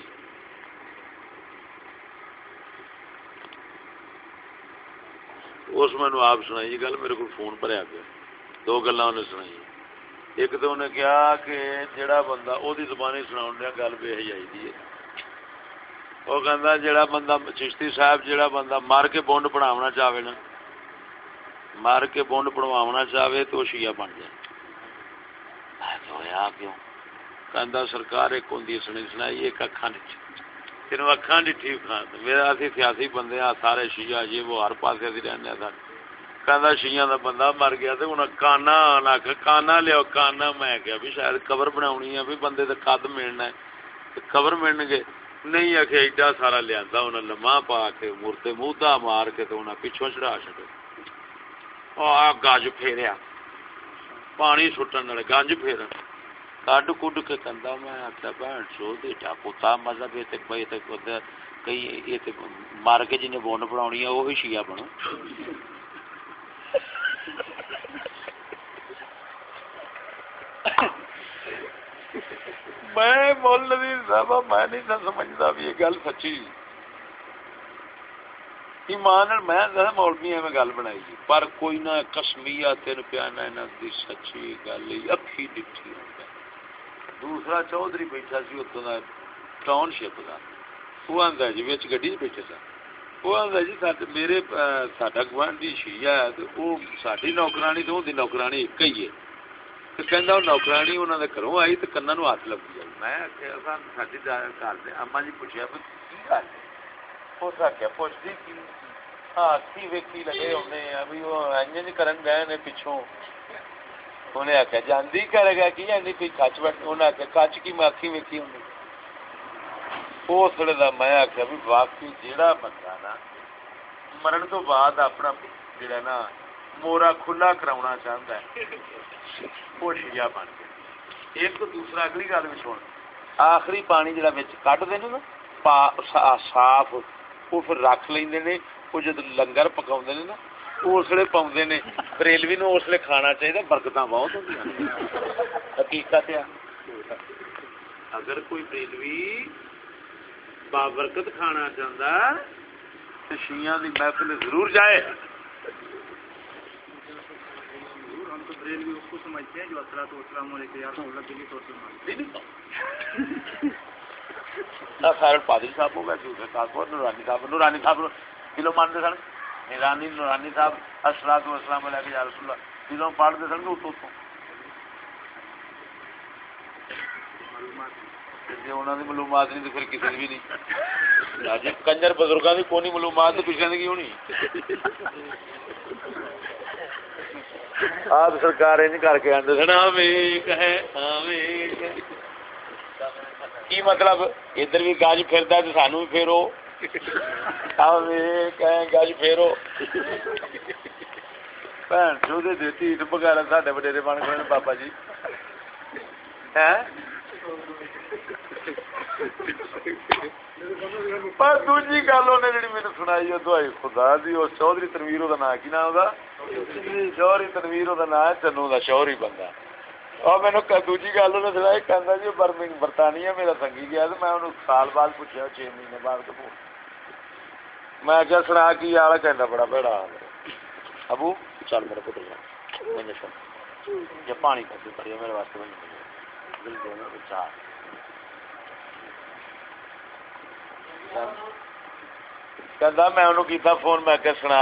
اس میں آپ سنائی گل میرے کو فون بھریا پیا۔ دو گلا انہیں سنائی۔ ایک تو انہیں کیا کہ جڑا بندہ وہ زبانی سنا دیا، گل بے حجائی دی ہے۔ وہ کہندا جڑا بندہ چشتی صاحب جڑا بندہ مار کے بونڈ پڑھاونا چاہے نا، مار کے بونڈ پڑھواونا چاہے تو شیعہ بن جائے۔ میں کہ ہویا کیوں؟ کہندا سرکار ایک ہوندی سنی سنائی، ایک اکھاں ڈٹھی تینوں اکھاں ڈٹھی کھان ہاں۔ میرا اسی سیاسی بندے آ، سارے شیعہ جی وہ ہر پاسے اسی رہنے سارے کہندا شیعہ دا بندہ مر گیا تے انہاں کانا نہ کانا لیو کانا میں کہیا بھی شاید قبر بناونی ہے، بھی بندے تے قد ملنا ہے۔ تے قبر ملن گے۔ نہیں آخ ایڈا سارا لیا انہیں لما پا کے مورتے مودا مار کے تو انہیں پچھوں چڑھا چڑے گج پھیریا۔ پانی سٹن والے گنج پھیرن۔ کڈ کڈ کے کندا میں آخیا بھن چو بیٹا پوتا مطلب یہ بھائی کئی یہ مار کے جنہیں بونڈ بناونی ہے وہی شیعہ بنو۔ میں مول نظیر صاحب میں نہیں تھا سمجھتا بھی یہ گل سچی۔ ایمان میں نہ مولوی میں گل بنائی جی، پر کوئی نہ کسمیا تین پیانا انہاں دی سچی گل اکھی ڈٹھی دوسرا چودھری بیٹھا سی اتوں دا ٹاؤن شپ دا۔ وہ آندا جی وچ گڈی وچ بیٹھے سن۔ وہ آندا جی میرے اہ، ساڈا گوانڈی شیعہ ہے تے وہ ساڈی نوکرانی تے اون نوکرانی ایک ہی ہے۔ تے کہندا وہ نوکرانی انہاں دے گھروں آئی تے کنਨਾਂ نو ہاتھ لگ گیا میں آخیا سان گھر دے اما جی پوچھیا بھی کی گل ہے؟ اس آخیا پوچھدی کی؟ ہاں کی ویکھی لگے ہونے ابھی وہ انج کرن گئے نے پیچھوں۔ انہیں آخیا جاندی کرے گا کی جاندی کوئی کچ بیٹھ انہیں آخیا کچ کی میں اکھی ویکھی ہوں اس ویلے دا میں آخیا بھی واقعی جیڑا بندہ نا مرن تو بعد اپنا جڑا نا مورا کھلا کراونا چاہتا ہے وہ شیعہ بن گیا ایک تو دوسرا اگلی گل بھی سن آخری پانی جڑا وچ کڈ دے نا پا- صا- صاف وہ پھر رکھ لیندے نے وہ جد لنگر پکاوندے نے نا اس لیے پاؤندے نے بریلوی نو اس لیے کھانا چاہیے برکتاں بہت ہوندیاں نے حقیقت ہے اگر کوئی بریلوی بابرکت کھانا چاہتا تو شیعہ دی محفل ضرور جائے ہم تو بریلوی اس کو سمجھتے ہیں جو اثرات اسلام علیہ کے یار اللہ دلی طور سے خیر پادری صاحب ہو گئے دوسرے کاکو نورانی صاحب نورانی صاحب دلوں مانتے سن نورانی نورانی صاحب اسرات اسلام علیہ کے رسول اللہ۔ دلوں پڑھتے سن تو اتوں جی انہوں نے معلومات نہیں تو پھر کسی بھی نہیں۔ اج کنجر بزرگوں کی کونی معلومات تو پچھلے کی ہونی آپ سرکار انج کر کے آدھے سن آمین کہے آمین کی مطلب؟ ادھر بھی گج پھرتا ہے تو سانو بھی پھیرو۔ کہیں گج پھیرو بھن دیتی بغیر ساڈے وڈیرے بن گئے بابا جی ہیں پر دوجی گل انہیں جڑی میرے سنائی ہے دعائی خدا دی اس چودھری تنویر دا نام کی نام دا چودھری تنویر دا نام چنو دا شوہری بندہ اور دوجی گل انہیں سنائی کہندا جی برمنگ برطانیہ میرا سنگی گیا تو میں انہوں سال بعد پوچھا چھ مہینے بعد کبو میں کیا سنا کی آلا کہندا بڑا بڑا ابو؟ چل میرے پتر جا میں سن یہ پانی کر دے پڑی میرے واسطے بن دل دے میں چار۔ کہندا میں انہوں کیتا فون میں کہ سنا۔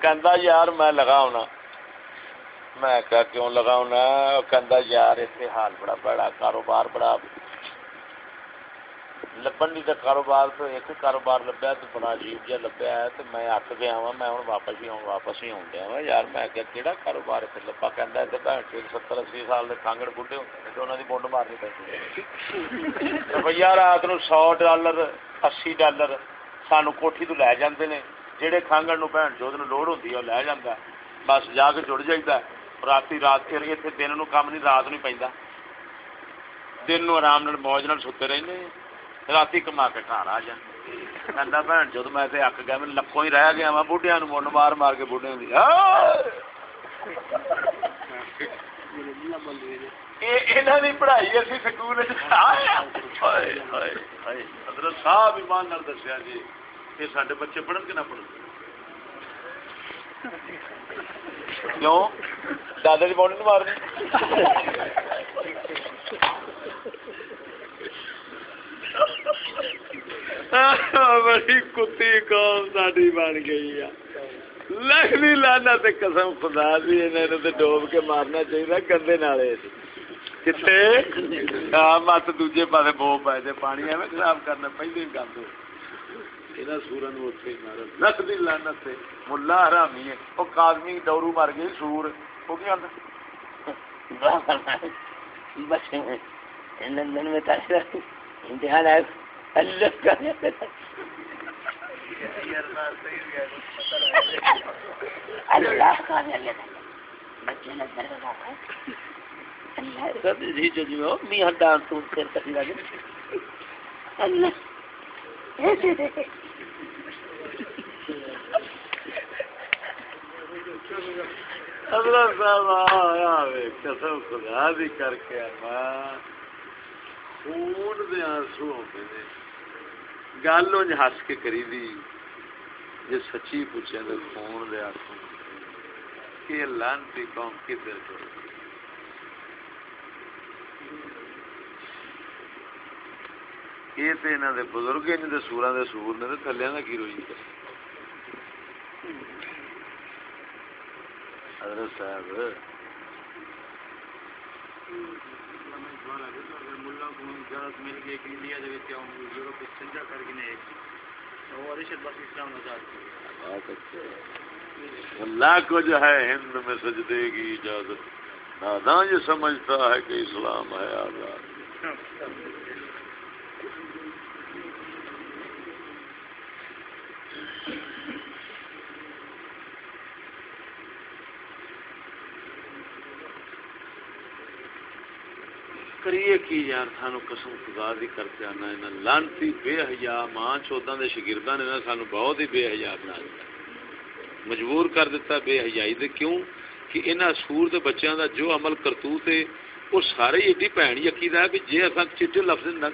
کہندا یار میں لگا ہونا۔ میں کہا کیوں لگا ہونا؟ کہندا یار اتنے حال بڑا بڑا کاروبار بڑا۔ لبن نہیں تو کاروبار تو ایک کاروبار لبیا تو بڑا عجیب جہا لبیا ہے تو میں اک گیا وا میں ہوں واپس ہی آؤں واپس ہی آؤں ڈیا وا یار میں کیا کہڑا کاروبار اتنے لبا کہندا ہے تے بھن چود ستر اسی سال دے کانگڑ بڈھے ہوندے نے تے انہاں دی بونڈ مارنی پیندی ہے روپیہ رات نو سو ڈالر اسی ڈالر سانو کوٹھی تو لے جاندے نے جہے کانگڑ نو بھن چود نو لوڑ ہوندی ہے وہ لے جاندا ہے بس جا کے جڑ جائیدا ہے راتی رات کے اتنے دن نو کام نہیں رات نہیں پیندا دن نو آرام رات کما کے گھر آ جا کہندا بھن جد میں تے اک گیا میں لکھوں ہی رہ گیا وا بڈھیاں نو منڈ مار مار کے بڈھے دی انہاں دی پڑھائی اسی سکول حضرت صاحب ایمان نال دسیا جی کہ ساڈے بچے پڑھن کہ نہ پڑھن کیوں دادا دی بونڈ نہیں مارنی بڑی کتی قوم ساڈی بن گئی ہے۔ لکھنی لانا تے قسم خدا دی، انہاں نوں تے ڈوب کے مارنا چاہیے گندے نالے۔ کتے؟ ہاں مت دوجے پاسے بو پائے تے پانی ایویں خراب کرنا پہلے ہی گند انہاں سوراں نوں اوتھے ہی مار لکھنی لانا تے ملا حرامی ہے۔ او قاضمی ڈورو مر گئی، سور۔ او کی آندا بس لندن میں تھا امتحان آئے اللہ کا اللہ کا بچے نے اللہ جی صاحب آیا قسم خدا دی کر کے میں خون دے آنسو ہوندے نے گل انج ہس کے کری دی جے سچی پوچھے تے خون دے آنسو کہ لانتی قوم کدھر کو یہ تے انہاں دے بزرگ انہاں دے سوراں دے سور نے تے تھلیاں دا کی روئی حضرت صاحب اجازت مل گئی کہ انڈیا رشد بس اسلام آزاد اللہ کو جو ہے ہند میں سجدے کی اجازت۔ ناداں یہ سمجھتا ہے کہ اسلام ہے آزاد۔ کریے کی یار سانو قسم خدا دی کرتے آنا ہے لانتی بے حیا ماں چوداں دے شاگرداں نے نا سانو بہت ہی بے حیا بنا دتا مجبور کر دیتا بے حیائی دے کیوں کہ انہاں سور دے بچیاں دا جو عمل کرتوت ہے وہ سارے ہی ایڈی بھੈਣ یقین ہے کہ جے اساں چٹے لفظ نہ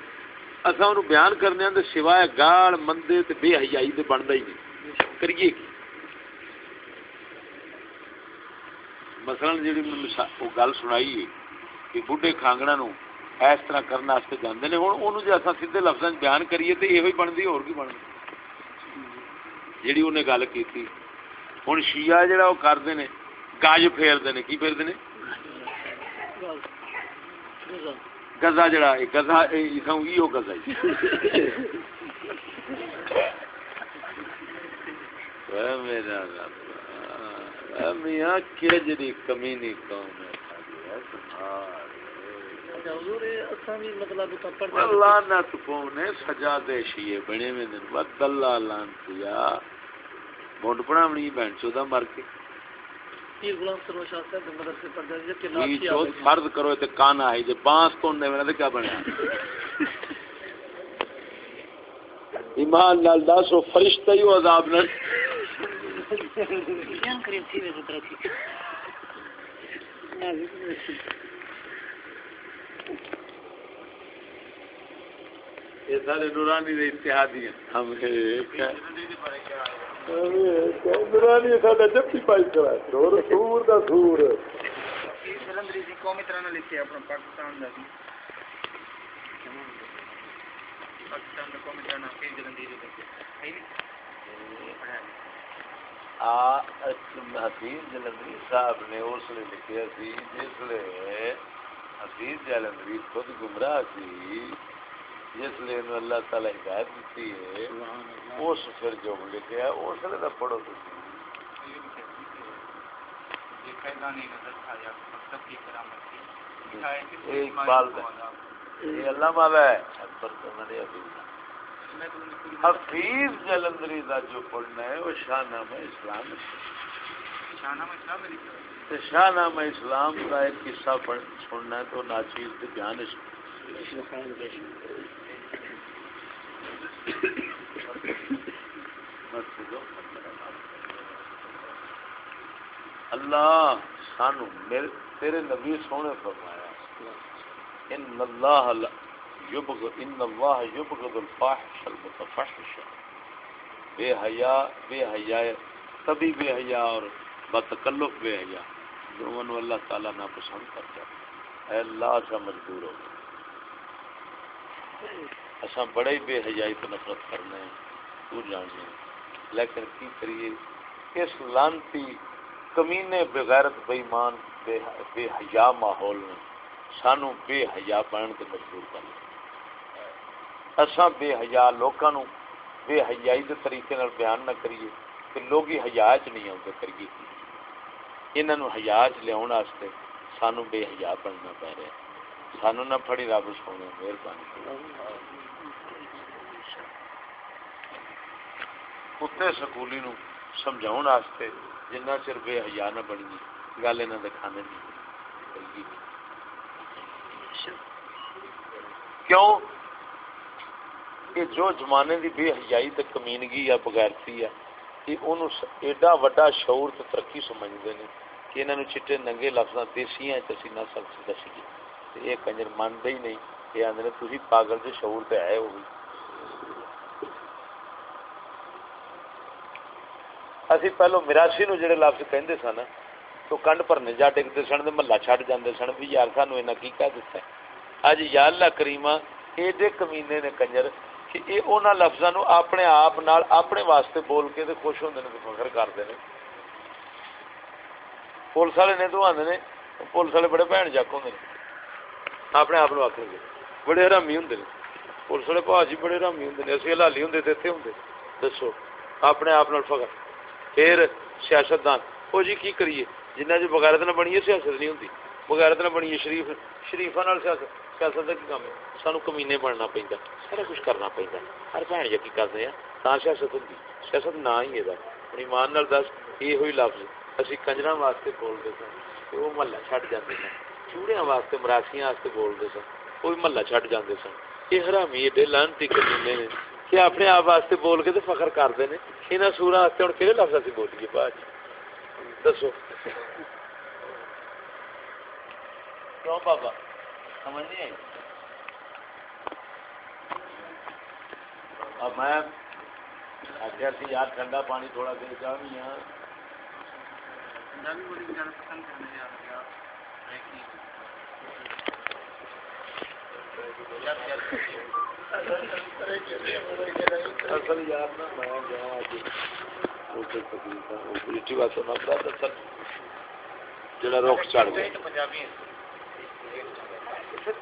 اساں اونوں بیان کرنے دے سوائے گال مندے تے بے حیائی دے بندا ہی نہیں کریے کی مثلا جیڑی میں کہ بڈھے کھانگڑا نو اس طرح کرنے واسطے جاندے نے، ہن اونوں جے اساں سیدھے لفظاں وچ بیان کریے تے ایہی بندی اور کی بندی جیڑی انہیں گل کیتی۔ ہن شیعہ جڑا وہ کردے نے، گاج پھیردے نے، کی پھیردے نے؟ گزا جڑا اے گزا اے، اساں ایو گزا اے میرا رب میاں کیجری کمینی قوم ہے؟ اچھا بھی مطلب تو پڑھ اللہ نہ تکوں نے سجا دے شیعے بنے میں دن وقت اللہ لانتیا مونڈ پڑھاونی بہن چودا مر کے۔ پیر غلام سرور شاہ صاحب کے مدرسے پڑھ جائے کہ یہ ناچی چوت فرض کرو تے کانا ہے جے بانس توننے میں تے کیا بنیا ایمان نال داسو فرشتہ ہی عذاب نہ۔ کریم تھی میں ذکر تھی یہ سارے نورانی دے اتحادی ہیں۔ ہم ایک ہے۔ نورانی ساڈا جپی پائی کرا سور سور دا سور۔ جلندری دی قومی طرح نہ لکھے اپنا پاکستان دا بھی پاکستان دا قومی طرح نہ پھر جلندری دی لکھے ہے نہیں؟ حفیظ جلندری صاحب نے اس لیے لکھیا سی جس لیے حفیظ جلندری خود گمراہ سی جس لیے انہوں اللہ تعالی ہدایت دیتی ہے اس پھر جو لکھیا ہے اس لیے تو پڑھو تو اقبال یہ اللہ مالا ہے۔ اکبر کرنا نہیں حفیظ حفیظ جلندری دا جو پڑھنا ہے وہ شاہ نامہ اسلام ہے شاہ نامہ اسلام کا ایک قصہ سننا ہے تو ناچیز کے بیان اس اللہ سانو میرے تیرے نبی سونے فرمایا ان اللہ یبغ ان اللہ یبغض الفاحش المتفحش. بے حیا بے حیا تبھی بے حیا اور بتکلف بے حیا دونوں اللہ تعالیٰ نہ پسند کرتا ہے۔ اے اللہ سا مجبور ہو اصا بڑے بے حیائی تو نفرت کرنے ہیں تو جاننے ہیں لیکن کی کریے، اس لانتی کمینے بغیرت بےمان، بے بے حیا ماحول میں، سانو بے حیا بننے تے مجبور کرنا اساں بے حیا لوکاں نو بے حیائی دے طریقے نال بیان نہ کریے کہ لوگ ہی حیا چ نہیں آتے کریے۔ انہاں نو حیا چ لیاون واسطے سانو بے حیا بننا پے رہا سانو نہ پھڑی رب سونے، مہربانی۔ کتے سکولی نو سمجھاؤن واسطے جنہ چر بے حیا نہ بنی گل انہاں دے کھانے نہیں کیوں؟ کہ جو زمانے دی بے حیائی تے کمینگی یا بغیرتی ہے کہ انہوں س- ایڈا وڈا شعور تے ترقی سمجھدے نے کہ انہوں چٹے ننگے لفظ دیسی اسی نہ سب دسیے تے یہ کنجر منتے ہی نہیں یہ آدھے تھی پاگل سے شعور تے ہے وہ بھی اسی پہلو مراسی نو جڑے لفظ کہندے سن تو کنڈ بھرنے جا ڈگتے سن تے محلہ چھڈ جاندے سن بھی یار سانو اینا کی کہہ دتا ہے اج یا اللہ کریمہ ایڈے کمینے نے کنجر کہ اے انہاں لفظاں نو اپنے آپ نال اپنے واسطے بول کے تے خوش ہوندے نے تے فخر کردے نے۔ پولیس والے نے تو آندے نے، پولیس والے بڑے بہن جک ہوندے نے۔ اپنے آپ نو گے۔ بڑے حرامی ہوندے نے۔ پولیس والے بھاجی بڑے حرامی ہوندے نے۔ اسی حلالی ہوندے تے ایتھے ہوندے۔ دسو، اپنے آپ فخر۔ پھر سیاست دان وہ جی کی کریے؟ جنہ جو بغیرت نہ بنی ہے، سیاست نہیں ہوتی بغیرت نہ بنی ہے، شریف شریفا سیاست۔ سیاست کا کی کام ہے سانو کمینے بننا پہنتا سارا کچھ کرنا پہنتا ہر بھن جی کی کرتے ہیں تا سیاست ہوتی سیاست نہ ہی یہ ہوں ایمان نال دس یہ ہوئی لفظ اسی کنجر واسطے بولتے سن وہ محلہ چھٹ جاتے سن چوڑیاں واسطے مراسیاں واسطے بولتے سن وہ بھی محلہ چھٹ جاتے سن یہ حرامی ایڈے لانتی کمینے نے کہ اپنے آپ واسطے بول کے تو فخر کرتے ہیں یہاں سورا واسطے ہوں کہڑے لفظ اسی بولیے بھاجی دسو کیوں بابا سمجھ نہیں آئی؟ اب میں آخیا سی یار ٹھنڈا پانی تھوڑا بھی ہاں۔ اصل یار نا میں گیا جڑا رخ چڑھ گیا۔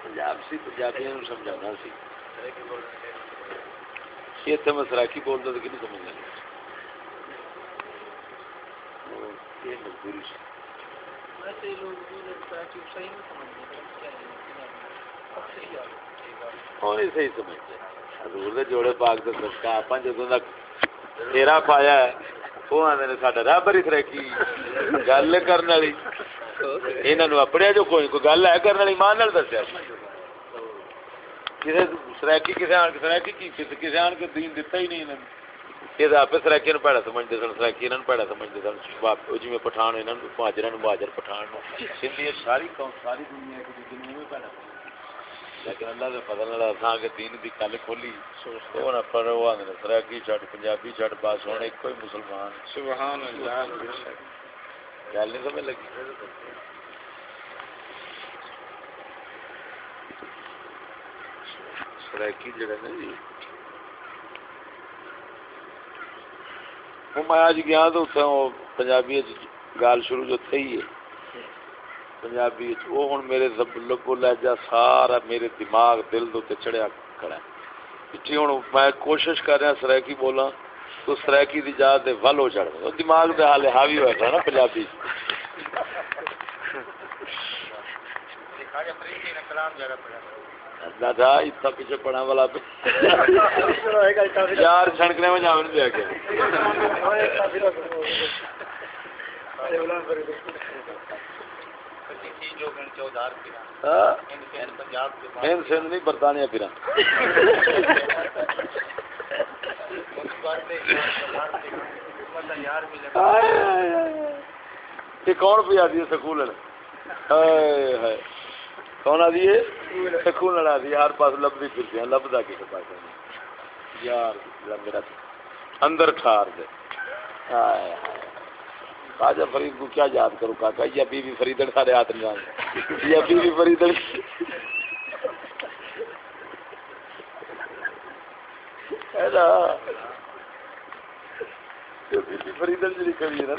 پنجاب سی، پنجابیاں نو سمجھانا سی۔ یہ تے میں سراکی بولدا تے کینوں یہ مجبوری سی۔ ہاں، ویسے لوگ لگتا ہے کہ صحیح نہیں سمجھتے کیا صحیح سمجھتے حضور دے جوڑے پاک دے صدقہ اپاں جدوں تیرا پایا ہے وہ نے ساڈا رب ہی گل کرن والی۔ اپنے جو کوئی کوئی گل ہے کرن والی؟ مان نال دسیا۔ سرکی کسے آن کے سرکی کی کسے کسے آن کے دین دتا ہی نہیں انہاں نے۔ یہ آپ سرکی نو پیڑا سمجھتے سن سرکی انہاں نو پیڑا سمجھتے سن۔ باپ جی پٹھان انہاں نو مہاجراں نو مہاجر پٹھان نو سندھی ساری قوم ساری دنیا ایک دوسرے نو پیڑا سمجھدی لیکن اللہ کے فضل نال اساں کے دین دی گل کھولی وہ نہ پر وہ آندے سرکی چھڈ پنجابی چھڈ بس ہن ایک کوئی مسلمان۔ سبحان اللہ گل نہیں سمجھ لگی؟ سرکی جڑا نا جی وہ میں اج گیا تو اتنے وہ پنجابی گال شروع جو تھی ہے۔ پنجابی وہ ہوں میرے لبو لہجا سارا میرے دماغ دل دو تے چڑھیا کھڑا ہے۔ پچھی ہوں میں کوشش کر رہا سرائکی بولا تو سرائکی دی جات دے ول ہو چڑھ دماغ دے حالے حاوی تھا نا پنجابی۔ اتنا پیچھے پڑھا والا یار، چھڑکنے میں دیا ہاں؟ گیا ہند سندھ نہیں، برطانیہ پھر کون پہ آدھی ہے سکول۔ کون آدھی ہے سکول آدھی ہر پاس لبھی پھرتی ہیں لبدا کسی پاس یار میرا اندر ٹھار دے۔ خواجہ فرید کو کیا یاد کروں، کاکا یا بی بی فریدن سارے ہاتھ نہیں آئے۔ یا بی بی فریدن بی بی فریدن جی کبھی نا۔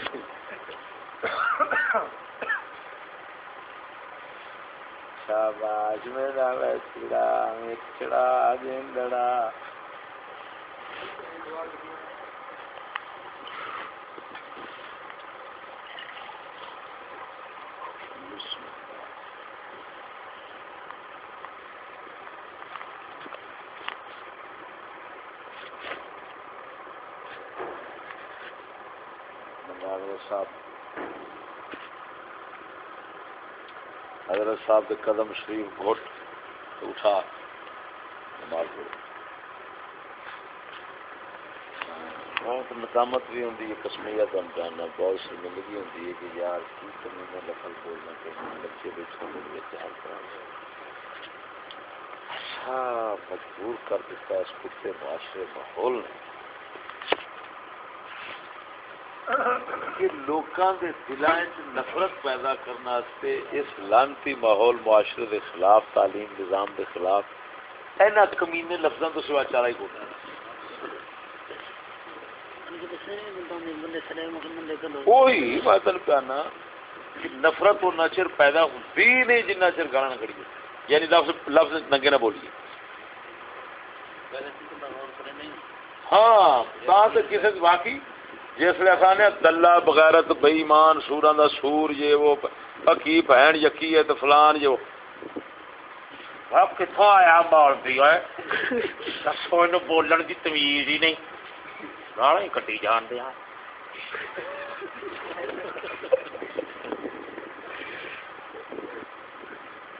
شاباش میرا ویسڑا مچڑا گیندڑا صاحب حضرت صاحب کے قدم شریف گھٹ اٹھا نماز پڑھو ہاں تو بھی ہوتی ہے کسمیت ہم جاننا بہت شرمندگی ہوتی ہے کہ یار کی کمی میں لفظ بولنا چاہیے بچے بیٹھے ہوئے تیار کرانا ایسا مجبور کر دیتا ہے اس کتے معاشرے، ماحول نے۔ کہ لوکاں دے دلائیں نفرت پیدا کرنا واسطے اس لانتی ماحول معاشرے دے خلاف، تعلیم نظام دے خلاف اینا کمینے لفظاں تو سوا چارہ ہی کوئی وہی میں تین پیانا کہ نفرت اور چر پیدا ہوتی نہیں جنہ چر گانا نہ کریے یعنی لفظ لفظ ننگے نہ بولیے۔ ہاں تو کسی واقعی جس لیے آسان ہے دلہ بغیرت بےمان سورا دا سور یہ وہ پکی بہن یقی ہے تو فلان یہ کتوں آیا مال ہے دسو بولن کی تمیز ہی نہیں۔ ہی کٹی جان دیا۔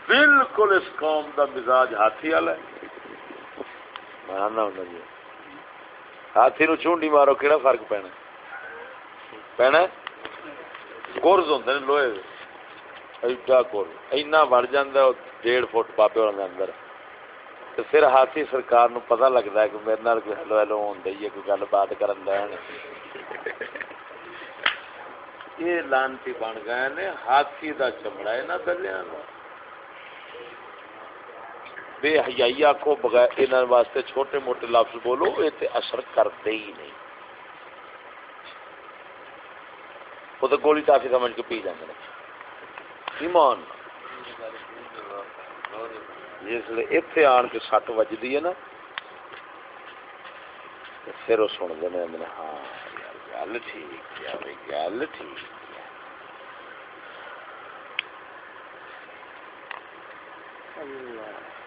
بالکل اس قوم دا مزاج ہاتھی والا ہے۔ جی۔ ہاتھی نو چونڈی مارو کہڑا فرق پینا؟ پینا گرز ہوں لوہے ایڈا گرز اینا بڑھ جانا ڈیڑھ فٹ بابے والے اندر تو پھر ہاتھی سرکار نو پتہ لگتا ہے کہ میرے نال کوئی ہلو ہلو ہون دئی ہے کوئی گل بات کرن لین یہ لانتی بن گئے نے ہاتھی دا چمڑا ہے نا دلیاں دا بے حیائی آکھو بغیر انہاں واسطے چھوٹے موٹے لفظ بولو یہ تے اثر کرتے ہی نہیں وہ تو گولی ٹافی سمجھ کے پی جاندے ایمان۔ جس لیے اتنے آن کے سٹ وجدی ہے نا پھر وہ سن دے ہاں گل ٹھیک ہے گل ٹھیک اللہ۔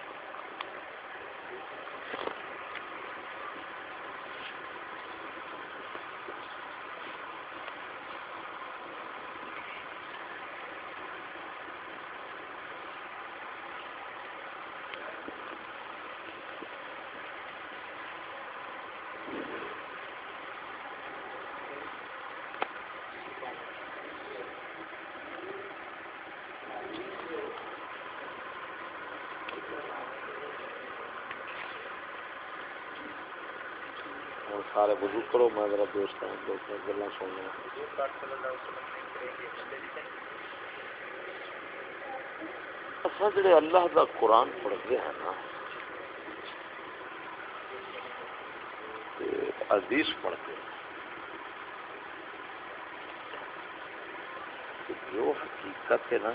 سارے وضو کرو، میں ذرا دوست گلا سننا اصل جڑے اللہ دا قرآن پڑھتے ہیں نا عزیز پڑھتے ہیں۔ جو حقیقت ہے نا،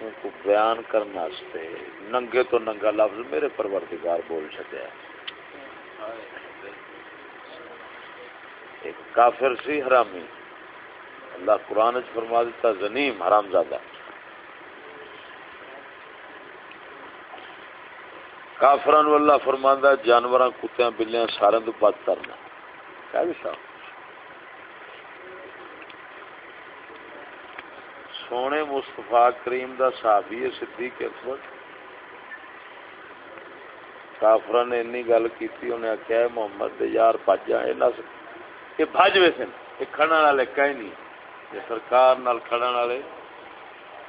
ان کو بیان کرنے ننگے تو ننگا لفظ میرے پروردگار بول چکے ہیں۔ ایک کافر سی حرامی۔ اللہ قرآن فرما دیتا، زنیم، حرام زادہ۔ کافران اللہ فرماندا، جانوراں، کتیاں، بلیاں سارے تو بات کرنا کیا بھی صاحب سونے مصطفیٰ کریم دا صحابی صدیق اکبر۔ کافر نے اینی گل کیتی، انہیں آخیا محمد دے یار بج جا یہ بج وے سن، یہ کھڑا والے کہیں نہیں۔ یہ سرکار نال کھڑا والے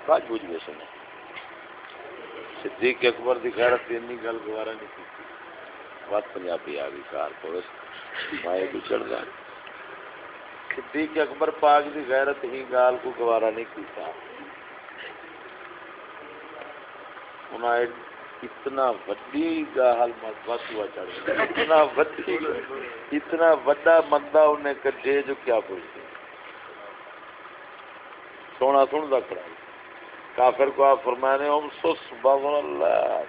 بج بج وے سن۔ صدیق اکبر دی غیرت اینی گل گوارا نہیں کی۔ بات پنجابی آ گئی، کار کو میں بھی چڑھ گیا صدیق اکبر پاک دی غیرت ہی گال کو گوارا نہیں کیتا۔ انہیں اتنا وڈی گاہل بس ہوا چڑھ اتنا وڈی، اتنا وڈا مندہ انہیں کٹے جو کیا پوچھتے سونا سن دا کھڑا کافر کو آپ فرمانے ہم سس بابن اللہ۔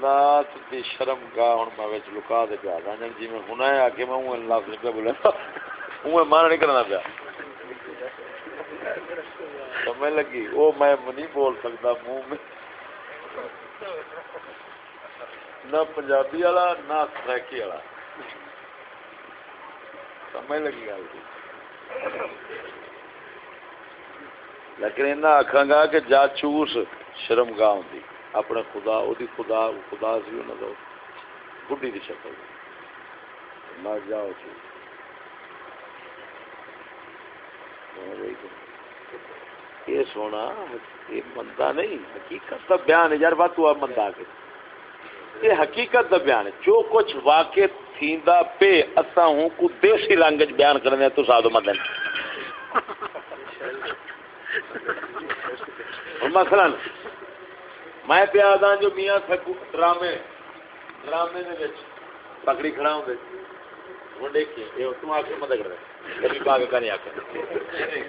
لات دی شرم گاہ ہوں میں وچ لکا دے پیا۔ گا جی میں ہنا ہے آگے میں ہوں، اللہ سے بولے۔ ہوں مانا نہیں کرنا پیا۔ سمجھ لگی؟ وہ میں نہیں بول سکتا، منہ میں نہ پنجابی والا، نہ سرائکی والا۔ سمجھ لگی گل لیکن اینا آخا گا کہ جا چوس شرم گاہ ہوں اپنے خدا وہ خدا خدا سی انہوں بڑھی کی شکل۔ مر جاؤ چوس یہ سونا، یہ مندا نہیں، حقیقت کا بیان ہے۔ یار بات تو مندا کے یہ حقیقت کا بیان ہے۔ جو کچھ واقع تھیندا پہ اسا ہوں کو دیسی لینگویج بیان کرنے تو سادو مدن مثلا، میں پیا دا جو میاں سکو ڈرامے ڈرامے دے وچ پکڑی کھڑا ہوں دے۔ ہن دیکھیں یہ تو آ کے مدد کر رہے۔ کبھی باغ کا نہیں آ کے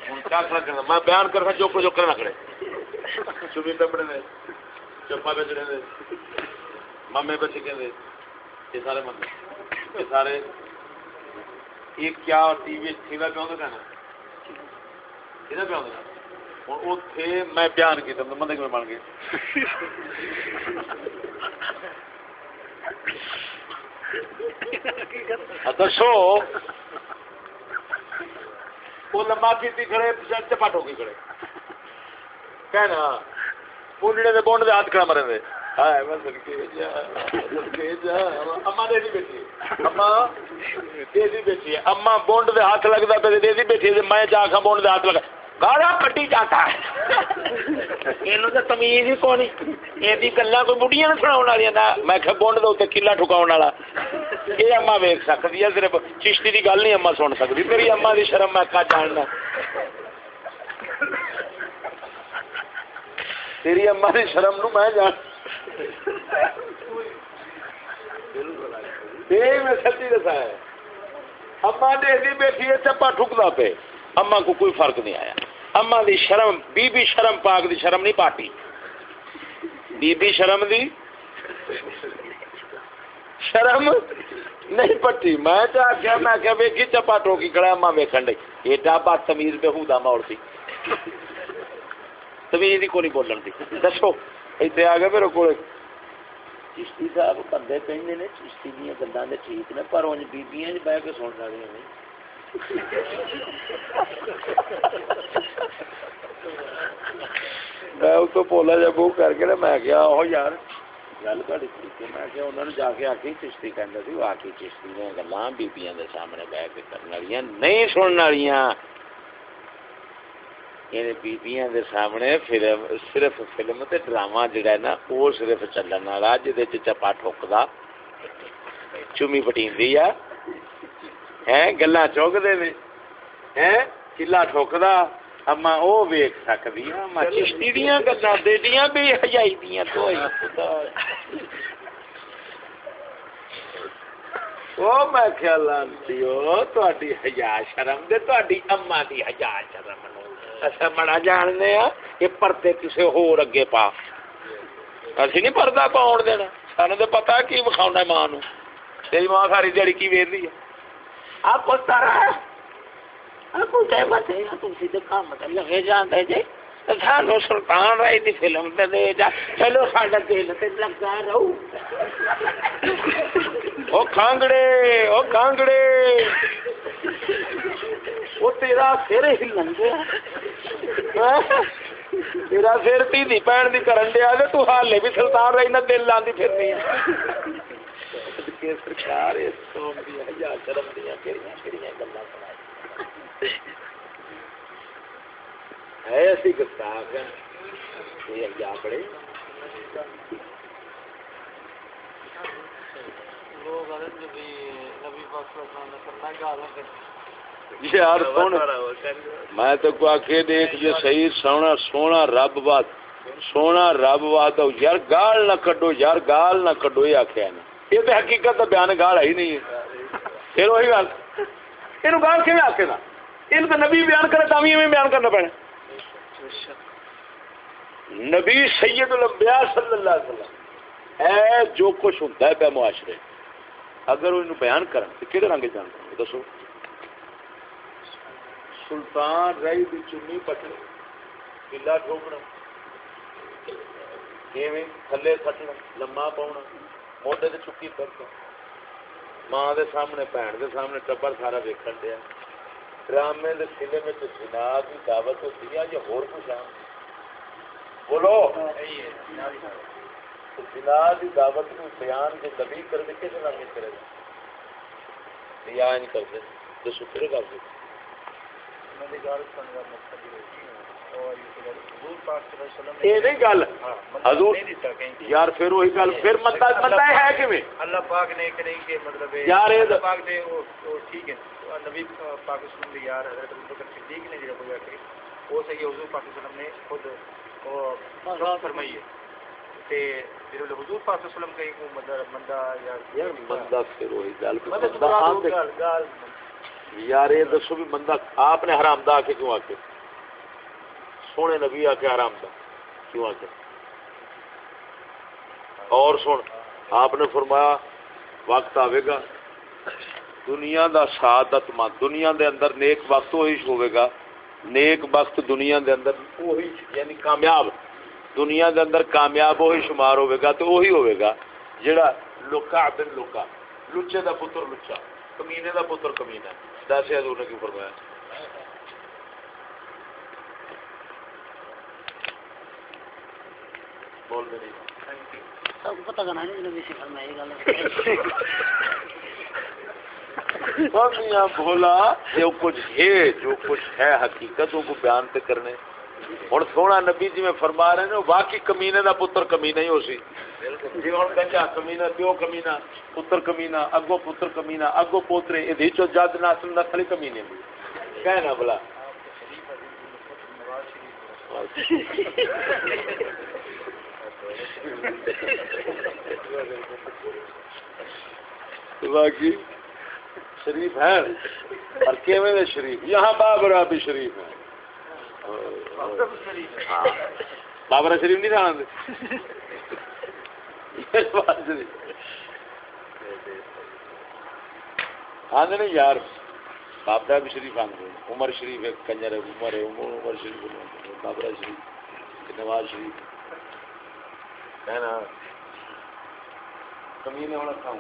ہن کیا کر کرنا میں بیان کر جو کو جو کرنا کھڑے چوبی پپڑے نے چپا بیچنے دے مامے بچے کے دے یہ سارے مند یہ سارے۔ یہ کیا ٹی وی تھی پہ آدھا کہنا؟ کہنا پہ آدھا ہوں وہ تھے میں بیان کیا تھا مندے میں بن گئے۔ دسو وہ لمبا کی کھڑے چپٹ ہو گئی کھڑے کہنا، پونڈے دے بونڈ دے ہاتھ کھڑا مرے دے۔ ہائے میں جا جا۔ اما دے دی بیٹھی اما دے دی بیٹھی اما بونڈ دے ہاتھ لگدا پے دے دی بیٹھی میں جا کے بونڈ دے ہاتھ لگا۔ گاڑا پٹی جاتا ہے۔ اینو تے تمیز ہی کونی۔ اے دی کوئی بڈیاں نے سناون والی میں کہ بونڈ دے اوتے کلا ٹھکاون والا۔ اے اما ویکھ سکدی ہے، صرف چشتی دی گل نہیں اما سن سکدی۔ تیری اما دی شرم میں کا جاننا۔ تیری اما دی شرم نو میں جان۔ میں سچی دسا ہے۔ اما دے بیٹھی ہے، چپا ٹھکدا پہ اما کو کوئی فرق نہیں آیا۔ اما دی شرم، بی بی شرم پاک دی شرم نہیں پاٹی۔ بی بی شرم دی شرم نہیں پٹی۔ میں چاہ کیا میں کیا ویکھی چپا ٹوکی کڑا اما ویکھن ڈئی۔ ایڈا بات تمیز پہ ہوں دا سی۔ تمیز ہی کو نہیں بولن دی۔ دسو، ایتھے آ گئے میرے کول۔ چشتی صاحب، بندے کہندے نے، چشتی دیاں گلاں تے ٹھیک نے، پر اونج بیبییاں وچ کے سن رہی ہیں۔ میں اس کو پولا جا بو کر کے میں کیا وہ یار گل تاری ٹھیک ہے میں انہوں نے جا کے آخی چشتی کہہ سی آخی چشتی دیا گلا بیبیاں دے سامنے بہ کے کرنے والی نہیں سننے والی بیبیاں دے سامنے فلم صرف فلم تے ڈرامہ جڑا ہے نا وہ صرف چلن والا جہد چپا ٹھوکدا چومی پٹیندی آ ہیں گلا چوک دے ہیں چلا ٹھوکدا اما او ویکھ سکدی اما چشتی دیاں گلاں دیڈیاں بھی حیائی دیاں تو ہی خدا۔ او میں خیال تہاڈی حیا شرم دے تہاڈی اما دی حیا شرم نو۔ اسا بڑا جاننے ہاں کہ پردے کسے ہور اگے پا۔ اسی نہیں پردہ پاؤن دینا۔ سانو تے پتہ کی وکھاونا ماں نو تیری ماں ساری دیہڑی کی ویندی ہے؟ آپ کو طرح آپ کو کہمت ہے تم سیدھے کام تے لگے جاندے جے سانو سلطان رائی دی فلم تے دے جا چلو ساڈا دل تے لگا رہو او کانگڑے او کانگڑے وہ تیرا سر ہی لنگیا تیرا سر تی دی پین دی کرن دیا تے تو حالے بھی سلطان رائی نہ دل لاندی پھرنی ہے کے سرکار اس قوم دی حیا شرم دی کیڑیاں کیڑیاں گلاں سنائی ہے ایسی گستاخ یہ حیا بڑے یار میں تو کو آکھے دیکھ جو صحیح سونا سونا رب بات سونا رب بات یار گال نہ کڈو یار گال نہ کڈو یہ نا یہ تو حقیقت کا بیان گال ہے ہی نہیں ہے۔ پھر وہی گل۔ یہ گال کیون آکے نا یہ تو نبی بیان کرے تو میں بیان کرنا پڑنا نبی سید الانبیاء صلی اللہ علیہ وسلم۔ اے جو کچھ ہوتا ہے پہ معاشرے۔ اگر وہ بیان کرن تو کہڑے رنگ جان کریں دسو۔ سلطان رہی دی چنی پٹنی۔ کلا ٹھوکنا تھلے سٹنا لما پاؤنا۔ موڈے تے چکی پھرنا ماں دے سامنے بھن دے سامنے ٹبر سارا ویکھن دیا ڈرامے دے سلے میں تو جنا کی دعوت ہوتی ہے یا ہور کچھ آ بولو جنا کی دعوت کو بیان کے نبی کرنے کس رنگ کرے گا یا نہیں کرتے دسو پھر کرتے یہ نہیں گل۔ حضور یار پھر وہی گل پھر مندہ ہے کیویں؟ اللہ پاک نے کہ مطلب یار اللہ پاک نے وہ وہ ٹھیک ہے۔ نبی پاک وسلم نے یار حضرت ابو بکر صدیق نے جو ہویا کہ وہ صحیح حضور پاک وسلم نے خود وہ دعا فرمائی ہے۔ تے پھر حضور پاک وسلم کہیں کو مطلب بندہ یا یار بندہ پھر وہی گل مطلب بندہ یار یہ دسو بھی بندہ آپ نے حرام دا کے کیوں آ کے سونے نبی آ کے حرام دا، کیوں آ کے اور سن، آپ نے فرمایا، وقت آئے گا، دنیا دا سعادت مند، دنیا دے اندر نیک وقت وہی ہوئے گا۔ نیک وقت دنیا دے اندر وہی یعنی کامیاب۔ دنیا دے اندر کامیاب وہی شمار ہوئے گا، تو وہی ہوئے گا، جڑا لوکا بن لوکا لچے دا پتر لچا، کمینے دا پتر کمینا۔ دس حضور نے کیوں فرمایا؟ بول دے نہیں سب کو پتہ کرنا ہے نبی سے فرمائی گل اور میاں بولا جو کچھ ہے جو کچھ ہے حقیقتوں کو بیان تے کرنے۔ ہوں سونا نبی جی میں فرما رہے ہیں واقعی کمینے دا پتر کمینا ہی ہو سی۔ جی پیو پتر پتر پوترے چو جد نسل نسل کمینے کہنا باقی شریف ہے اور کیویں دے شریف؟ یہاں بابرا بھی شریف ہے ہاں۔ بابرا شریف نہیں رہا آدھے نہیں یار بابرا بھی شریف آدھے عمر شریف ہے کنجر عمر ہے، عمر عمر شریف بابرا شریف، نواز شریف۔ ہے کمینے ہونا کھاؤں۔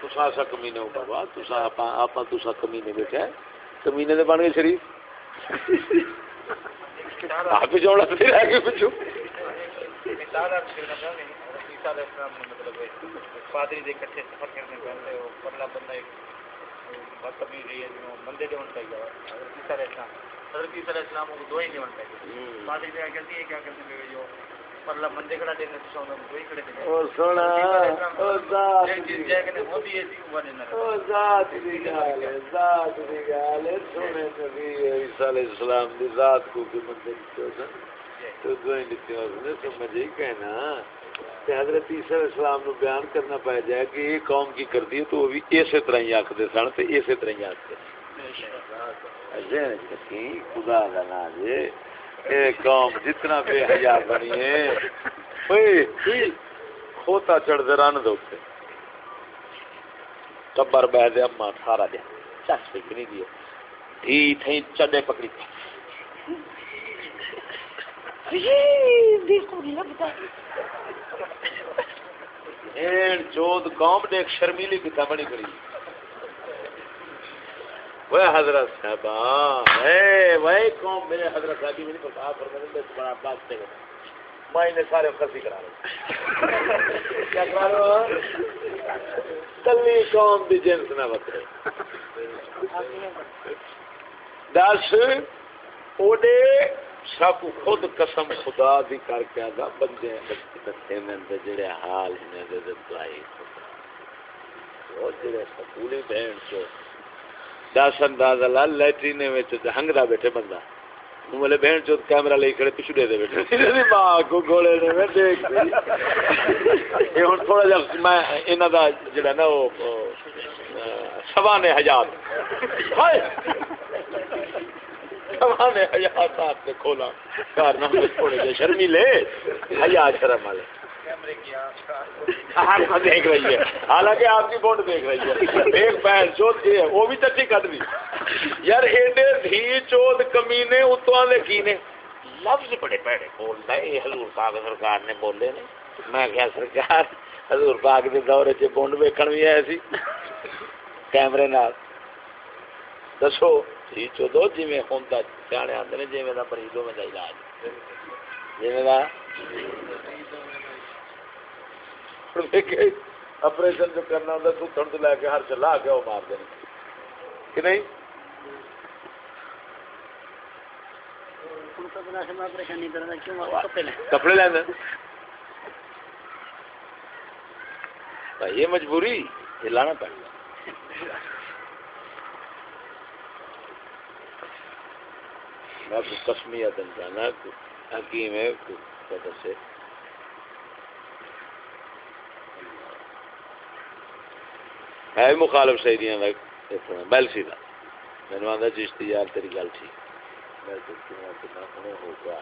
تسا ایسا کمینے ہو بابا تسا آپ تسا کمینے بیٹھے ہیں۔ کمینے دے بن گئے شریف۔ آپ ہی جوڑا پھر رہ گئے پچھو مثال آپ سے نہ جانے عیسیٰ علیہ السلام نے مطلب پادری دے کٹھے سفر کرنے پہلے وہ پرلا بندہ ایک وقت بھی رہی ہے، جو بندے دے ونٹا گیا حضرت عیسیٰ علیہ السلام حضرت عیسیٰ علیہ السلام کو دو ہی گیا پادری دے کہتی ہے کیا کرتے ہیں جو پرلا بندے کھڑا دینے تو سونا دو ہی کھڑے دینے او سونا او ذات جی جے کہ ہوتی ہے سی وہ دینا او ذات دی گال ہے ذات دی گال ہے۔ سونے نبی عیسیٰ علیہ السلام دی ذات کو بھی مندے دیتے ہو تو دوئیں دیتے ہو سنے سمجھ ہی کہنا کہ حضرت عیسیٰ علیہ السلام نو بیان کرنا پہ جائے کہ یہ قوم کی کر دی تو وہ بھی اسی طرح ہی آخر سن تو اسی طرح ہی آخر خدا کا نام قوم جتنا بے حیا بنی ہے کھوتا چڑھ دے رن دے اوپر۔ ٹبر بہ دے اما سارا دے۔ چس پہ نہیں دھی چڈے پکڑی۔ این چود قوم نے ایک شرمیلی کتا بنی کری۔ وہ حضرت صاحب اے، وہ قوم میرے حضرت صاحب بھی نہیں پتا فرمانے میں بڑا بات تے میں نے سارے خسی کرا لو کیا کرا لو کلی قوم دی جنس نہ وکرے۔ دس اوڈے سب خود قسم خدا دی کر کے آگا بندے دسے نے دے جڑے حال نے دے دے دعائی وہ جڑے سکولی بہن چو دس انداز لا لیٹرین وچ ہنگ دا بیٹھے بندہ۔ ہوں بولے بہن چو کیمرہ لے کھڑے پیچھے دے بیٹھے۔ <laughs> میری ماں کو گولے نے میں دیکھ یہ ہن تھوڑا جا میں انہاں دا جڑا نا وہ سوا حیات۔ ہائے! سوا حیات ہاتھ نے کھولا۔ کارنامے میں تھوڑے جے شرمیلے حیا شرم والے۔ آپ کو دیکھ رہی ہے۔ حالانکہ آپ کی بوٹ دیکھ رہی ہے۔ ایک بہن چوت یہ ہے، وہ بھی چٹی کٹ دی۔ یار، ایڈے دھی چوت کمینے اتوں نے کی نے؟ لفظ بڑے پیڑے بولتا ہے یہ حضور پاک سرکار نے بولے نے۔ میں کیا سرکار، حضور پاک دے دورے چ بونڈ ویکھن بھی آئے سی؟ کیمرے نال۔ دسو، دھی چودو جی میں ہوندا سیانے آندے نے، جویں دا مریض ہوے دا علاج۔ جویں دا آپریشن جو کرنا ہوتا ستن تو لے کے ہر چلا کے وہ مار دیں کہ نہیں؟ کپڑے لینا یہ مجبوری یہ لانا پڑے میں کو عدم جانا حکیم ہے سے ہے بھی مخالف سیدیاں دا بیل سی دا۔ میں نے آدھا چشتی یار تیری گل ٹھیک۔ میں سوچتی ہوں کہ میں ہو کے آ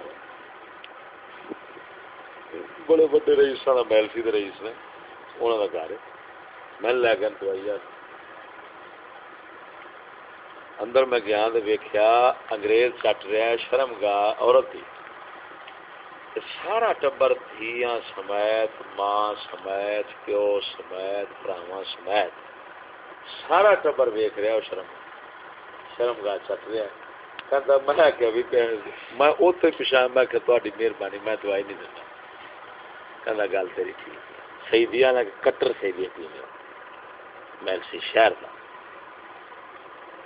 بڑے بڑے رئیس دا بیل سی دے رئیس نے۔ انہوں دا گھر ہے۔ میں لے کے تو آئی اندر میں گیا تو ویکیا انگریز کٹ رہا ہے شرم گاہ عورت تھی سارا ٹبر دھیاں سمیت، ماں سمیت، پیو سمیت براواں سمیت۔ سارا ٹبر ویک رہا شرم شرم گاہ چٹ رہا کہتا میں بھی میں میں کہ مہربانی، میں دوائی نہیں گل تیری ٹھیک کٹر پی میں سی شہر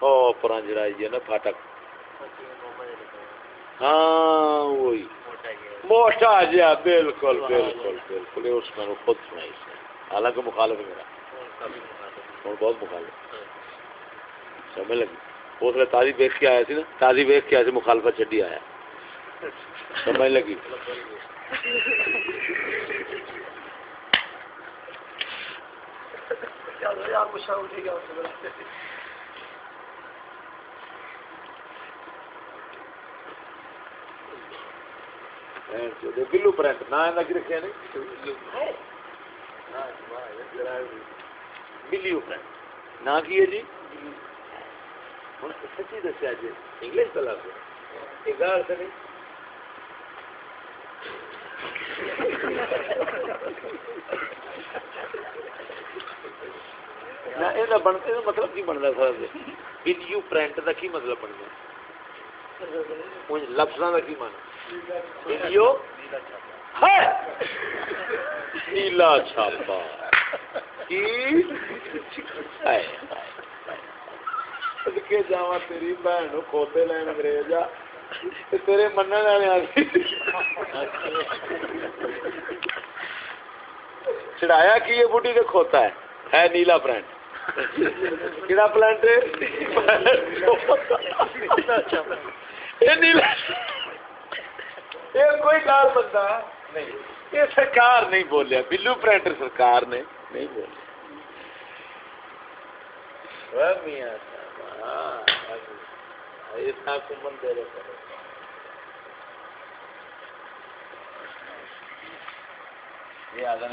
او نا پھاٹک ہاں وہی۔ موٹا بالکل بالکل بالکل۔ اس میں خود سنائی سے حالانکہ مخالف میرا۔ ہوں بہت مخالف سمجھ لگی؟ اس لیے تازی ویخ کے آیا سی نا؟ تازی ویخ کے آیا سی مخالفت چڈی آیا۔ سمجھ لگی؟ بلو پرنٹ نہ رکھا نہیں بلیو پرنٹ نہ کی ہے جی؟ ہوں، سچی دسیا جی انگلش تو لگ گال سے نہیں۔ مطلب کی بنتا سر ویڈیو پرنٹ کا کی مطلب بنتا لفظ کا کی مانا ویڈیو نیلا چھاپا۔ جا تیری بہن کھوتے لین انگریز آ۔ تیرے من والے چڑھایا کی یہ بوٹی کے کھوتا ہے؟ ہے نیلا پرنٹ کہڑا پلانٹ یہ کوئی گال بندہ نہیں۔ یہ سرکار نہیں بولیا۔ بلو پرنٹ سرکار نے۔ نہیں بولیا میاں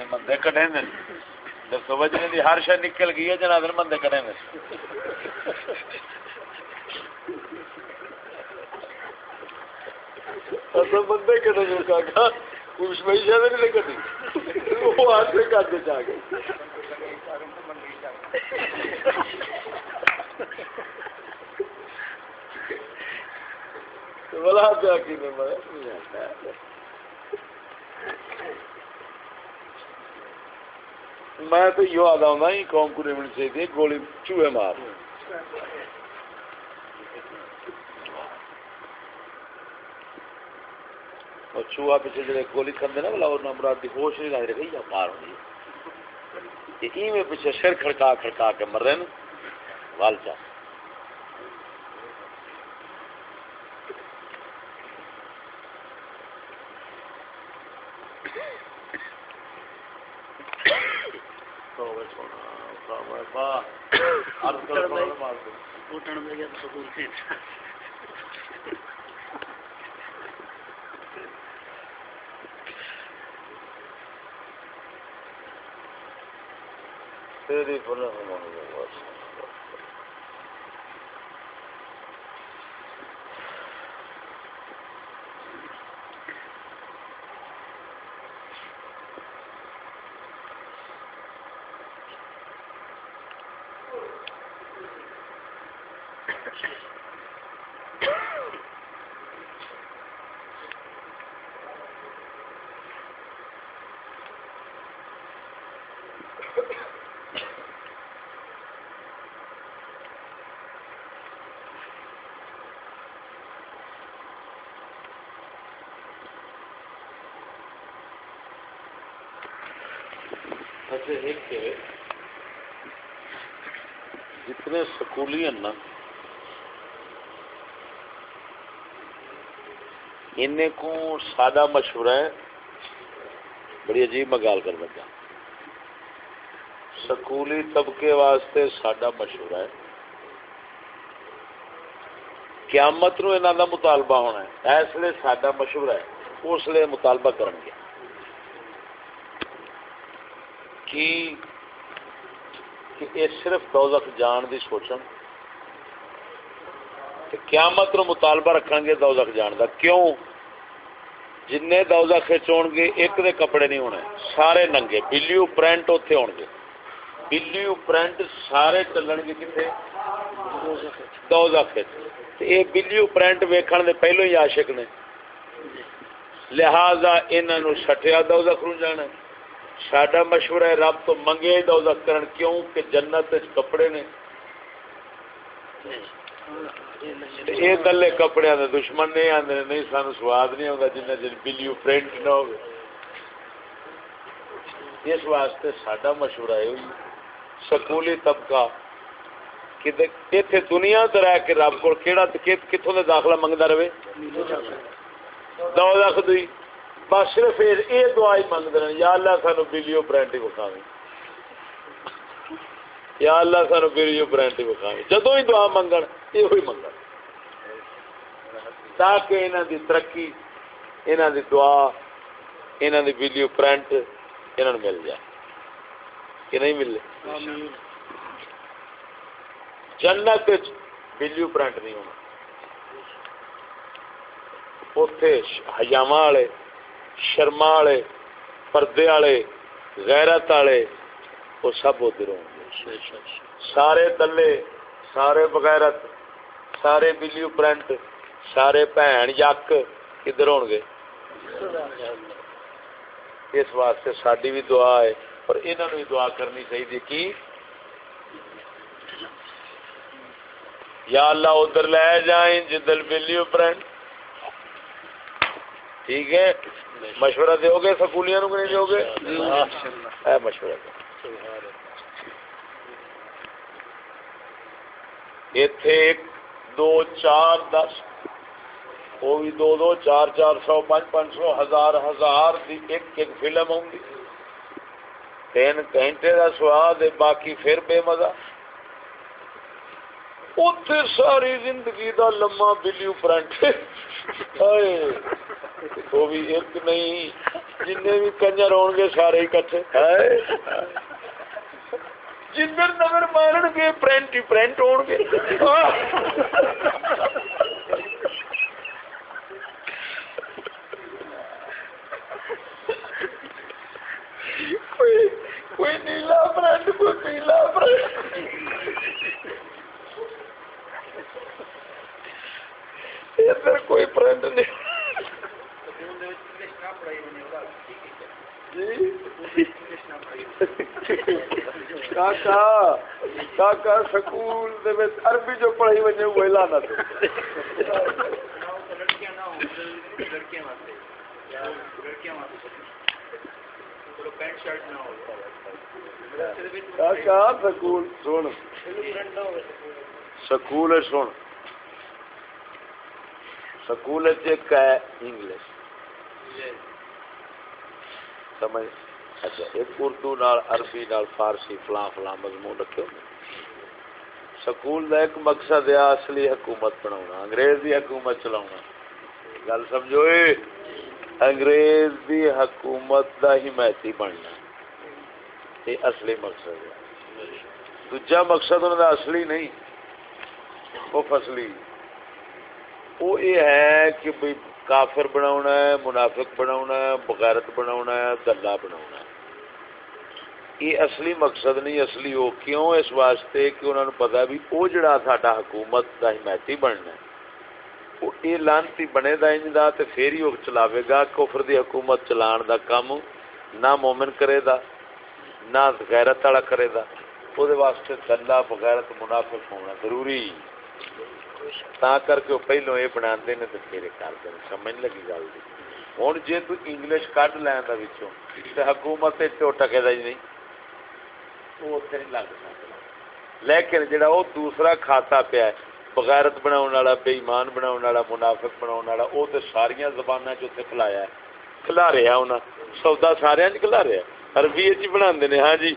بندے کٹے دسو بجنے کی ہر شہ نکل گئی ہے جنا بندے کٹے بندے کٹے اس میں نہیں کٹی وہ جا گئے۔ بلا پیا کی میں تو یہ آدھا ہوں قوم کو ریمنٹ چاہیے گولی چوہے مار۔ اور چوہا پیچھے جڑے گولی کھندے نا بلا اور مراد دی ہوش نہیں لگ رہی یا مار ہونی یہ میں پیچھے سر کھڑکا کھڑکا کے مر رہے نا، وال چاہ تیری فلم Thank you. اچھا ایک کہ جتنے سکولی ہیں نا ان کو سادہ مشورہ ہے، بڑی عجیب میں گال کر بچا سکولی طبقے واسطے ساڈا مشورہ ہے۔ قیامت نو انہاں دا مطالبہ ہونا ہے، اس لیے ساڈا مشورہ ہے، اس لیے مطالبہ کرن گے۔ کی کہ یہ صرف دوزخ جان دی سوچن کہ قیامت نو مطالبہ رکھن گے دوزخ جان دا۔ کیوں؟ جن دوزخ چون گے، ایک دے کپڑے نہیں ہونے، سارے ننگے۔ بلیو پرنٹ اوتھے ہون گے۔ بلیو پرنٹ سارے چلن گے کتنے دوزخ یہ بلیو پرنٹ ویکھن دے پہلو ہی عاشق نے۔ لہذا انہاں نو سٹیا دوزخ نو جانا ہے۔ ساڈا مشورہ ہے، رب تو منگے دوزخ کرن، کیوں؟ کہ جنت وچ کپڑے نے۔ یہ دلے کپڑے دے دشمن نہیں آندے، نہیں سانو سواد نہیں آتا جنہ جن بلیو پرنٹ نہ ہو اس واسطے ساڈا مشورہ ہے، سکولی طبقہ اتنے دنیا تو رہ کے رب کو کہڑا کتوں کا داخلہ منگتا رہے؟ دو لاکھ دی بس صرف یہ دعا ہی منگتے ہیں۔ یا اللہ سانو بلیو پرنٹ ہی بکھاویں یا اللہ سانو بلیو پرنٹ ہی بکھاویں جدو ہی دعا منگن یہ منگن۔ تاکہ انہوں دی ترقی انہوں دی دعا انہوں دی ویڈیو پرنٹ انہوں مل جائے۔ کہ نہیں ملے؟ جنت ویڈیو پرنٹ نہیں ہونا۔ اتے ہجاو والے شرما والے پردے والے غیرت والے وہ سب ادھر ہوں سارے تلے سارے بغیرت سارے بلیو پرنٹ سارے بھن یک کدھر ہو گے اس واسطے ساری بھی دعا ہے اور انہوں نے دعا کرنی چاہیے کی یا اللہ ادھر لے جائیں جدل بلیو پرنٹ ٹھیک ہے مشورہ دو گے سکولیاں نو نہیں دو گے ہے مشورہ ایتھے ایک دو چار دس وہ بھی دو دو چار چار سو پانچ پانچ سو ہزار ہزار دی ایک ایک فلم ہوں گی۔ تین گھنٹے کا سواد ہے باقی پھر بے مزہ۔ اتنے ساری زندگی دا لما بلیو پرنٹ وہ بھی ایک نہیں جن بھی کنجر ہو گے سارے اکٹھے۔ جنر نظر مارن گے پرنٹ ہی پرنٹ ہو گے۔ کوئی کوئی نیلا پرنٹ کوئی پیلا پرنٹ ادھر کوئی پرنٹ نہیں۔ جی؟ سکول عربی جو پڑھائی وجے وہ لانا سکول، سن۔ سکول سن۔ سکول ایک ہے انگلش۔ سمجھ۔ اچھا ایک اردو نال، عربی نال، فارسی، فلاں فلاں مضمون رکھے ہوئے سکول دا ایک مقصد ہے اصلی حکومت بناونا، انگریز دی حکومت چلاونا۔ گل سمجھو انگریز دی حکومت دا حمایتی بننا۔ یہ اصلی مقصد ہے۔ دوجا مقصد انہوں دا اصلی نہیں، وہ فصلی۔ وہ یہ ہے کہ بھئی کافر بناونا ہے، منافق بناونا ہے، بغیرت بناونا ہے، دلہ بناونا ہے۔ یہ اصلی مقصد نہیں، اصلی وہ کیوں؟ اس واسطے کہ انہوں نے پتا بھی وہ جڑا ساڈا حکومت دا حمایتی بننا ہے۔ وہ یہ لانتی بنے دا انج دا تے پھر ہی وہ چلاوے گا، کفر دی حکومت چلان دا کام نہ مومن کرے دا، نہ غیرت والا کرے دا۔ وہ واسطے دلہ، بغیرت، منافق ہونا ضروری۔ تا کر کے پہلو یہ بنا نے تو پھر کرتے سمجھ لگی گل ہوں جی تو انگلش کھ لینا تو حکومت تو ٹکے دا ہی نہیں وہ اتنے نہیں لگ سکتا لیکن جڑا وہ دوسرا کھاتا پیا ہے بغیرت بناؤ والا بے ایمان بناؤ والا منافق بناؤ والا وہ تو ساریا زبان چ کھلایا ہے کھلا رہا انہیں سودا سارا چ کھلا رہا عربی چ بنا ہاں جی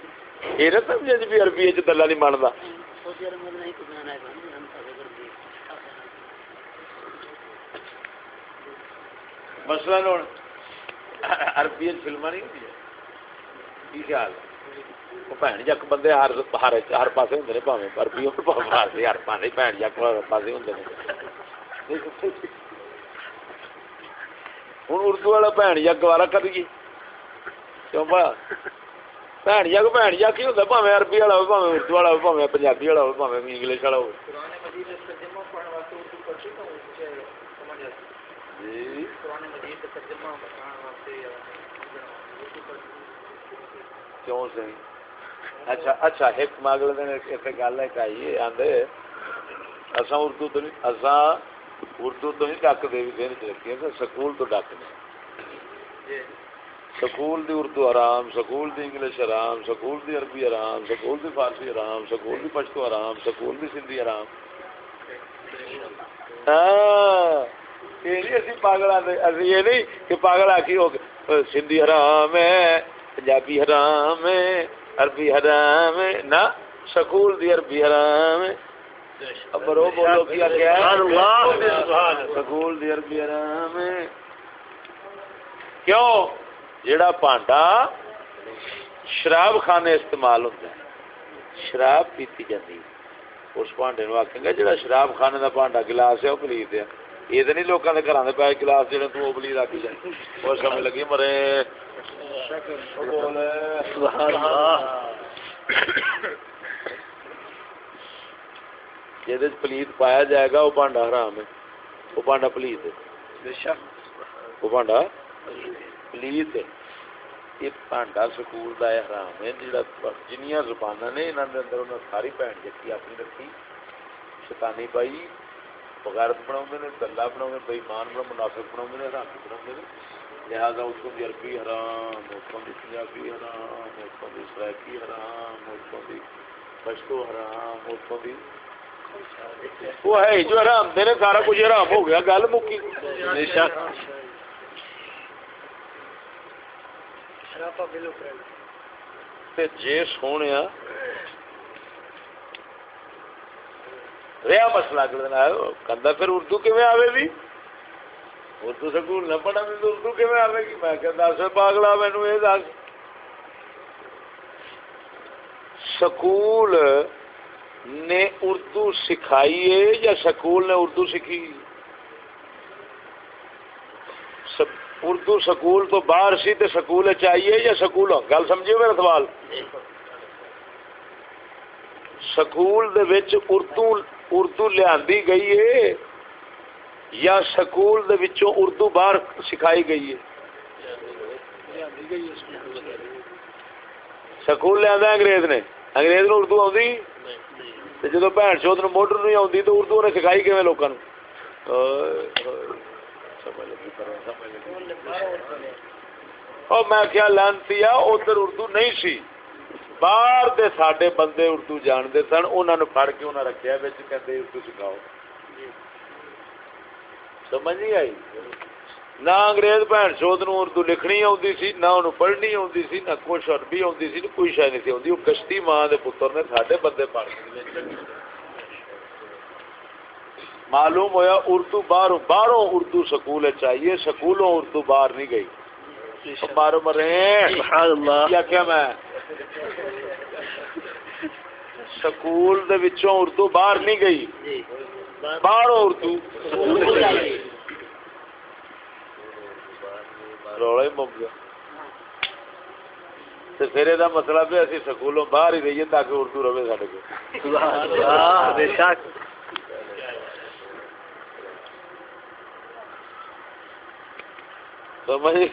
یہ نہ سمجھے جی بھی عربی چ دلہ نہیں بنتا سعودی عرب میں نہیں کچھ بنانا ہے ہم سب اگر بھی مثلا ہوں عربی فلما نہیں ہوتی کی خیال؟ ہے بھن جک بندے ہر ہر ہر پاس ہوں نے پاوے، عربی ہو ہر پاس بھن جک ہر پاس ہوں ہوں اردو والا بھن جگ گوارا کر دیے کیوں با بھن جگ بھن جگ ہی ہوتا پاوے عربی والا ہو پاوے اردو والا ہو پاوے پنجابی والا ہو پاوے انگلش والا ہو جی کیوں صحیح اچھا اچھا ایک ماگل دن ایک گل ہے اساں اردو تو نہیں، اساں اردو تو نہیں ڈک دے دین چ رکھی ہے سکول تو ڈک نے۔ سکول دی اردو حرام سکول دی انگلش حرام سکول دی عربی حرام سکول دی فارسی حرام سکول دی پشتو حرام سکول دی سندھی حرام ہاں۔ یہ نہیں اسی پاگل اسی یہ نہیں کہ پاگل آخی ہو سندھی حرام ہے پنجابی حرام ہے عربی حرام ہے نہ سکول دی عربی حرام ہے اب رو بولو کیا کیا سکول دی عربی حرام ہے کیوں جیڑا پانڈا شراب خانے استعمال ہوتا ہے شراب پیتی جاتی اس پانڈے نو آخیں گا جڑا شراب خانے دا پانڈا گلاس ہے وہ پلیت ہے یہ تو نہیں لوگوں کے گھر پائے گلاس جڑے تو آ کے جائے وہ سمجھ لگی مرے جہد پلیت پایا جائے گا وہ پانڈا حرام ہے وہ پانڈا پلیت ہے وہ پانڈا پلیت ہے یہ پانڈا سکول کا حرام ہے جہاں جنیاں زبان نے انہوں نے اندر انہیں ساری بھن جتی اپنی رکھی شیطانی پائی بغیرت بنا گلا بنا بےمان بنا منافق بنا حرام بنا لہذا اتوں کی عربی حرام اتوں کی پنجابی حرام اتوں کی سرائکی حرام اتوں کی پشتو حرام اتوں کی وہ ہے جو حرام دے سارا کچھ حرام ہو گیا گل مکی۔ جی سونے رہا مسئلہ کہ پھر اردو کیون آئے بھی اردو سکول نہ پڑھا تو اردو کیون آئے گی؟ میں کہ دس پاگلا مینو یہ دس۔ سکول نے اردو سکھائی ہے یا سکول نے اردو سیکھی اردو سکول تو باہر سی تے سکول چاہیے یا سکول گل سمجھو میرا سوال۔ سکول دے وچ اردو اردو لیا گئی ہے یا سکول دے وچوں اردو باہر سکھائی گئی ہے؟ سکول لیا انگریز نے۔ انگریز نو اردو آتی جدو بھن چوت موٹر نہیں آتی تو اردو نے سکھائی کھے لوگوں میں کیا لانتی ادھر اردو نہیں سی۔ باہر دے ساڈے بندے اردو جانتے سن انہوں نے پڑھ کے انہیں رکھا کہ اردو سکھاؤ سمجھ نہیں آئی نہ انگریز بھن چوت نو اردو لکھنی آتی سی نہ انہوں پڑھنی آتی سی نہ کچھ عربی آتی سی کوئی شاید نہیں سی آتی وہ کشتی ماں دے پتر نے ساڈے بندے کے معلوم ہویا اردو باہر باہروں اردو سکول چاہیے سکولوں اردو باہر نہیں گئی مارو مرے کیا کیا میں سکول دے وچوں اردو باہر نہیں گئی۔ باہروں اردو۔ رولا ہی مک گیا۔ پھر مطلب ہے اسی سکولوں باہر ہی رہیے تاکہ اردو رہے سارے کو سمجھ۔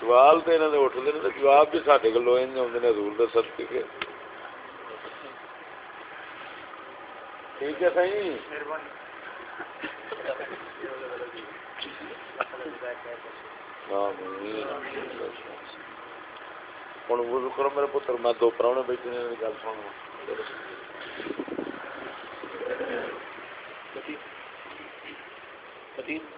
سوال تو یہاں اٹھتے ہیں جواب بھی سارے کلو آتے ہیں حضور دے سب کے۔ ٹھیک ہے صحیح آمین۔ ہوں وضو کرو میرے پتر، میں دو پراؤنے بیٹھے نے گل سن خطیب